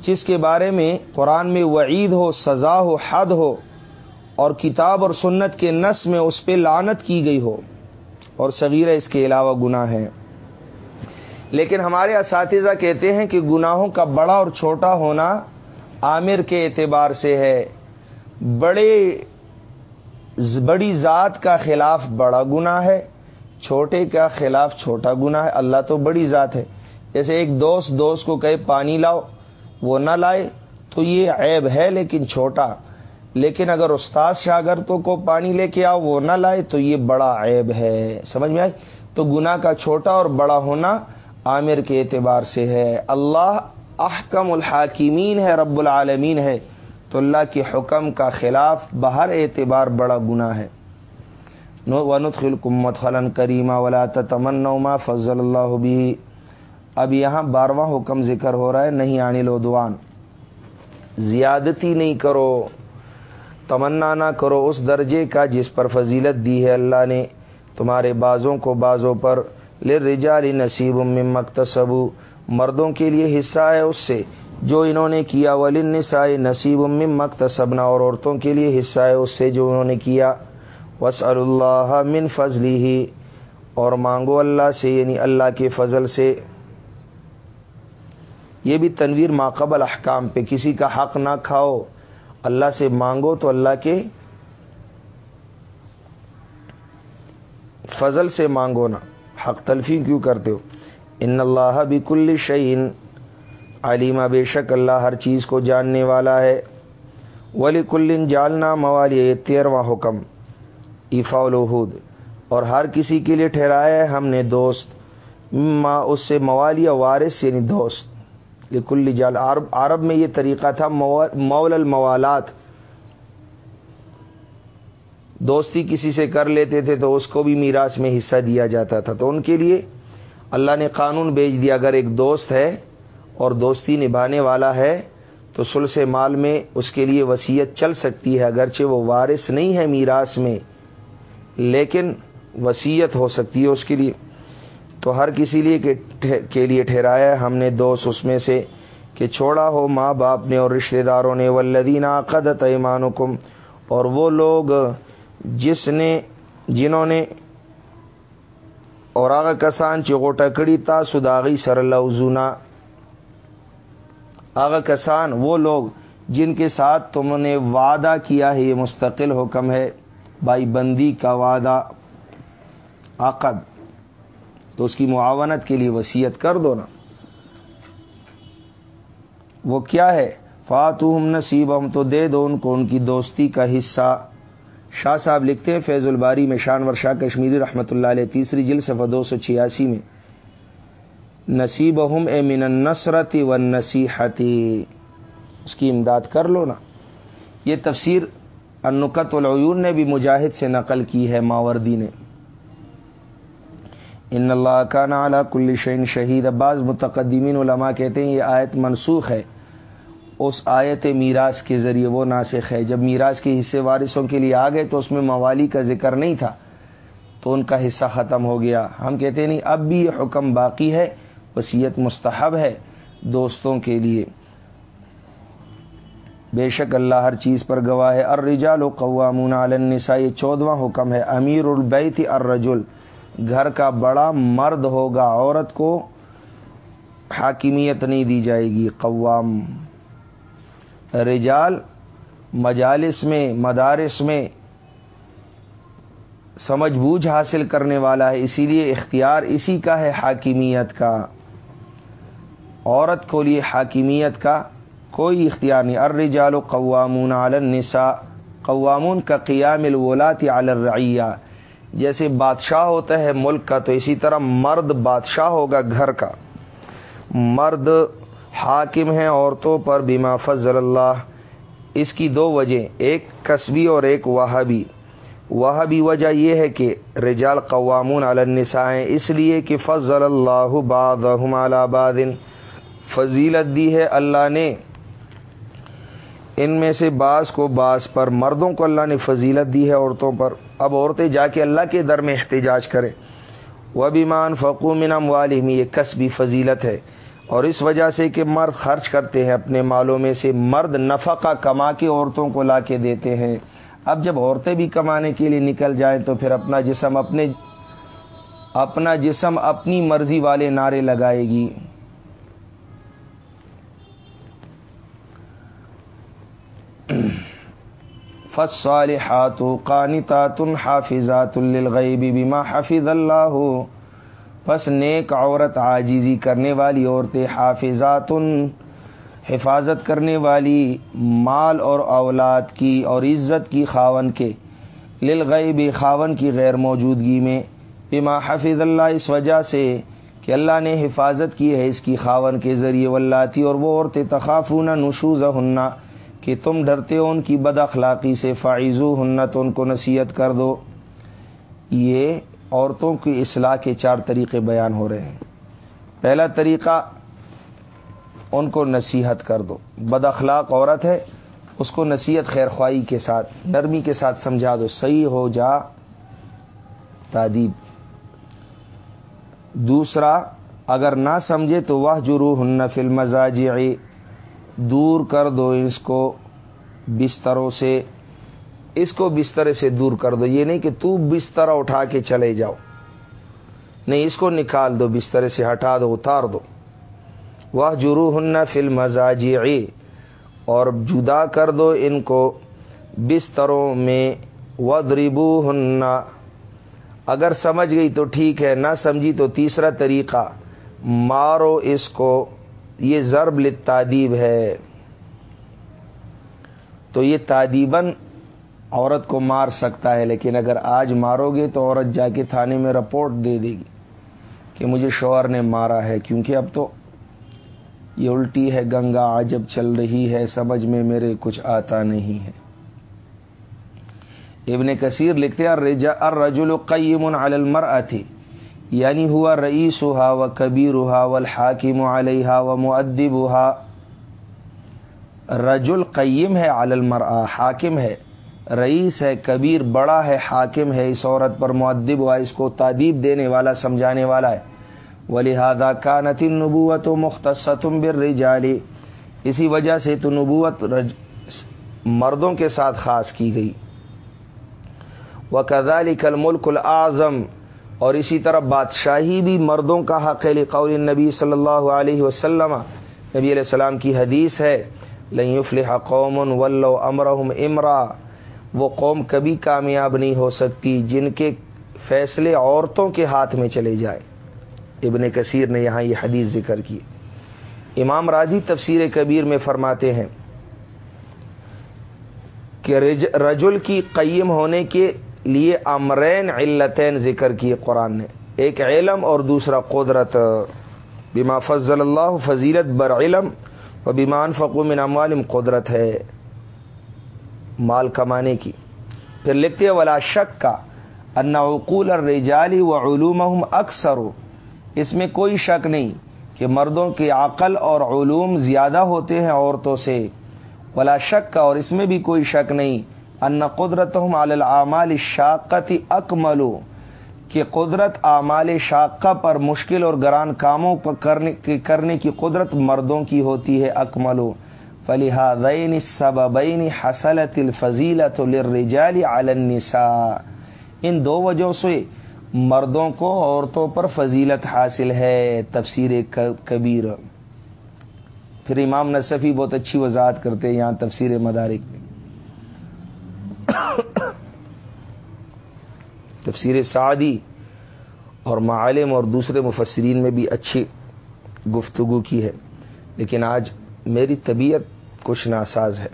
جس کے بارے میں قرآن میں وعید ہو، سزا ہو، حد ہو، اور کتاب اور سنت کے نس میں اس پہ لانت کی گئی ہو۔ اور صغیرہ اس کے علاوہ گناہ ہے لیکن ہمارے اساتذہ کہتے ہیں کہ گناہوں کا بڑا اور چھوٹا ہونا عامر کے اعتبار سے ہے۔ بڑے، بڑی ذات کا خلاف بڑا گناہ ہے۔ چھوٹے کا خلاف چھوٹا گناہ ہے؟ اللہ تو بڑی ذات ہے۔ جیسے ایک دوست دوست کو کہے، پانی لاؤ، وہ نہ لائے تو یہ عیب ہے لیکن چھوٹا۔ لیکن اگر استاد شاگردوں کو پانی لے کے آؤ، وہ نہ لائے تو یہ بڑا عیب ہے۔ سمجھ میں آئی؟ تو گنا کا چھوٹا اور بڑا ہونا عامر کے اعتبار سے ہے۔ اللہ احکم الحاکمین ہے، رب العالمین ہے۔ تو اللہ کے حکم کا خلاف بہر اعتبار بڑا گنا ہے۔ ونت خلکمت خلن کریمہ ولا تمنا فضل اللہ بھی اب یہاں بارواں حکم ذکر ہو رہا ہے، نہیں آنے لودوان زیادتی نہیں کرو، تمنا نہ کرو اس درجے کا جس پر فضیلت دی ہے اللہ نے۔ تمہارے بازوں کو بازوں پر۔ لر رجالی نصیب مکتسب مردوں کے لیے حصہ ہے اس سے۔ جو انہوں نے کیا ولن نسائے نصیب مکتسبنا اور عورتوں کے لیے حصہ ہے اس سے جو انہوں نے کیا۔ وس اللہ من فضلی ہی اور مانگو اللہ سے یعنی اللہ کے فضل سے۔ یہ بھی تنویر ماقبل احکام پہ، کسی کا حق نہ کھاؤ، اللہ سے مانگو تو اللہ کے فضل سے مانگو نا حق تلفی کیوں کرتے ہو؟ ان اللہ بھی کل شعین علیمہ، بے شک اللہ ہر چیز کو جاننے والا ہے۔ ولی کلن جالنا موالی تیرواں حکم۔ ایفا الحود اور ہر کسی کے لیے ٹھہرایا ہے ہم نے دوست۔ ماں اس سے موالیہ وارث یعنی دوست۔ لکل جال عرب عرب میں یہ طریقہ تھا مول الموالات۔ دوستی کسی سے کر لیتے تھے تو اس کو بھی میراث میں حصہ دیا جاتا تھا۔ تو ان کے لیے اللہ نے قانون بھیج دیا، اگر ایک دوست ہے اور دوستی نبھانے والا ہے تو سلس مال میں اس کے لیے وسیعت چل سکتی ہے، اگرچہ وہ وارث نہیں ہے میراث میں۔ لیکن وسیعت ہو سکتی ہے اس کے لیے۔ تو ہر کسی لیے کے لیے ٹھہرایا ہم نے دوست اس میں سے کہ چھوڑا ہو ماں باپ نے اور رشتہ داروں نے۔ ولدین قدت ایمان اور وہ لوگ جس نے، جنہوں نے اور آگا کسان چگو ٹکڑی تا سداغی سر لوزونا۔ آگا کسان وہ لوگ جن کے ساتھ تم نے وعدہ کیا ہے، یہ مستقل حکم ہے۔ بائی بندی کا وعدہ، عقد۔ تو اس کی معاونت کے لیے وسیعت کر دو نا۔ وہ کیا ہے؟ فاتو ہم نصیب ہم تو دے دو ان کو، ان کی دوستی کا حصہ۔ شاہ صاحب لکھتے ہیں، فیض الباری میں شانور شاہ کشمیری رحمۃ اللہ علیہ، تیسری جل صفحہ دو سو چھیاسی میں۔ نصیب ہم اے من نصرتی و نصیحتی اس کی امداد کر لو نا۔ یہ تفسیر انکت العیون نے بھی مجاہد سے نقل کی ہے، ماوردی نے۔ ان اللہ کا نالا کل شعین شہید۔ عباس متقدمین علماء کہتے ہیں یہ آیت منسوخ ہے۔ اس آیت میراث کے ذریعے وہ ناسخ ہے۔ جب میراث کے حصے وارثوں کے لیے آ گئے تو اس میں موالی کا ذکر نہیں تھا، تو ان کا حصہ ختم ہو گیا۔ ہم کہتے نہیں، اب بھی یہ حکم باقی ہے وسیعت مستحب ہے دوستوں کے لیے۔ بے شک اللہ ہر چیز پر گواہ ہے۔ الرجال و قوامون النساء، یہ چودواں حکم ہے۔ امیر البیت الرجل، گھر کا بڑا مرد ہوگا، عورت کو حاکمیت نہیں دی جائے گی۔ قوام، رجال، مجالس میں، مدارس میں سمجھ بوجھ حاصل کرنے والا ہے۔ اسی لیے اختیار اسی کا ہے حاکمیت کا۔ عورت کو لیے حاکمیت کا کوئی اختیار نہیں. الرجال و قوامون علی النساء. قوامون کا قیام الولات علی الرعیہ. جیسے بادشاہ ہوتا ہے ملک کا، تو اسی طرح مرد بادشاہ ہوگا گھر کا. مرد حاکم ہیں عورتوں پر بیما فضل اللہ. اس کی دو وجہ ایک قصبی اور ایک وہابی. وہابی وجہ یہ ہے کہ رجال قوامون النساء اس لیے کہ فضل اللہ باد فضیلت دی ہے اللہ نے ان میں سے بعض کو بعض پر مردوں کو اللہ نے فضیلت دی ہے عورتوں پر۔ اب عورتیں جا کے اللہ کے در میں احتجاج کریں۔ وہ بیمان فقومنم والم یہ کسبی فضیلت ہے۔ اور اس وجہ سے کہ مرد خرچ کرتے ہیں، اپنے مالوں میں سے مرد نفقہ کما کے عورتوں کو لا کے دیتے ہیں۔ اب جب عورتیں بھی کمانے کے لیے نکل جائیں تو پھر اپنا جسم اپنے، اپنا جسم اپنی مرضی والے نعرے لگائے گی۔ فصالحات قانتات حافظات للغیب بما حفظ اللہ۔ بس نیک عورت عاجزی کرنے والی عورتیں حافظات حفاظت کرنے والی مال اور اولاد کی اور عزت کی خاون کے للغیب خاون کی غیر موجودگی میں بما حفظ اللہ۔ اس وجہ سے کہ اللہ نے حفاظت کی ہے اس کی خاون کے ذریعے۔ ولاتی اور وہ عورتیں تخافون نشوز ہننا کہ تم ڈرتے ہو، ان کی بد اخلاقی سے فائزو ہنت، ان کو نصیحت کر دو۔ یہ عورتوں کی اصلاح کے چار طریقے بیان ہو رہے ہیں۔ پہلا طریقہ، ان کو نصیحت کر دو۔ بد اخلاق عورت ہے، اس کو نصیحت خیر خواہی کے ساتھ، نرمی کے ساتھ سمجھا دو۔ صحیح ہو جا تعدیب دوسرا، اگر نہ سمجھے تو وہ جرو ہن فلم دور کر دو اس کو بستروں سے، اس کو بستر سے دور کر دو۔ یہ نہیں کہ تو بستر اٹھا کے چلے جاؤ۔ نہیں، اس کو نکال دو بستر سے ہٹا دو، اتار دو۔ وہ جرو ہن فلم اور جدا کر دو ان کو بستروں میں۔ ودربو ہن اگر سمجھ گئی تو ٹھیک ہے، نہ سمجھی تو تیسرا طریقہ۔ مارو اس کو۔ یہ ضرب لادیب ہے۔ تو یہ تعدیباً عورت کو مار سکتا ہے، لیکن اگر آج مارو گے تو عورت جا کے تھانے میں رپورٹ دے دے گی کہ مجھے شوہر نے مارا ہے، کیونکہ اب تو یہ الٹی ہے، گنگا عجب چل رہی ہے، سمجھ میں میرے کچھ آتا نہیں ہے۔ ابن کثیر لکھتے ہیں، الرجل قیم علی المرأة یعنی ہوا رئیس ہوا و کبیر ہوا و الحاکم علیہ و معدب ہوا رج القیم ہے المر حاکم ہے. رئیس ہے، کبیر، بڑا ہے، حاکم ہے. اس عورت پر معدب ہوا، اس کو تعدیب دینے والا، سمجھانے والا ہے. و لہٰذا کا نتن نبوت و مختصم بر اسی وجہ سے تو نبوت رج، مردوں کے ساتھ خاص کی گئی. وہ کزالی کل ملک العظم اور اسی طرح بادشاہی بھی مردوں کا حق ہے قول نبی صلی اللہ علیہ وسلم۔ نبی علیہ السلام کی حدیث ہے لفل قوم ولو امرحم امرا وہ قوم کبھی کامیاب نہیں ہو سکتی جن کے فیصلے عورتوں کے ہاتھ میں چلے جائے۔ ابن کثیر نے یہاں یہ حدیث ذکر کی۔ امام راضی تفسیر کبیر میں فرماتے ہیں کہ رجل کی قیم ہونے کے لیے امرین علتین ذکر کیے قرآن نے۔ ایک علم اور دوسرا قدرت۔ بیما فضل اللہ فضیلت بر علم و بیمان فقوم اموالم قدرت ہے۔ مال کمانے کی۔ پھر لکھتے ولا شک کا انعقول الرجالی و علوم اکثر۔ اس میں کوئی شک نہیں کہ مردوں کی عقل اور علوم زیادہ ہوتے ہیں عورتوں سے۔ ولا شک کا اور اس میں بھی کوئی شک نہیں ان قدرت العمال شاقتی اکملو کہ قدرت اعمال شاقہ پر مشکل اور گران کاموں پر کرنے کی قدرت مردوں کی ہوتی ہے اکملو فلیحین سببین حسلت الفضیلت الرجال علی النساء۔ ان دو وجہ سے مردوں کو عورتوں پر فضیلت حاصل ہے، تفسیر کبیر. پھر امام نصفی بہت اچھی وضاحت کرتے ہیں یہاں تفسیر مدارک میں۔ تفسیر سعدی اور معالم اور دوسرے مفسرین میں بھی اچھی گفتگو کی ہے، لیکن آج میری طبیعت کچھ ناساز ہے۔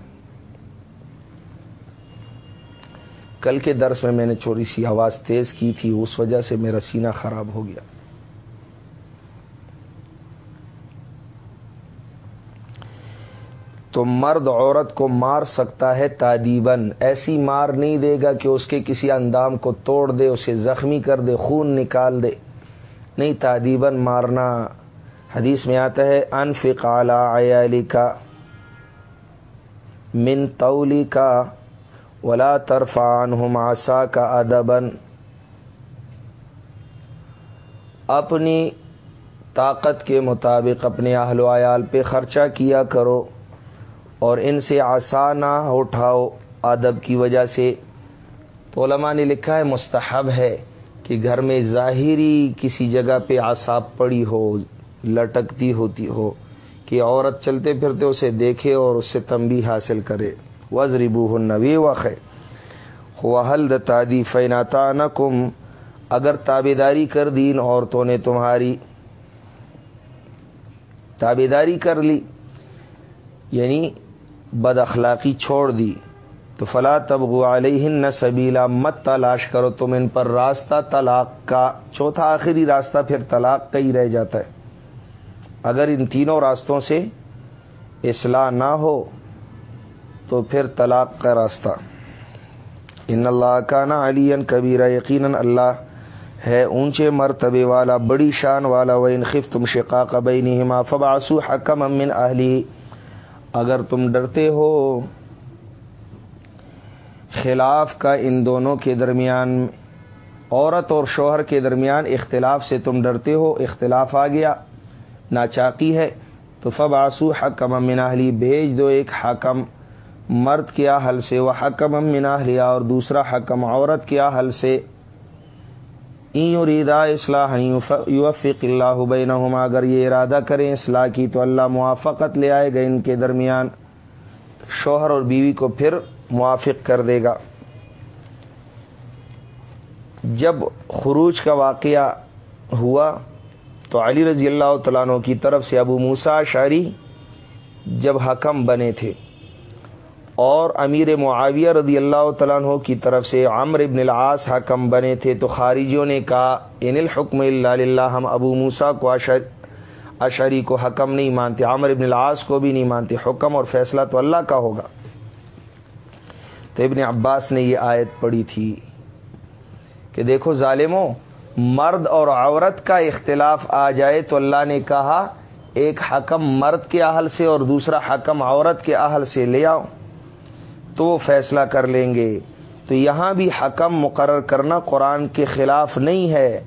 کل کے درس میں میں نے چوری سی آواز تیز کی تھی، اس وجہ سے میرا سینہ خراب ہو گیا۔ تو مرد عورت کو مار سکتا ہے تادیبن ایسی مار نہیں دے گا کہ اس کے کسی اندام کو توڑ دے، اسے زخمی کر دے، خون نکال دے۔ نہیں تادیبن مارنا۔ حدیث میں آتا ہے، انفق علی کا من تولی کا ولا ترفان ہماسا کا ادبن اپنی طاقت کے مطابق اپنے اہل و عیال پہ خرچہ کیا کرو۔ اور ان سے آسا نہ اٹھاؤ ادب کی وجہ سے۔ تو علماء نے لکھا ہے، مستحب ہے کہ گھر میں ظاہری کسی جگہ پہ آساب پڑی ہو، لٹکتی ہوتی ہو، کہ عورت چلتے پھرتے اسے دیکھے اور اس سے تمبی حاصل کرے۔ وزربو نوی وق وحل تادی فیناتا نکم اگر تابے داری کر دی ان عورتوں نے تمہاری۔ تابے داری کر لی۔ یعنی بد اخلاقی چھوڑ دی۔ تو فلا تبغ علیہ نہ سبیلا، مت تلاش کرو تم ان پر راستہ طلاق کا۔ چوتھا آخری راستہ پھر طلاق کا ہی رہ جاتا ہے۔ اگر ان تینوں راستوں سے اصلاح نہ ہو، تو پھر طلاق کا راستہ۔ ان اللہ کا نا علی کبیرہ یقیناً اللہ ہے اونچے مرتبے والا، بڑی شان والا۔ و انخف تم شقا قبئی نہیں فباسو حکم امن اہلی اگر تم ڈرتے ہو، خلاف کا ان دونوں کے درمیان، عورت اور شوہر کے درمیان اختلاف سے تم ڈرتے ہو، اختلاف آ گیا، ناچاقی ہے۔ تو فب آسو حکم امن اہلی، بھیج دو ایک حکم، مرد کیا حل سے، وہ حکم منا لیا اور دوسرا حکم عورت کیا حل سے۔ اریدا اصلاح یوفق اللہ بینہما، اگر یہ ارادہ کریں اصلاح کی تو اللہ موافقت لے آئے گا ان کے درمیان۔ شوہر اور بیوی کو پھر موافق کر دے گا۔ جب خروج کا واقعہ ہوا تو علی رضی اللہ تعالیٰ کی طرف سے ابو موسا شاعری جب حکم بنے تھے۔ اور امیر معاویہ رضی اللہ تعالیٰ عنہ کی طرف سے عمر ابن العاص حکم بنے تھے تو خارجیوں نے کہا، ان الحکم اللہ ہم ابو موسا کو اشری کو حکم نہیں مانتے، عمر ابن العاص کو بھی نہیں مانتے، حکم اور فیصلہ تو اللہ کا ہوگا. تو ابن عباس نے یہ آیت پڑھی تھی کہ دیکھو ظالموں، مرد اور عورت کا اختلاف آ جائے تو اللہ نے کہا، ایک حکم مرد کے اہل سے اور دوسرا حکم عورت کے اہل سے، لے آؤ. تو وہ فیصلہ کر لیں گے۔ تو یہاں بھی حکم مقرر کرنا قرآن کے خلاف نہیں ہے۔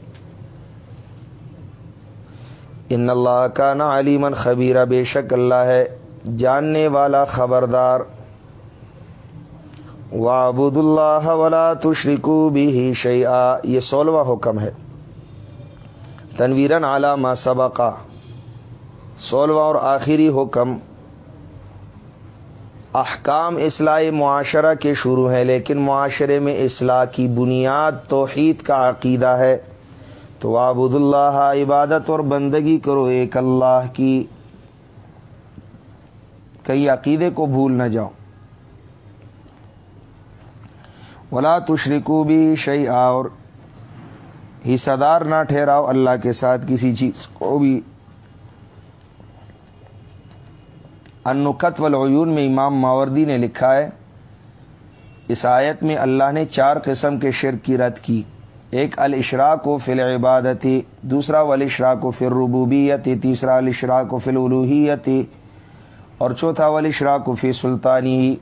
ان اللہ کا نا علیمن خبیرہ بے شک اللہ ہے جاننے والا خبردار۔ وابد اللہ ولا تشرکو بھی ہی یہ سولہواں حکم ہے۔ تنویرن علامہ سبقہ سولہواں اور آخری حکم۔ احکام اصلاح معاشرہ کے شروع ہیں، لیکن معاشرے میں اصلاح کی بنیاد توحید کا عقیدہ ہے۔ تو آبد اللہ عبادت اور بندگی کرو، ایک اللہ کی کئی عقیدے کو بھول نہ جاؤ۔ ولا تشرکو بھی شعی اور حصہ دار نہ ٹھہراؤ اللہ کے ساتھ کسی چیز کو بھی۔ انکت والعیون میں امام ماوردی نے لکھا ہے، اس آیت میں اللہ نے چار قسم کے شرک کی رد کی۔ ایک الاشراق و فل عبادتی دوسرا والاشراق و فر ربوبیتی تیسرا الاشراق و فل الوحیتی اور چوتھا والاشراق و فی سلطانی۔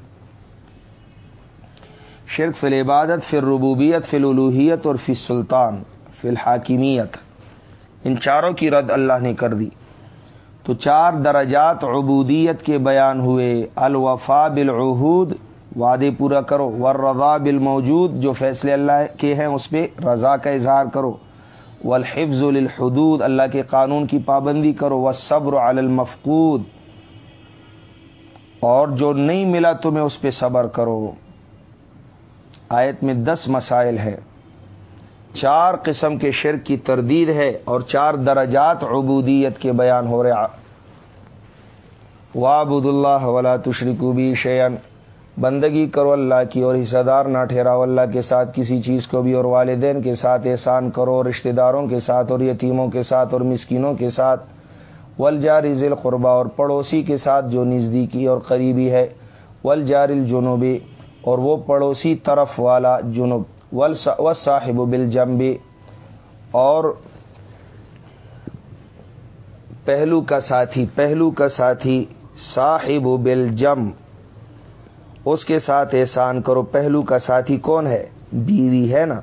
شرک فل عبادت فر ربوبیت فل الوحیت اور فی سلطان فی الحاکمیت۔ ان چاروں کی رد اللہ نے کر دی۔ تو چار درجات عبودیت کے بیان ہوئے الوفا بالعہود، وعدے پورا کرو ور رضا بالموجود، جو فیصلے اللہ کے ہیں اس پہ رضا کا اظہار کرو، والحفظ للحدود، اللہ کے قانون کی پابندی کرو و صبر المفقود، اور جو نہیں ملا تمہیں اس پہ صبر کرو۔ آیت میں دس مسائل ہے چار قسم کے شرک کی تردید ہے اور چار درجات عبودیت کے بیان ہو رہا وابد اللہ ولا تشرکوبی شیئن بندگی کرو اللہ کی اور حصہ دار نہ ٹھہراؤ اللہ کے ساتھ کسی چیز کو بھی اور والدین کے ساتھ احسان کرو رشتہ داروں کے ساتھ اور یتیموں کے ساتھ اور مسکینوں کے ساتھ۔ ولجار ذیل قربا اور پڑوسی کے ساتھ جو نزدیکی اور قریبی ہے۔ ولجار الجنوبی اور وہ پڑوسی طرف والا جنوب۔ و صاحب بل اور پہلو کا ساتھی، پہلو کا ساتھی صاحب بل اس کے ساتھ احسان کرو، پہلو کا ساتھی کون ہے؟ بیوی ہے نا؟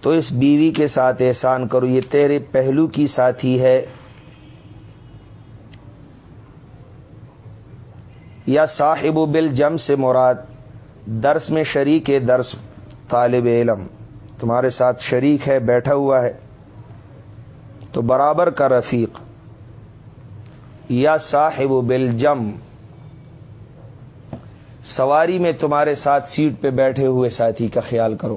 تو اس بیوی کے ساتھ احسان کرو، یہ تیرے پہلو کی ساتھی ہے. یا صاحب بل جم سے مراد درس میں شریک ہے، درس طالب علم۔ تمہارے ساتھ شریک ہے، بیٹھا ہوا ہے۔ تو برابر کا رفیق۔ یا صاحب بل جم سواری میں تمہارے ساتھ سیٹ پہ بیٹھے ہوئے ساتھی کا خیال کرو۔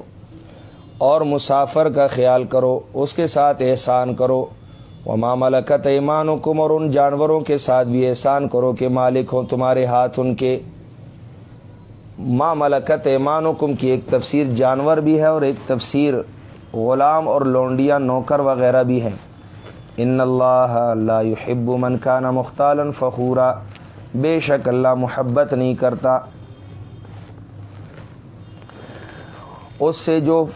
اور مسافر کا خیال کرو، اس کے ساتھ احسان کرو۔ وہ ماملکت ایمان حکم اور ان جانوروں کے ساتھ بھی احسان کرو کہ مالک ہوں تمہارے ہاتھ ان کے۔ ماں ملکت ایمان حکم کی ایک تفسیر جانور بھی ہے اور ایک تفسیر غلام اور لونڈیا نوکر وغیرہ بھی ہے ان اللہ اللہ يحب من کان مختال فخورا۔ بے شک اللہ محبت نہیں کرتا۔ اس سے جو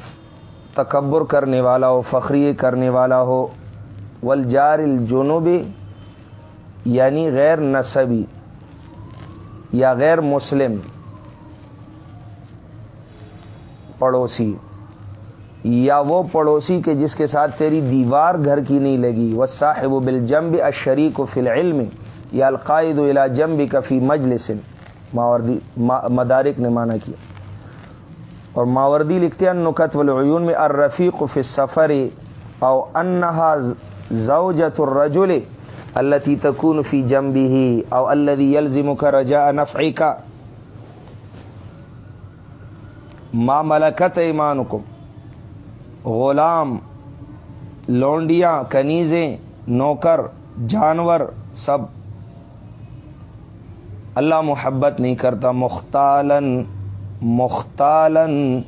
تکبر کرنے والا ہو، فخری کرنے والا ہو، والجار الجنوبی یعنی غیر نصبی یا غیر مسلم۔ پڑوسی، یا وہ پڑوسی کے جس کے ساتھ تیری دیوار گھر کی نہیں لگی وہ صاحب و بل جمب اشریک و فل علم یا القاعد الا جمب کفی مجلسن ماوردی مدارک نے مانا کیا۔ اور ماوردی لکھتے ہیں نقط والعیون میں، الرفیق فی سفر او انہا زوجت الرجل التي تكون في جنبه، او الذي يلزمك رجاء نفعك ما ملکت ایمان غلام، لونڈیاں، کنیزیں، نوکر، جانور، سب. اللہ محبت نہیں کرتا، مختالن مختالن.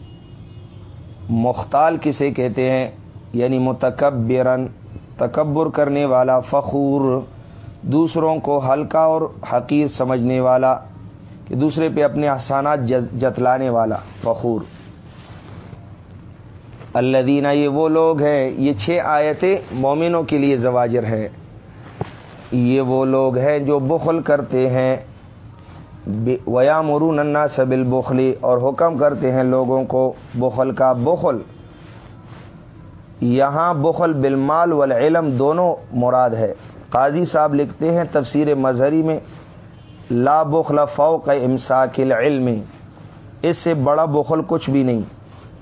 مختال کسے کہتے ہیں؟ یعنی متکبرن، تکبر کرنے والا، فخور. دوسروں کو ہلکا اور حقیر سمجھنے والا کہ دوسرے پہ اپنے احسانات جتلانے والا، فخور۔ اللہ دینا یہ وہ لوگ ہیں، یہ چھ آیتیں مومنوں کے لیے زواجر ہے یہ وہ لوگ ہیں جو بخل کرتے ہیں۔ ویا مرو ننا سبل بخلی اور حکم کرتے ہیں لوگوں کو بخل کا بخل۔ یہاں بخل بالمال والعلم دونوں مراد ہے۔ قاضی صاحب لکھتے ہیں تفسیر مظہری میں لا بخل فوق امساک العلم. اس سے بڑا بخل کچھ بھی نہیں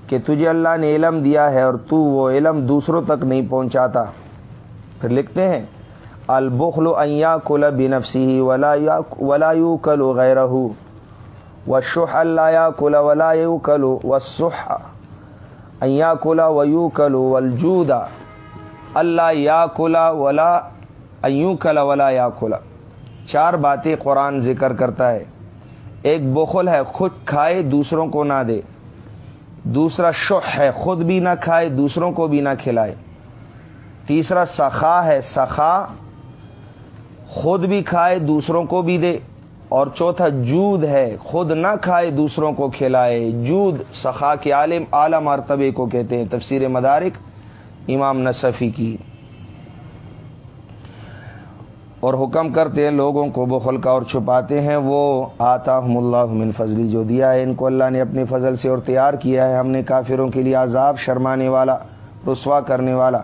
کہ تجھے اللہ نے علم دیا ہے اور تو وہ علم دوسروں تک نہیں پہنچاتا. پھر لکھتے ہیں، البخل ایا کل بنفسی ولا ولا یو کلو غیر و شہ اللہ کل ولا یو کلو و سح ایا کلا ویو کلو ولجودا اللہ یا کلا ولا ایو کلا ولا یا کلا چار باتیں قرآن ذکر کرتا ہے۔ ایک بخل ہے، خود کھائے، دوسروں کو نہ دے۔ دوسرا شح ہے، خود بھی نہ کھائے، دوسروں کو بھی نہ کھلائے۔ تیسرا سخا ہے، سخا خود بھی کھائے، دوسروں کو بھی دے۔ اور چوتھا جود ہے، خود نہ کھائے، دوسروں کو کھلائے۔ جود سخا کے عالم، اعلی مرتبے کو کہتے ہیں۔ تفسیر مدارک امام نصفی کی۔ اور حکم کرتے ہیں، لوگوں کو بخل کا اور چھپاتے ہیں، وہ آتا ہم اللہ من فضلی، جو دیا ہے، ان کو اللہ نے اپنے فضل سے اور تیار کیا ہے، ہم نے کافروں کے لیے عذاب شرمانے والا، رسوا کرنے والا۔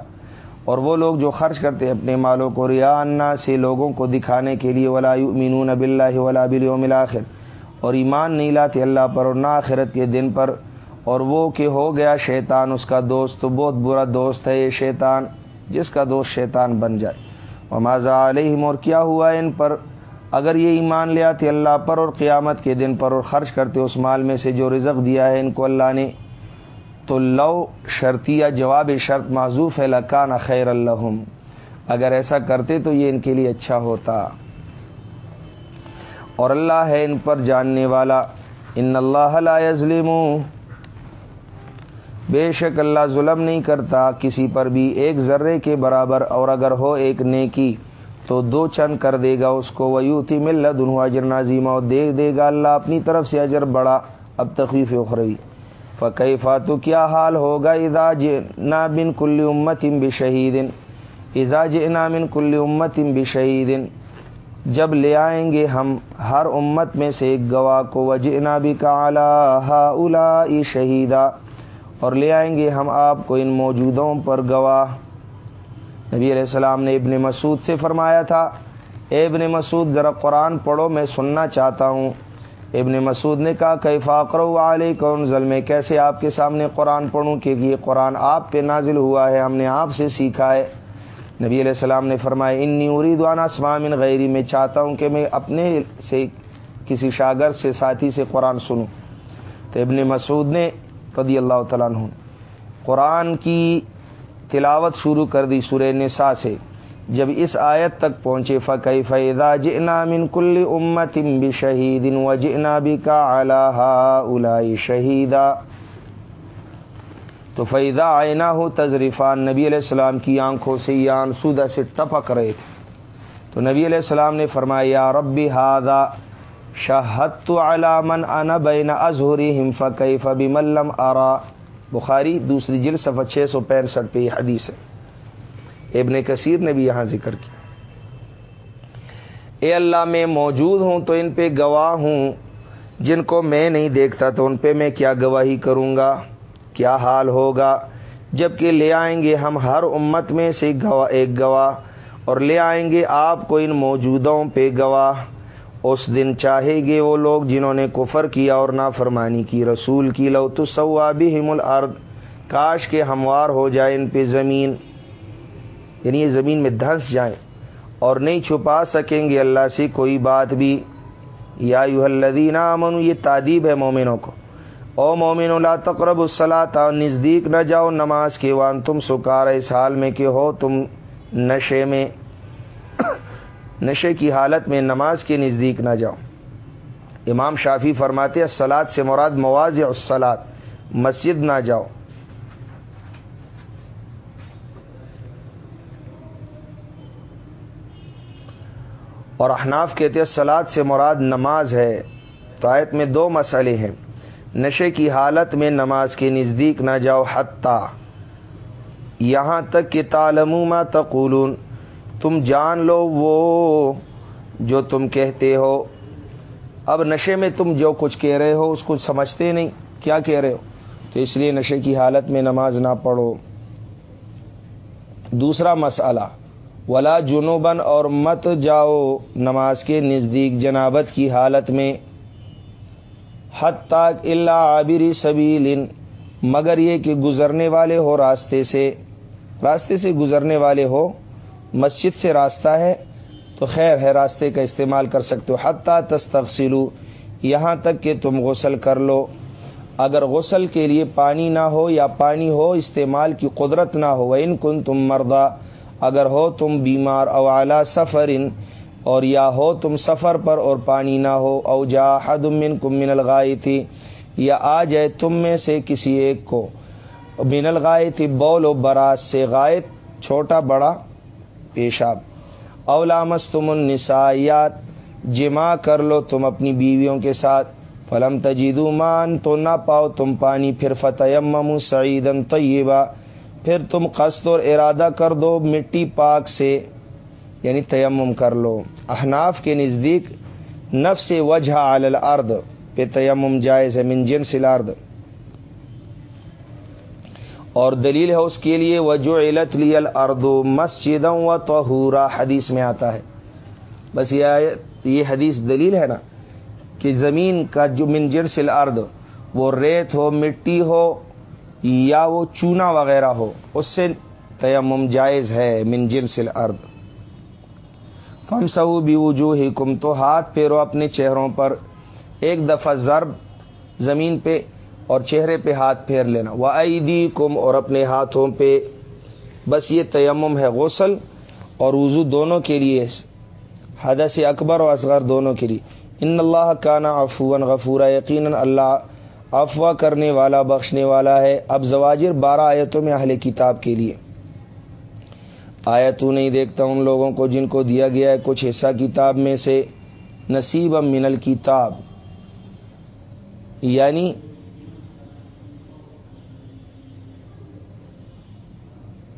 اور وہ لوگ جو خرچ کرتے ہیں اپنے مالوں کو، ریا انا سے لوگوں کو دکھانے کے لیے، ولا مینون اب اللہ ولا بل آخر اور ایمان نہیں لاتے اللہ پر اور نہ آخرت کے دن پر۔ اور وہ کہ ہو گیا شیطان، اس کا دوست تو بہت برا دوست ہے یہ شیطان، جس کا دوست شیطان بن جائے۔ ماضا علیہم اور کیا ہوا ان پر؟ اگر یہ ایمان لے آتے اللہ پر اور قیامت کے دن پر اور خرچ کرتے اس مال میں سے جو رزق دیا ہے ان کو اللہ نے، تو لو شرطیہ جواب شرط معذوف ہے لکان خیر الحم اگر ایسا کرتے تو یہ ان کے لیے اچھا ہوتا۔ اور اللہ ہے ان پر جاننے والا۔ ان اللہ لا یظلم بے شک اللہ ظلم نہیں کرتا کسی پر بھی ایک ذرے کے برابر، اور اگر ہو ایک نیکی تو دو چند کر دے گا اس کو۔ ویوتی مل دنو اجر نازیمہ دے دے گا اللہ اپنی طرف سے اجر بڑا۔ اب تخفیف اخروی۔ فقی فاتو کیا حال ہوگا؟ اضاج نا بن کل امت ام بشہید اضاج من کل امت ام بشہید جب لے آئیں گے ہم ہر امت میں سے ایک گواہ کو۔ وجنا بھی کا الا شہیدا اور لے آئیں گے ہم آپ کو ان موجودوں پر گواہ۔ نبی علیہ السلام نے ابن مسعود سے فرمایا تھا، اے ابن مسعود، ذرا قرآن پڑھو، میں سننا چاہتا ہوں۔ ابن مسعود نے کہا کہ فاقر علیہ کون ظلم کیسے آپ کے سامنے قرآن پڑھوں؟ کہ یہ قرآن آپ پہ نازل ہوا ہے، ہم نے آپ سے سیکھا ہے۔ نبی علیہ السلام نے فرمایا ان نیوری دوانا اسمام غیری، میں چاہتا ہوں کہ میں اپنے سے کسی شاگر سے، ساتھی سے قرآن سنوں۔ تو ابن مسعود نے رضی اللہ تعالیٰ عنہ قرآن کی تلاوت شروع کر دی سورہ نساء سے۔ جب اس آیت تک پہنچے فقی فیضا جنا من کل امت بھی شہید و جنا بھی کا الا شہیدا تو فیضا آئینہ ہو تجریفان نبی علیہ السلام کی آنکھوں سے یہ آنسودہ سے ٹپک رہے تھے۔ تو نبی علیہ السلام نے فرمایا، یا ربی ہادا شہت علامن ان بین ازہری ہم فقی فبی ملم آرا بخاری دوسری جل صفحہ چھ سو پینسٹھ پہ یہ حدیث ہے۔ ابن کثیر نے بھی یہاں ذکر کیا۔ اے اللہ میں موجود ہوں تو ان پہ گواہ ہوں۔ جن کو میں نہیں دیکھتا تو ان پہ میں کیا گواہی کروں گا؟ کیا حال ہوگا؟ جبکہ لے آئیں گے ہم ہر امت میں سے گواہ ایک گواہ، اور لے آئیں گے آپ کو ان موجودوں پہ گواہ۔ اس دن چاہے گے وہ لوگ جنہوں نے کفر کیا اور نافرمانی کی۔ رسول کی لو تو سوابی ہم الارض، کاش کے ہموار ہو جائے ان پہ زمین۔ یعنی یہ زمین میں دھنس جائیں اور نہیں چھپا سکیں گے اللہ سے کوئی بات بھی۔ یا یو الدینہ امن یہ تعدیب ہے مومنوں کو۔ او مومن اللہ تقرب الصلاح نزدیک نہ جاؤ نماز کے وان تم سکار، اس حال میں کہ ہو تم نشے میں۔ نشے کی حالت میں نماز کے نزدیک نہ جاؤ۔ امام شافی فرماتے سلاد سے مراد مواز یا سلاد مسجد نہ جاؤ۔ اور احناف کہتے ہیں سلاد سے مراد نماز ہے۔ تو آیت میں دو مسئلے ہیں۔ نشے کی حالت میں نماز کے نزدیک نہ جاؤ، حتیٰ۔ یہاں تک کہ تالمہ تقولون۔ تم جان لو وہ جو تم کہتے ہو۔ اب نشے میں تم جو کچھ کہہ رہے ہو، اس کو سمجھتے نہیں۔ کیا کہہ رہے ہو؟ تو اس لیے نشے کی حالت میں نماز نہ پڑھو۔ دوسرا مسئلہ، ولا جنوبن اور مت جاؤ نماز کے نزدیک جنابت کی حالت میں۔ حد تک اللہ عابری سبیل مگر یہ کہ گزرنے والے ہو راستے سے۔ راستے سے گزرنے والے ہو مسجد سے راستہ ہے، تو خیر ہے راستے کا استعمال کر سکتے ہو۔ حتیٰ تستفسلو یہاں تک کہ تم غسل کر لو۔ اگر غسل کے لیے پانی نہ ہو یا پانی ہو، استعمال کی قدرت نہ ہو ان کن تم مردہ اگر ہو تم بیمار او اعلیٰ سفر ان اور یا ہو تم سفر پر اور پانی نہ ہو، او جا حد من کم من الغائی تھی یا آ جائے تم میں سے کسی ایک کو۔ من الغائے تھی بول و سے غائط، چھوٹا، بڑا۔ پیشاب. اولامس تم النسایات جمع کر لو تم اپنی بیویوں کے ساتھ. فلم تجیدو مان تو نہ پاؤ تم پانی، پھر فتح سعیدن طیبہ پھر تم قصد اور ارادہ کر دو مٹی پاک سے یعنی تیمم کر لو. احناف کے نزدیک نفس وجہ الارض، پہ تیمم جائز ہے من جنس الارض. اور دلیل ہے اس کے لیے وجو علت لی الردو مسجد و توہورا حدیث میں آتا ہے۔ بس یہ حدیث دلیل ہے نا، کہ زمین کا جو من جنس الارض، وہ ریت ہو، مٹی ہو، یا وہ چونا وغیرہ ہو، اس سے تیمم جائز ہے من جنس الارض۔ فم سو بھی وجوہ کم تو ہاتھ پھیرو اپنے چہروں پر۔ ایک دفعہ ضرب زمین پہ اور چہرے پہ ہاتھ پھیر لینا۔ وہ عیدی کم اور اپنے ہاتھوں پہ۔ بس یہ تیمم ہے غسل اور وضو دونوں کے لیے۔ حدث اکبر و اصغر دونوں کے لیے۔ ان اللہ کا نا افون غفورہ یقیناً اللہ افواہ کرنے والا، بخشنے والا ہے۔ اب زواجر بارہ آیتوں میں اہل کتاب کے لیے۔ آیا تو نہیں دیکھتا ان لوگوں کو جن کو دیا گیا ہے کچھ حصہ کتاب میں سے۔ نصیب من الکتاب۔ یعنی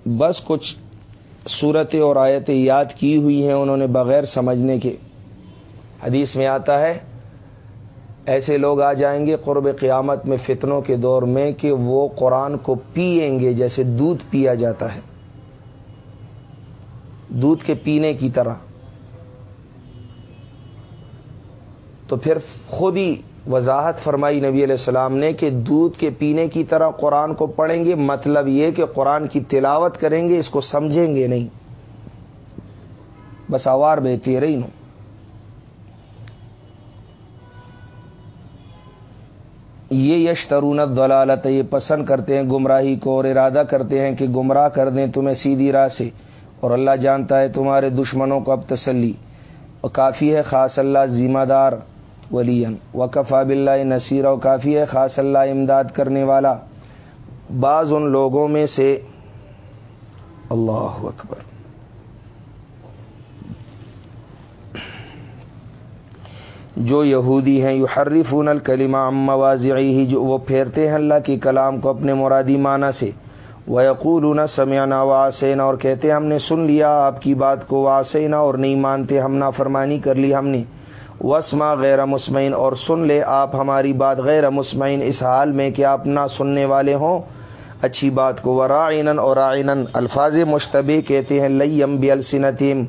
بس کچھ صورتیں اور آیتیں یاد کی ہوئی ہیں انہوں نے بغیر سمجھنے کے۔ حدیث میں آتا ہے، ایسے لوگ آ جائیں گے قرب قیامت میں فتنوں کے دور میں کہ وہ قرآن کو پئیں گے جیسے دودھ پیا جاتا ہے۔ دودھ کے پینے کی طرح۔ تو پھر خود ہی وضاحت فرمائی نبی علیہ السلام نے کہ دودھ کے پینے کی طرح قرآن کو پڑھیں گے مطلب یہ کہ قرآن کی تلاوت کریں گے، اس کو سمجھیں گے نہیں۔ بس آوار بہتی رہی نو۔ یہ یش ترونت دلالت یہ پسند کرتے ہیں گمراہی کو اور ارادہ کرتے ہیں کہ گمراہ کر دیں تمہیں سیدھی راہ سے۔ اور اللہ جانتا ہے تمہارے دشمنوں کو اب تسلی۔ اور کافی ہے، خاص اللہ، ذمہ دار۔ ولین وقف اب اللہ نصیر و کافی ہے خاص اللہ امداد کرنے والا۔ بعض ان لوگوں میں سے اللہ اکبر۔ جو یہودی ہیں یو حرفون الکلیمہ امواز جو وہ پھیرتے ہیں اللہ کی کلام کو اپنے مرادی معنی سے۔ وہ یقول سمیانہ واسینا اور کہتے ہم نے سن لیا آپ کی بات کو واسینا اور نہیں مانتے، ہم نہ فرمانی کر لی ہم نے۔ وسما غیر مسمعین اور سن لے، آپ ہماری بات غیر مسمعین اس حال میں کہ آپ نہ سننے والے ہوں۔ اچھی بات کو ورائن اور آئین الفاظ مشتبہ کہتے ہیں لئی بی السنتیم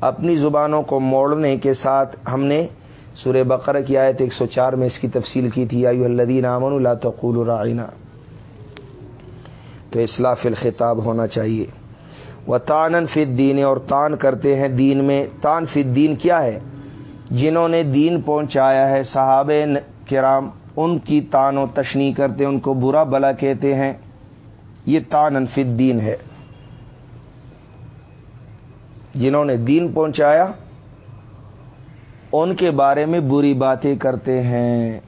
اپنی زبانوں کو موڑنے کے ساتھ ہم نے سورہ بقرہ کی آیت ایک سو چار میں اس کی تفصیل کی تھی آیو الدین امن اللہ تقول رائنا تو اصلاف الخطاب ہونا چاہیے۔ وہ تان فت دین اور تان کرتے ہیں دین میں۔ تان فت دین کیا ہے؟ جنہوں نے دین پہنچایا ہے صحاب کرام ان کی تان و تشنی کرتے، ان کو برا بلا کہتے ہیں۔ یہ تان فت دین ہے۔ جنہوں نے دین پہنچایا، ان کے بارے میں بری باتیں کرتے ہیں۔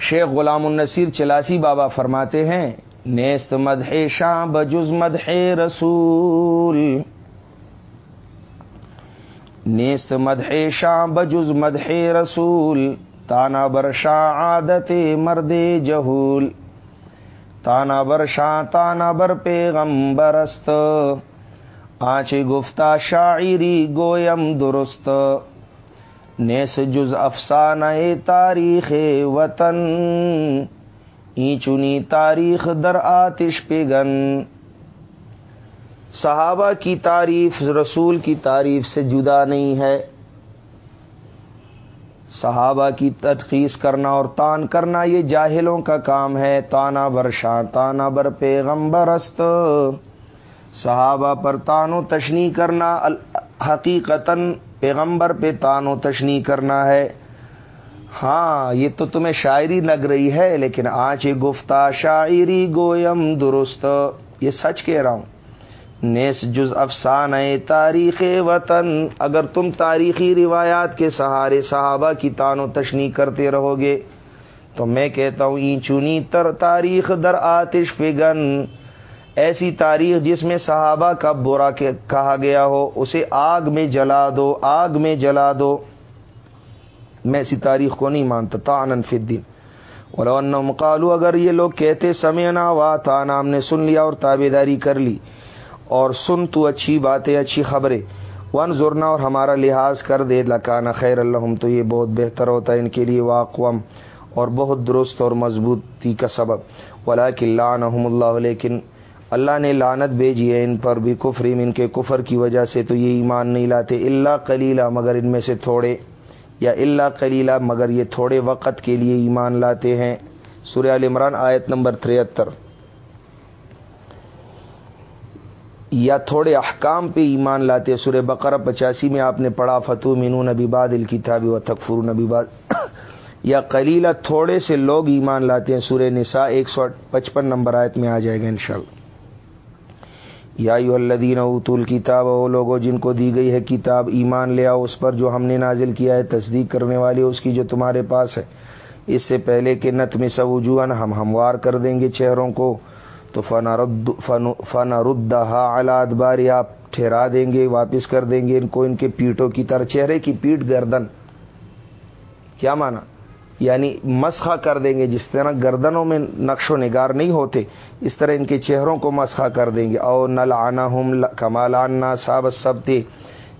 شیخ غلام النصیر چلاسی بابا فرماتے ہیں، نیست مدح شاہ بجز مدح رسول۔ نیست مدح شاہ بجز مدح رسول، تانا برشا عادت مرد جہول. تانا برشا، تانا بر پیغمبرست. آچ گفتہ شاعری گویم درست. نیس جز افسانہ تاریخ وطن ای چنی تاریخ در آتش پگن صحابہ کی تعریف، رسول کی تعریف سے جدا نہیں ہے۔ صحابہ کی تدخیص کرنا اور تان کرنا یہ جاہلوں کا کام ہے۔ تانا بر شاہ تانا بر پیغمبرست صحابہ پر تان و تشنی کرنا، حقیقتا پیغمبر پہ تان و تشنی کرنا ہے۔ ہاں یہ تو تمہیں شاعری لگ رہی ہے، لیکن آج گفتہ شاعری گویم درست۔ یہ سچ کہہ رہا ہوں۔ نیس جز افسان تاریخ وطن۔ اگر تم تاریخی روایات کے سہارے صحابہ کی تان و تشنی کرتے رہو گے تو میں کہتا ہوں این چونی تر تاریخ در آتش فگن ایسی تاریخ جس میں صحابہ کا برا کہا گیا ہو، اسے آگ میں جلا دو، آگ میں جلا دو۔ میں ایسی تاریخ کو نہیں مانتا تان فدین اور مقالو اگر یہ لوگ کہتے، سمعنا وا تانا ہم نے سن لیا اور تابے داری کر لی۔ اور سن تو اچھی باتیں، اچھی خبریں۔ ون ضرنا اور ہمارا لحاظ کر دے، لکانا خیر اللہ تو یہ بہت بہتر ہوتا ہے ان کے لیے، واقوم اور بہت درست اور مضبوطی کا سبب۔ ولا کلّہ اللہ، لیکن اللہ نے لانت بھیجی ہے ان پر بھی کفریم ان کے کفر کی وجہ سے تو یہ ایمان نہیں لاتے۔ اللہ کلیلہ مگر ان میں سے تھوڑے، یا اللہ کلیلہ مگر یہ تھوڑے وقت کے لیے ایمان لاتے ہیں۔ سورہ عمران، آیت نمبر تریہتر یا تھوڑے احکام پہ ایمان لاتے سورہ بقرہ پچاسی میں آپ نے پڑھا فتو مینو نبی باد الکتاب و تکفر نبی باد یا کلیلہ تھوڑے سے لوگ ایمان لاتے ہیں۔ سورہ نساء ایک سو پچپن نمبر آیت میں آ جائے گا انشاءاللہ۔ یا الدین اوت الکتاب وہ لوگوں جن کو دی گئی ہے کتاب، ایمان لیا اس پر جو ہم نے نازل کیا ہے، تصدیق کرنے والی اس کی جو تمہارے پاس ہے۔ اس سے پہلے کہ نت میں سب وجوہن ہم ہموار کر دیں گے چہروں کو۔ تو فن ردہ علاد بار آپ ٹھہرا دیں گے، واپس کر دیں گے ان کو، ان کے پیٹوں کی طرح، چہرے کی پیٹ گردن۔ کیا مانا؟ یعنی مسخہ کر دیں گے، جس طرح گردنوں میں نقش و نگار نہیں ہوتے، اس طرح ان کے چہروں کو مسخہ کر دیں گے۔ او نل آنا ہم کمال آنا صاب سب تھے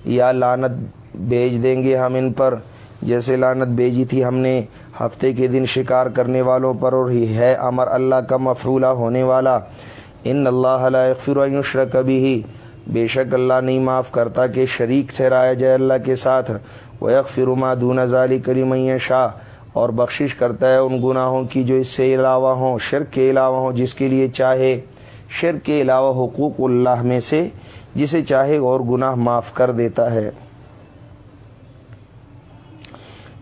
یا لانت بیچ دیں گے ہم ان پر۔ جیسے لانت بیجی تھی، ہم نے ہفتے کے دن شکار کرنے والوں پر اور ہی ہے امر اللہ کا مفرولہ ہونے والا۔ ان اللہ علیہ کبھی ہی بے شک اللہ نہیں معاف کرتا کہ شریک ٹھہرایا جائے اللہ کے ساتھ۔ وہ فرما دون ظالی کریم شاہ اور بخشش کرتا ہے ان گناہوں کی جو اس سے علاوہ ہوں، شرک کے علاوہ ہوں، جس کے لیے چاہے۔ شرک کے علاوہ حقوق اللہ میں سے، جسے چاہے اور گناہ معاف کر دیتا ہے۔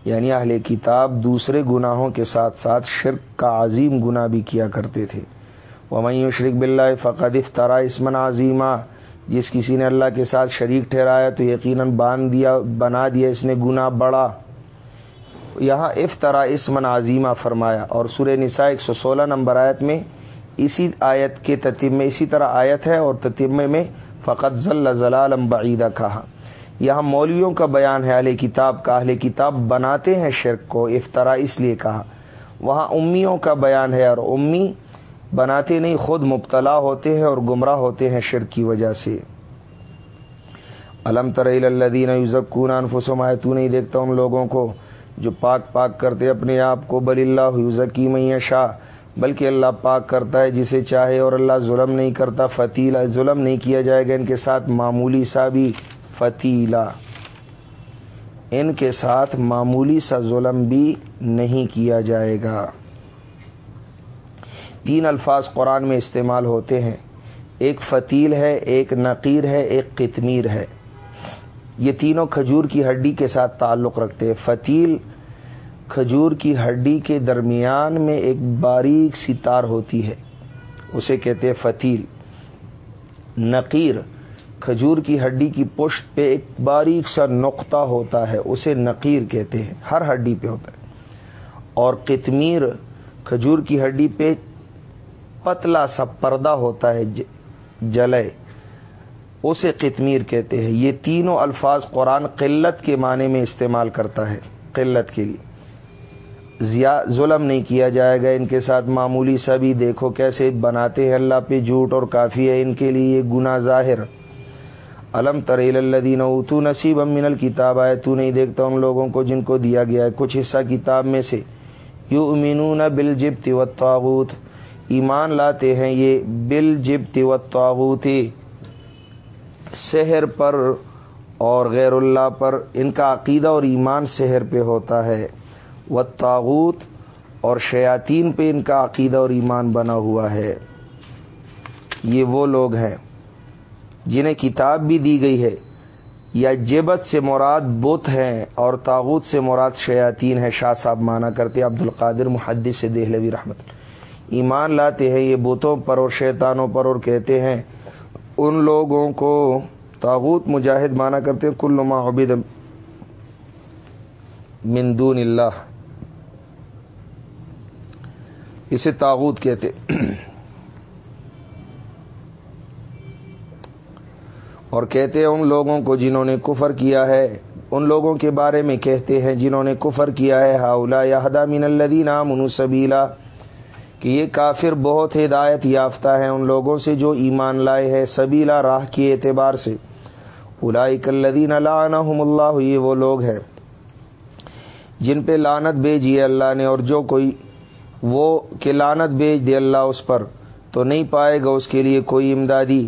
یعنی اہل کتاب دوسرے گناہوں کے ساتھ ساتھ شرک کا عظیم گناہ بھی کیا کرتے تھے۔ وہ شرک بلّہ فقد افطرا اسمن عظیمہ جس کسی نے اللہ کے ساتھ شریک ٹھہرایا تو یقیناً باندھ دیا، بنا دیا اس نے گناہ بڑا۔ یہاں افطرا اسمن عظیمہ فرمایا اور سورہ نساء ایک سو سولہ نمبر آیت میں اسی آیت کے تتیب میں اسی طرح آیت ہے اور تتیمے میں فقط ضلع ضلالم بعیدہ کہا۔ یہاں مولویوں کا بیان ہے، اہل کتاب کا، اہل کتاب بناتے ہیں شرک کو، افطرا اس لیے کہا۔ وہاں امیوں کا بیان ہے اور امی بناتے نہیں، خود مبتلا ہوتے ہیں اور گمراہ ہوتے ہیں شرک کی وجہ سے۔ علم تر الدین یوزکون انفسم آئے تو نہیں دیکھتا ان لوگوں کو جو پاک پاک کرتے اپنے آپ کو، بل اللہ ذکی میں شاہ بلکہ اللہ پاک کرتا ہے جسے چاہے اور اللہ ظلم نہیں کرتا فتیلا ظلم نہیں کیا جائے گا، ان کے ساتھ معمولی سا بھی فتیلا۔ ان کے ساتھ معمولی سا ظلم بھی نہیں کیا جائے گا۔ تین الفاظ قرآن میں استعمال ہوتے ہیں۔ ایک فتیل ہے، ایک نقیر ہے، ایک قتمیر ہے۔ یہ تینوں کھجور کی ہڈی کے ساتھ تعلق رکھتے ہیں۔ فتیل کھجور کی ہڈی کے درمیان میں ایک باریک سی تار ہوتی ہے۔ اسے کہتے ہیں فتیل۔ نقیر کھجور کی ہڈی کی پشت پہ ایک باریک سا نقطہ ہوتا ہے، اسے نقیر کہتے ہیں، ہر ہڈی پہ ہوتا ہے۔ اور قتمیر کھجور کی ہڈی پہ پتلا سا پردہ ہوتا ہے جلے۔ اسے قتمیر کہتے ہیں۔ یہ تینوں الفاظ قرآن قلت کے معنی میں استعمال کرتا ہے، قلت کے لیے۔ ظلم نہیں کیا جائے گا، ان کے ساتھ معمولی سبھی دیکھو کیسے بناتے ہیں۔ اللہ پہ جھوٹ اور کافی ہے، ان کے لیے یہ گنا ظاہر۔ علم تریل اللہ تو نصیب امن الکتاب آئے تو نہیں دیکھتا ان لوگوں کو جن کو دیا گیا ہے۔ کچھ حصہ کتاب میں سے۔ یو امینون بل جب تیوت ایمان لاتے ہیں یہ بل جب تیوت سحر پر اور غیر اللہ پر۔ ان کا عقیدہ اور ایمان سحر پہ ہوتا ہے۔ و تاغوت اور شیاطین پہ ان کا عقیدہ اور ایمان بنا ہوا ہے۔ یہ وہ لوگ ہیں۔ جنہیں کتاب بھی دی گئی ہے، یا جبت سے مراد بت ہیں اور تاغوت سے مراد شیاطین ہے شاہ صاحب مانا کرتے عبد القادر محدث سے دہلوی رحمت ایمان لاتے ہیں یہ بتوں پر اور شیطانوں پر اور کہتے ہیں، ان لوگوں کو تاغوت مجاہد مانا کرتے ہیں، کل ما عبید مندون اللہ۔ اسے تاغوت کہتے اور کہتے ہیں ان لوگوں کو جنہوں نے کفر کیا ہے، ان لوگوں کے بارے میں کہتے ہیں جنہوں نے کفر کیا ہے ہاؤلا یا ہدا من الدینہ منصبیلا کہ یہ کافر بہت ہدایت یافتہ ہیں ان لوگوں سے جو ایمان لائے ہے سبیلا راہ کے اعتبار سے۔ الدین اللہ اللہ، یہ وہ لوگ ہیں جن پہ لانت بھیجی ہے اللہ نے، اور جو کوئی وہ کہ لانت بھیج دے اللہ اس پر تو نہیں پائے گا اس کے لیے کوئی امدادی۔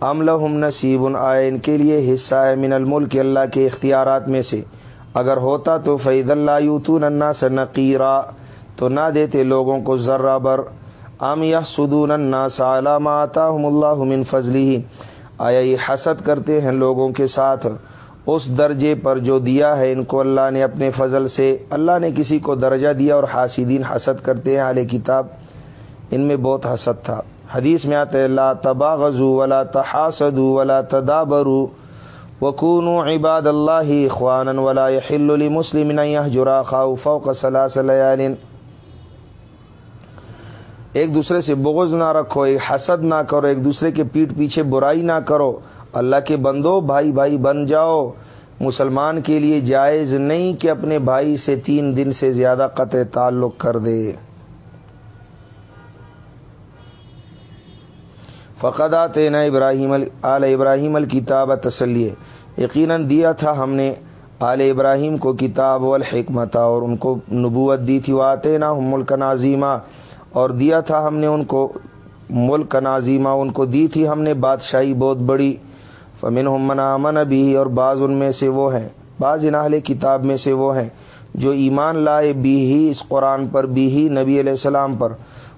عمل ہم نصیب آئے ان کے لیے حصہ ہے من الملک اللہ کے اختیارات میں سے۔ اگر ہوتا تو فعید اللہ یوتون انا سے نقیرہ تو نہ دیتے لوگوں کو ذرہ بر۔ ام یا سدون انا سالام آتا ہم اللہ من فضلی آیا یہ حسد کرتے ہیں لوگوں کے ساتھ؟ اس درجے پر جو دیا ہے ان کو اللہ نے اپنے فضل سے۔ اللہ نے کسی کو درجہ دیا اور حاسدین حسد کرتے ہیں علیہ کتاب۔ ان میں بہت حسد تھا۔ حدیث میں آتے اللہ تباغزو ولا تحاسد ولا تدابرو وکون عباد اللہ خوان ولا ہل مسلم جرا خاؤ فوق صلاح ایک دوسرے سے بغض نہ رکھو، ایک حسد نہ کرو، ایک دوسرے کے پیٹ پیچھے برائی نہ کرو۔ اللہ کے بندو، بھائی بھائی بن جاؤ۔ مسلمان کے لیے جائز نہیں کہ اپنے بھائی سے تین دن سے زیادہ قطع تعلق کر دے۔ فقد آتے نا ابراہیم آل ابراہیم الکتاب تسلی یقیناً دیا تھا ہم نے آل ابراہیم کو کتاب والحکمت اور ان کو نبوت دی تھی. وہ آتے نا ملک نازیمہ اور دیا تھا ہم نے ان کو ملک نازیمہ ان کو دی تھی ہم نے بادشاہی بہت بڑی. فمن من امن بھی اور بعض ان میں سے وہ ہیں. بعض انہل کتاب میں سے وہ ہیں جو ایمان لائے بھی ہی اس قرآن پر بھی ہی نبی علیہ السلام پر.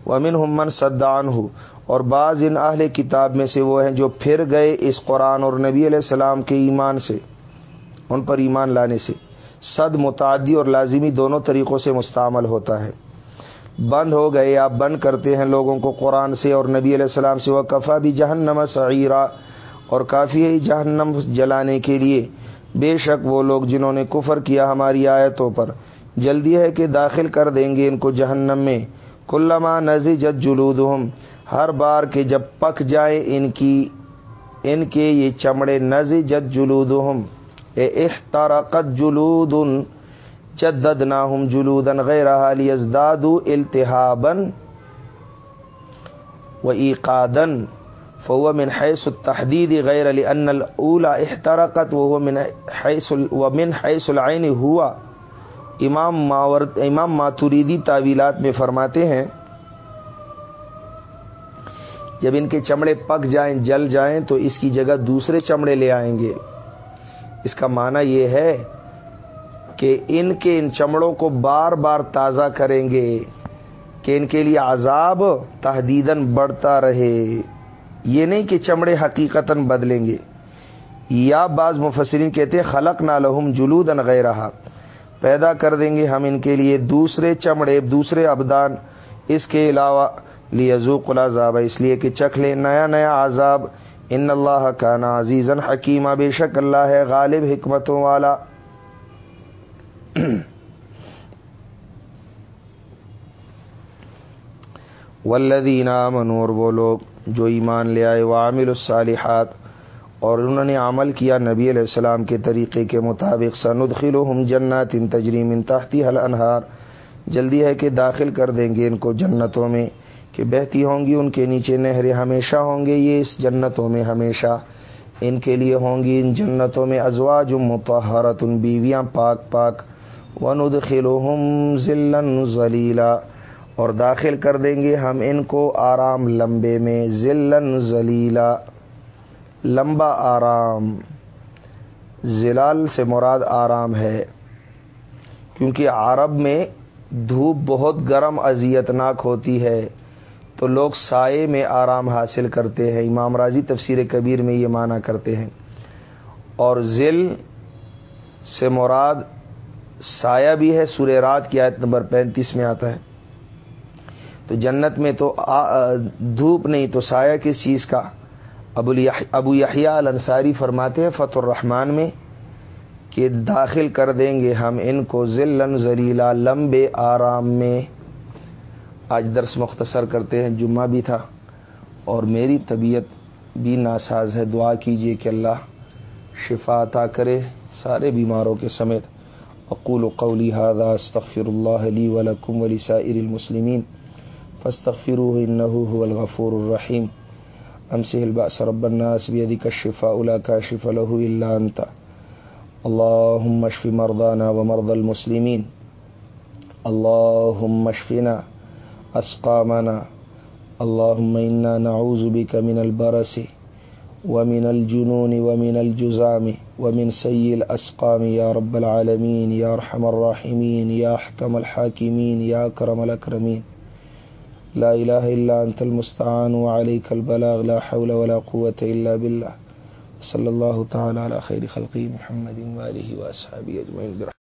ومن ہمن صدان ہو اور بعض ان اہل کتاب میں سے وہ ہیں جو پھر گئے اس قرآن اور نبی علیہ السلام کے ایمان سے، ان پر ایمان لانے سے۔ صد متعدی اور لازمی دونوں طریقوں سے مستعمل ہوتا ہے۔ بند ہو گئے، آپ بند کرتے ہیں لوگوں کو قرآن سے اور نبی علیہ السلام سے۔ وہ کفا بھی جہنم سعیرہ اور کافی ہے جہنم جلانے کے لیے۔ بے شک وہ لوگ جنہوں نے کفر کیا ہماری آیتوں پر۔ جلدی ہے کہ داخل کر دیں گے ان کو جہنم میں۔ کلما نزی جد جلود ہر بار کے جب پک جائے ان کی، ان کے یہ چمڑے نزی جد جلود ہم احترقت جلود جدد نہ ہم جلودن غیر ازداد التحابن و ایقادن فو من حیث التحدید غیر علی ان احترقت وہ من حیث ومن حیث العین ہوا۔ امام ماورد، امام ماتوریدی تعویلات میں فرماتے ہیں جب ان کے چمڑے پک جائیں، جل جائیں، تو اس کی جگہ دوسرے چمڑے لے آئیں گے۔ اس کا معنی یہ ہے کہ ان کے ان چمڑوں کو بار بار تازہ کریں گے کہ ان کے لیے عذاب تحدیدن بڑھتا رہے۔ یہ نہیں کہ چمڑے حقیقت بدلیں گے۔ یا بعض مفسرین کہتے ہیں خلق نہ لہم جلود ان رہا پیدا کر دیں گے ہم ان کے لیے دوسرے چمڑے، دوسرے ابدان۔ اس کے علاوہ لیزوق العذاب، اس لیے کہ چکھ لیں نیا نیا عذاب۔ ان اللہ کا نا عزیزن حکیمہ بے شک اللہ ہے غالب حکمتوں والا۔ ولدین منور وہ لوگ جو ایمان لے آئے وہ عامل الصالحات، اور انہوں نے عمل کیا نبی علیہ السلام کے طریقے کے مطابق سندخل ہم جنت ان تجریم ان تحتی حل انہار جلدی ہے کہ داخل کر دیں گے ان کو جنتوں میں۔ کہ بہتی ہوں گی، ان کے نیچے نہریں ہمیشہ ہوں گے یہ اس جنتوں میں ہمیشہ۔ ان کے لیے ہوں گی، ان جنتوں میں ازواج متحرت ان بیویاں پاک پاک۔ وند خلوم ذلن ذلیلا اور داخل کر دیں گے ہم ان کو آرام لمبے میں ذلن ذلیلا لمبا آرام۔ زلال سے مراد آرام ہے، کیونکہ عرب میں دھوپ بہت گرم اذیت ناک ہوتی ہے۔ تو لوگ سائے میں آرام حاصل کرتے ہیں۔ امام راضی تفسیر کبیر میں یہ معنی کرتے ہیں۔ اور ذل سے مراد سایہ بھی ہے۔ سورہ رات کی آیت نمبر پینتیس میں آتا ہے۔ تو جنت میں تو دھوپ نہیں، تو سایہ کس چیز کا؟ ابو ابو یحییٰ الانصاری فرماتے ہیں فتح الرحمان میں کہ داخل کر دیں گے ہم ان کو ذلن زلیلا لمبے آرام میں۔ آج درس مختصر کرتے ہیں۔ جمعہ بھی تھا اور میری طبیعت بھی ناساز ہے۔ دعا کیجیے کہ اللہ شفا عطا کرے سارے بیماروں کے سمیت۔ اقول قولی هذا، استغفر الله لي ولكم ولسائر المسلمين فاستغفروه انه هو الغفور الرحيم امسه البأس رب الناس بيدك الشفاء، لا كاشف له الا انت اللهم اشف مرضانا ومرضى المسلمين۔ اللهم اشفنا اسقامنا اللهم انا نعوذ بك من البرس ومن الجنون ومن الجزام ومن سيء الأسقام يا رب العالمين، يا رحم الراحمين، يا أحكم الحاكمين، يا أكرم الأكرمين. لا إله إلا أنت المستعان وعليك البلاغ، لا حول ولا قوة إلا بالله. صلى الله تعالى على خير خلقه محمد وآله وأصحابه أجمعين. برحمة